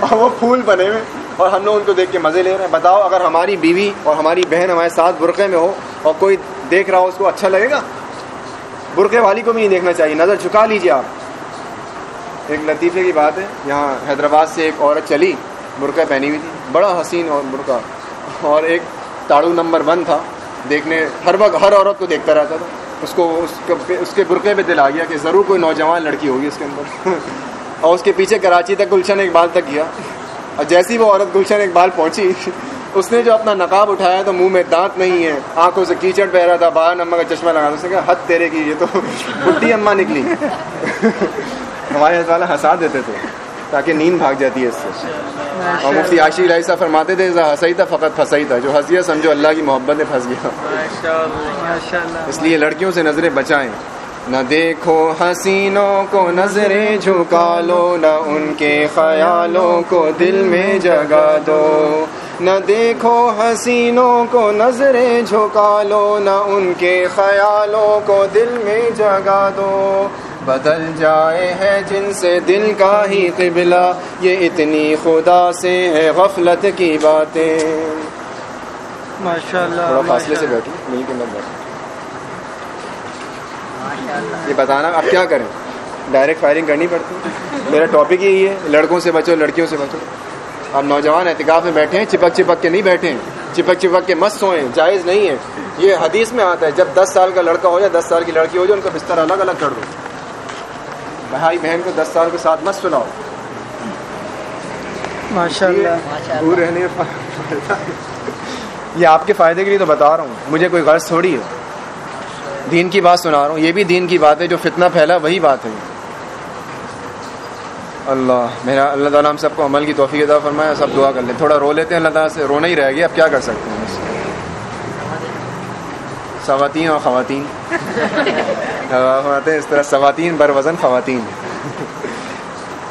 اور وہ پھول بنے ہوئے اور ہم لوگ ان کو دیکھ کے مزے لے رہے ہیں۔ بتاؤ، اگر ہماری بیوی اور ہماری بہن ہمارے ساتھ برقعے میں ہو اور کوئی دیکھ رہا ہو اس کو اچھا لگے گا؟ برقعے والی کو بھی نہیں دیکھنا چاہیے۔ نظر چکا لیجیے آپ۔ ایک لطیفے کی بات ہے۔ یہاں حیدرآباد سے ایک عورت چلی برقع پہنی ہوئی تھی۔ بڑا حسین اور برقع اور ایک تاڑو نمبر ون تھا، دیکھنے، ہر وقت، ہر عورت کو دیکھتا رہتا تھا۔ اس کو، اس کے برقعے پہ دل آ گیا کہ ضرور کوئی نوجوان لڑکی ہوگی اس کے اندر۔ *laughs* اور اس کے پیچھے کراچی تک گلشن اقبال تک گیا۔ اور جیسی وہ عورت گلشن اقبال پہنچی، *laughs* اس نے جو اپنا نقاب اٹھایا تو منہ میں دانت نہیں ہے، آنکھوں سے کیچڑ پہ رہا تھا بارہ نمبر کا چشمہ لگا اس نے کہا، حد تیرے کی، یہ تو *laughs* بڈی اماں نکلی۔ ہمارے والا ہنسا دیتے تھے۔ تاکہ نیند بھاگ جاتی ہے اس سے۔ اور مفتی عاشی رائی صاحب فرماتے تھے ہنسائی تھا فقط پھنسائی تھا جو ہنس گیا سمجھو اللہ کی محبت میں پھنس گیا۔ اس لیے لڑکیوں سے نظریں بچائیں۔ نہ دیکھو حسینوں کو نظریں جھکا لو نہ ان کے خیالوں کو دل میں جگا دو۔ نہ دیکھو حسینوں کو نظریں جھکا لو نہ ان کے خیالوں کو دل میں جگا دو۔ بدل جائے ہے جن سے دل کا ہی قبلہ یہ اتنی خدا سے ہے غفلت کی باتیں۔ ماشاء اللہ تھوڑا فاصلے سے یہ بتانا اب کیا کریں؟ ڈائریکٹ فائرنگ کرنی پڑتی۔ میرا ٹاپک یہی ہے لڑکوں سے بچو لڑکیوں سے بچو۔ اب نوجوان احتکاب میں بیٹھے ہیں چپک چپک کے نہیں بیٹھے ہیں۔ چپک چپک کے مست ہوئے جائز نہیں ہے یہ حدیث میں آتا ہے جب دس سال کا لڑکا ہو جائے دس سال کی لڑکی ہو جائے ان کا بستر الگ الگ کر دو۔ بھائی بہن کو دس سال کے ساتھ مت سناؤ۔ ماشاء اللہ دور رہنے یہ آپ کے فائدے کے لیے تو بتا رہا ہوں۔ مجھے کوئی غرض تھوڑی ہے۔ دین کی بات سنا رہا ہوں۔ یہ بھی دین کی بات ہے جو فتنہ پھیلا وہی بات ہے۔ اللہ میرا اللہ تعالیٰ ہم سب کو عمل کی توفیق ادا فرمایا سب دعا کر لیں۔ تھوڑا رو لیتے ہیں اللہ تعالیٰ سے رونا ہی رہ گیا۔ اب کیا کر سکتے ہیں؟ خواتین اور خواتین۔ فرماتے ہیں اس طرح خواتین بر وزن خواتین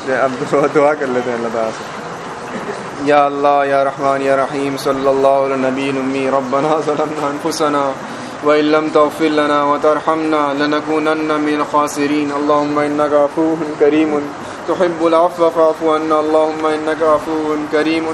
جی، اب دعا کر لیتے ہیں اللہ تعالیٰ سے۔ یا اللہ، یا رحمان، یا رحیم، صلی اللہ علیہ نبی امی ربنا ظلمنا انفسنا وإن لم تغفر لنا وترحمنا لنكونن من الخاسرين اللهم إنك عفو كريم تحب العفو فاعف عنا۔ اللهم إنك عفو كريم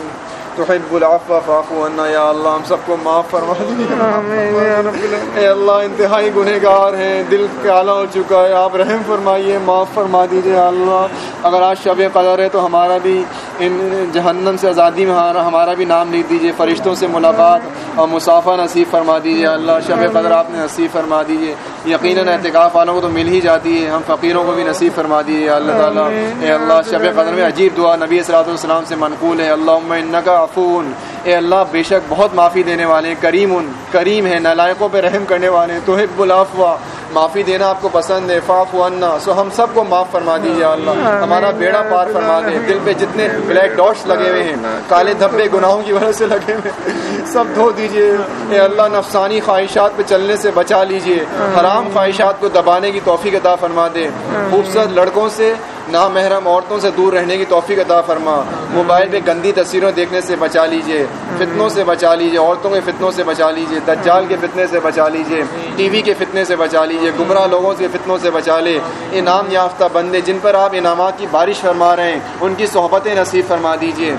تحب العفو فاعف عنا یا اللہ ہم سب کو معاف فرما دیجیے اے اللہ انتہائی گنہگار ہیں دل کالا ہو چکا ہے۔ آپ رحم فرمائیے معاف فرما دیجیے اللہ۔ اگر آج شب قدر ہے تو ہمارا بھی ان جہنم سے آزادی میں ہمارا بھی نام لکھ دیجیے فرشتوں سے ملاقات اور مسافہ نصیب فرما دیجیے اللہ۔ شب قدر آپ نے نصیب فرما دیجیے یقیناً احتکاف والوں کو تو مل ہی جاتی ہے۔ ہم فقیروں کو بھی نصیب فرما دیجیے اللہ تعالیٰ۔ اے اللہ شب قدر میں عجیب دعا نبی اصلاۃ والسلام سے منقول ہے۔ اللہ انکا عفون اے اللہ بے شک بہت معافی دینے والے کریم ان کریم ہے نالائقوں پہ رحم کرنے والے تو حب الافوا معافی دینا آپ کو پسند ہے فاف ورنہ سو ہم سب کو معاف فرما دیجیے اللہ۔ ہمارا بیڑا پار فرما دے۔ دل پہ جتنے بلیک ڈاٹس لگے ہوئے ہیں کالے دھبے گناہوں کی وجہ سے لگے ہوئے سب دھو دیجیے اے اللہ نفسانی خواہشات پہ چلنے سے بچا لیجیے حرام خواہشات کو دبانے کی توفیق عطا فرما دے۔ خوبصورت لڑکوں سے نامحرم عورتوں سے دور رہنے کی توفیق عطا فرما۔ موبائل پہ گندی تصویروں دیکھنے سے بچا لیجیے فتنوں سے بچا لیجیے عورتوں کے فتنوں سے بچا لیجیے دجال کے فتنے سے بچا لیجیے ٹی وی کے فتنے سے بچا لیجیے گمراہ لوگوں سے فتنوں سے بچا لے۔ انعام یافتہ بندے جن پر آپ انعامات کی بارش فرما رہے ہیں، ان کی صحبتیں نصیب فرما دیجیے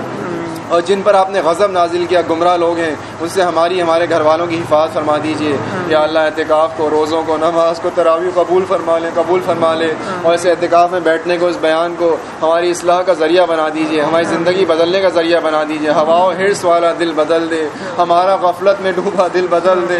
اور جن پر آپ نے غضب نازل کیا گمراہ لوگ ہیں ان سے ہماری ہمارے گھر والوں کی حفاظت فرما دیجیے یا اللہ اعتکاف کو روزوں کو نماز کو تراوی قبول فرما لیں قبول فرما لیں۔ اور ایسے اعتکاف میں بیٹھنے کو اس بیان کو ہماری اصلاح کا ذریعہ بنا دیجیے ہماری زندگی بدلنے کا ذریعہ بنا دیجیے ہوا و ہرس والا دل بدل دے۔ ہمارا غفلت میں ڈوبا دل بدل دے۔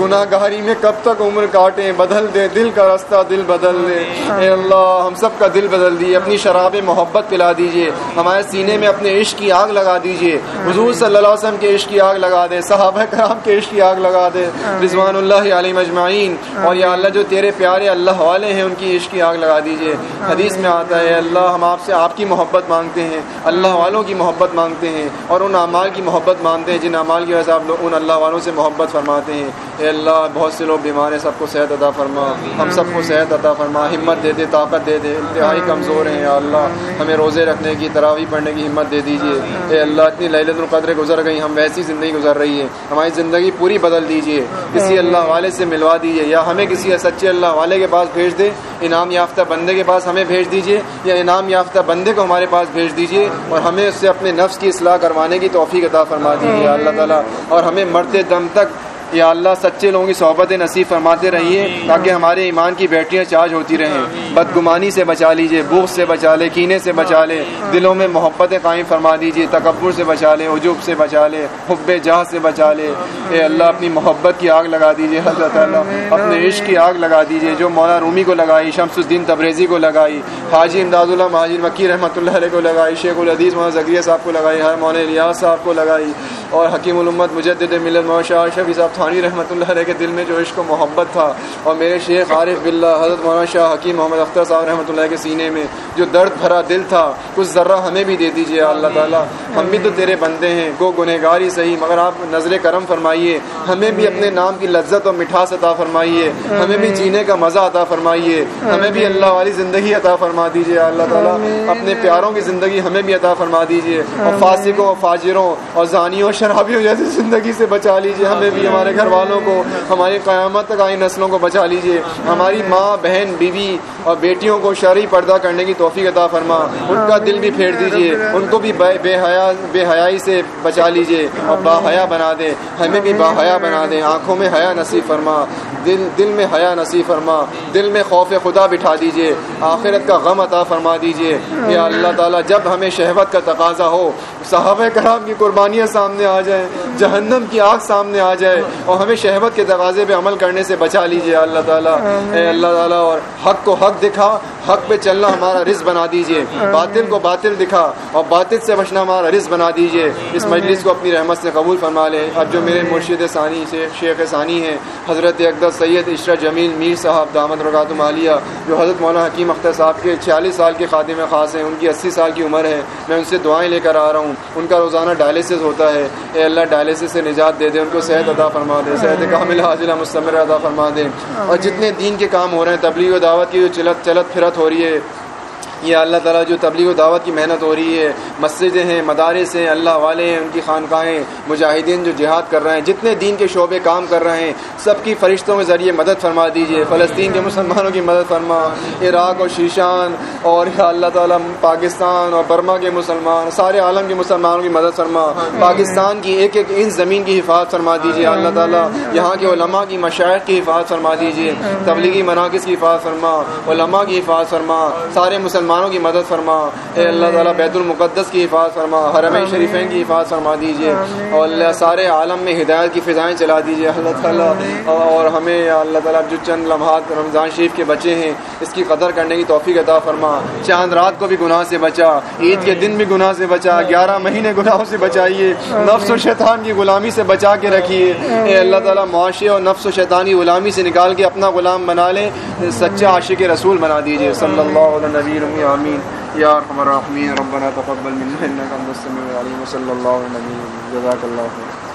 گناہ گاری میں کب تک عمر کاٹیں؟ بدل دے۔ دل کا رستہ دل بدل دے۔ اے اللہ ہم سب کا دل بدل دیے اپنی شراب محبت پلا دیجیے ہمارے سینے میں اپنے عشق کی آگ لگا دیجیے دیجیے حضور صلی اللہ علیہ وسلم کے عشق کی آگ لگا دے صحابہ کرام کے عشق کی آگ لگا دے۔ رضوان اللہ علیہ مجمعین اور یا اللہ جو تیرے پیارے اللہ والے ہیں ان کی عشق کی آگ لگا دیجیے حدیث میں آتا ہے اللہ ہم آپ سے آپ کی محبت مانگتے ہیں اللہ والوں کی محبت مانگتے ہیں اور ان اعمال کی محبت مانگتے ہیں جن اعمال کی وجہ سے آپ لوگ ان اللہ والوں سے محبت فرماتے ہیں۔ اے اللہ بہت سے لوگ بیمار ہیں سب کو صحت عطا فرما۔ ہم سب کو صحت عطا فرما۔ ہمت دے دے طاقت دے دے۔ انتہائی کمزور ہیں یا اللہ ہمیں روزے رکھنے کی تراویح پڑھنے کی ہمت دے دیجیے اے اللہ اتنی للت القدر گزر گئی ہم ویسی زندگی گزر رہی ہے ہماری زندگی پوری بدل دیجیے کسی اللہ والے سے ملوا دیجیے یا ہمیں کسی سچے اللہ والے کے پاس بھیج دے انعام یافتہ بندے کے پاس ہمیں بھیج دیجیے یا انعام یافتہ بندے کو ہمارے پاس بھیج دیجیے اور ہمیں اس سے اپنے نفس کی اصلاح کروانے کی توفیق عطا فرما دیجیے اللہ تعالیٰ اور ہمیں مرتے دم تک یا اللہ سچے لوگوں کی صحبت نصیب فرماتے رہیے تاکہ ہمارے ایمان کی بیٹریاں چارج ہوتی رہیں۔ بدگمانی سے بچا لیجیے بوخ سے بچا لے کینے سے بچا لے دلوں میں محبتیں قائم فرما دیجیے تکبر سے بچا لے عجوب سے بچا لے حب جہاں سے بچا لے۔ اے اللہ اپنی محبت کی آگ لگا دیجیے حضرت اللہ۔ اپنے عشق کی آگ لگا دیجیے جو مولا رومی کو لگائی شمس الدین تبریزی کو لگائی حاجی امداد اللہ مہاجر مکی رحمۃ اللہ علیہ کو لگائی شیخ العدیز محمد ذکریہ صاحب کو لگائی ہر مولانا ریاض صاحب کو لگائی اور حکیم الامت مجدد ملت شاہ شفیع صاحب تھانی رحمۃ اللہ علیہ کے دل میں جو عشق و محبت تھا اور میرے شیخ عارف بلّہ حضرت مولانا شاہ حکیم محمد اختر صاحب رحمۃ اللہ کے سینے میں جو درد بھرا دل تھا، کچھ ذرہ ہمیں بھی دے دیجیے اللہ تعالیٰ۔ ہم بھی تو تیرے بندے ہیں، گو گنہ گاری صحیح، مگر آپ نظر کرم فرمائیے۔ ہمیں بھی اپنے نام کی لذت اور مٹھاس عطا فرمائیے۔ ہمیں بھی جینے کا مزہ عطا فرمائیے۔ ہمیں بھی اللہ والی زندگی عطا فرما دیجیے اللہ تعالیٰ۔ اپنے پیاروں کی زندگی ہمیں بھی عطا فرما دیجیے اور فاسقوں، فاجروں اور زانیوں، شرابیوں جیسی زندگی سے بچا لیجیے ہمیں بھی ہمارے گھر والوں کو، ہماری قیامت تک آئی نسلوں کو بچا لیجیے ہماری ماں، بہن، بیوی اور بیٹیوں کو شرعی پردہ کرنے کی توفیق عطا فرما۔ ان کا دل بھی پھیر دیجیے ان کو بھی بے حیا، بے حیائی سے بچا لیجیے اور با حیا بنا دے ہمیں بھی با حیا بنا دے آنکھوں میں حیا نصیب فرما۔ دل دل میں حیا نصیب فرما۔ دل میں خوف خدا بٹھا دیجیے آخرت کا غم عطا فرما دیجیے یا اللہ تعالیٰ، جب ہمیں شہوت کا تقاضا ہو، صحابہ کرام کی قربانیاں سامنے آ جائیں، جہنم کی آگ سامنے آ جائے۔ اور ہمیں شہوت کے تقاضے پہ عمل کرنے سے بچا لیجیے اللہ تعالیٰ۔ اے اللہ تعالیٰ اور حق کو حق دکھا حق پہ چلنا ہمارا رزق بنا دیجیے باطل کو باطل دکھا اور باطل سے بچنا ہمارا رزق بنا دیجیے اس مجلس کو اپنی رحمت سے قبول فرما لے۔ اب جو میرے مرشد ثانی سے شیخ ثانی ہیں حضرت اقدر سید عشرت جمیل میر صاحب دامد رکات مالیہ جو حضرت مولانا حکیم اختر صاحب کے چھیالیس سال کے خادم خاص ہیں ان کی اسی سال کی عمر ہے۔ میں ان سے دعائیں لے کر آ رہا ہوں۔ ان کا روزانہ ڈائلسس ہوتا ہے۔ اے اللہ ڈائلسس سے نجات دے دے ان کو صحت ادا فرما۔ دے، صحت کامل حاضل مستمر ادا فرما دے۔ اور جتنے دین کے کام ہو رہے ہیں، تبلیغ و دعوت کی جو چلت چلت پھرت ہو رہی ہے یہ اللہ تعالیٰ جو تبلیغ و دعوت کی محنت ہو رہی ہے، مسجدیں ہیں، مدارس ہیں، اللہ والے ہیں، ان کی خانقاہیں مجاہدین جو جہاد کر رہے ہیں، جتنے دین کے شعبے کام کر رہے ہیں، سب کی فرشتوں کے ذریعے مدد فرما دیجیے فلسطین کے مسلمانوں کی مدد فرما، عراق اور شیشان اور اللہ تعالیٰ پاکستان اور برما کے مسلمان، سارے عالم کے مسلمانوں کی مدد فرما، پاکستان کی ایک ایک ان زمین کی حفاظت فرما دیجیے اللہ تعالیٰ یہاں کے علماء کی مشاعر کی حفاظت فرما دیجیے تبلیغی مراکز کی حفاظت فرما، علماء کی حفاظت فرما، سارے مسلمان مسلمانوں کی مدد فرما اے اللہ تعالیٰ بیت المقدس کی حفاظت فرما حرم شریفین کی حفاظت فرما دیجیے اور اللہ سارے عالم میں ہدایت کی فضائیں چلا دیجیے اللہ تعالیٰ۔ اور ہمیں اللہ تعالیٰ جو چند لمحات رمضان شریف کے بچے ہیں اس کی قدر کرنے کی توفیق عطا فرما۔ چاند رات کو بھی گناہ سے بچا عید کے دن بھی گناہ سے بچا گیارہ مہینے گناہوں سے بچائیے نفس و شیطان کی غلامی سے بچا کے رکھیے۔ اے اللہ تعالیٰ معاشی اور نفس و شیطانی غلامی سے نکال کے اپنا غلام بنا لیں سچا عاشق رسول بنا دیجیے صلی اللہ علیہ نبی آمین يا ارحم الراحمين، ربنا تقبل منا انك انت السميع العليم، وصلى الله على نبينا جزاك الله خير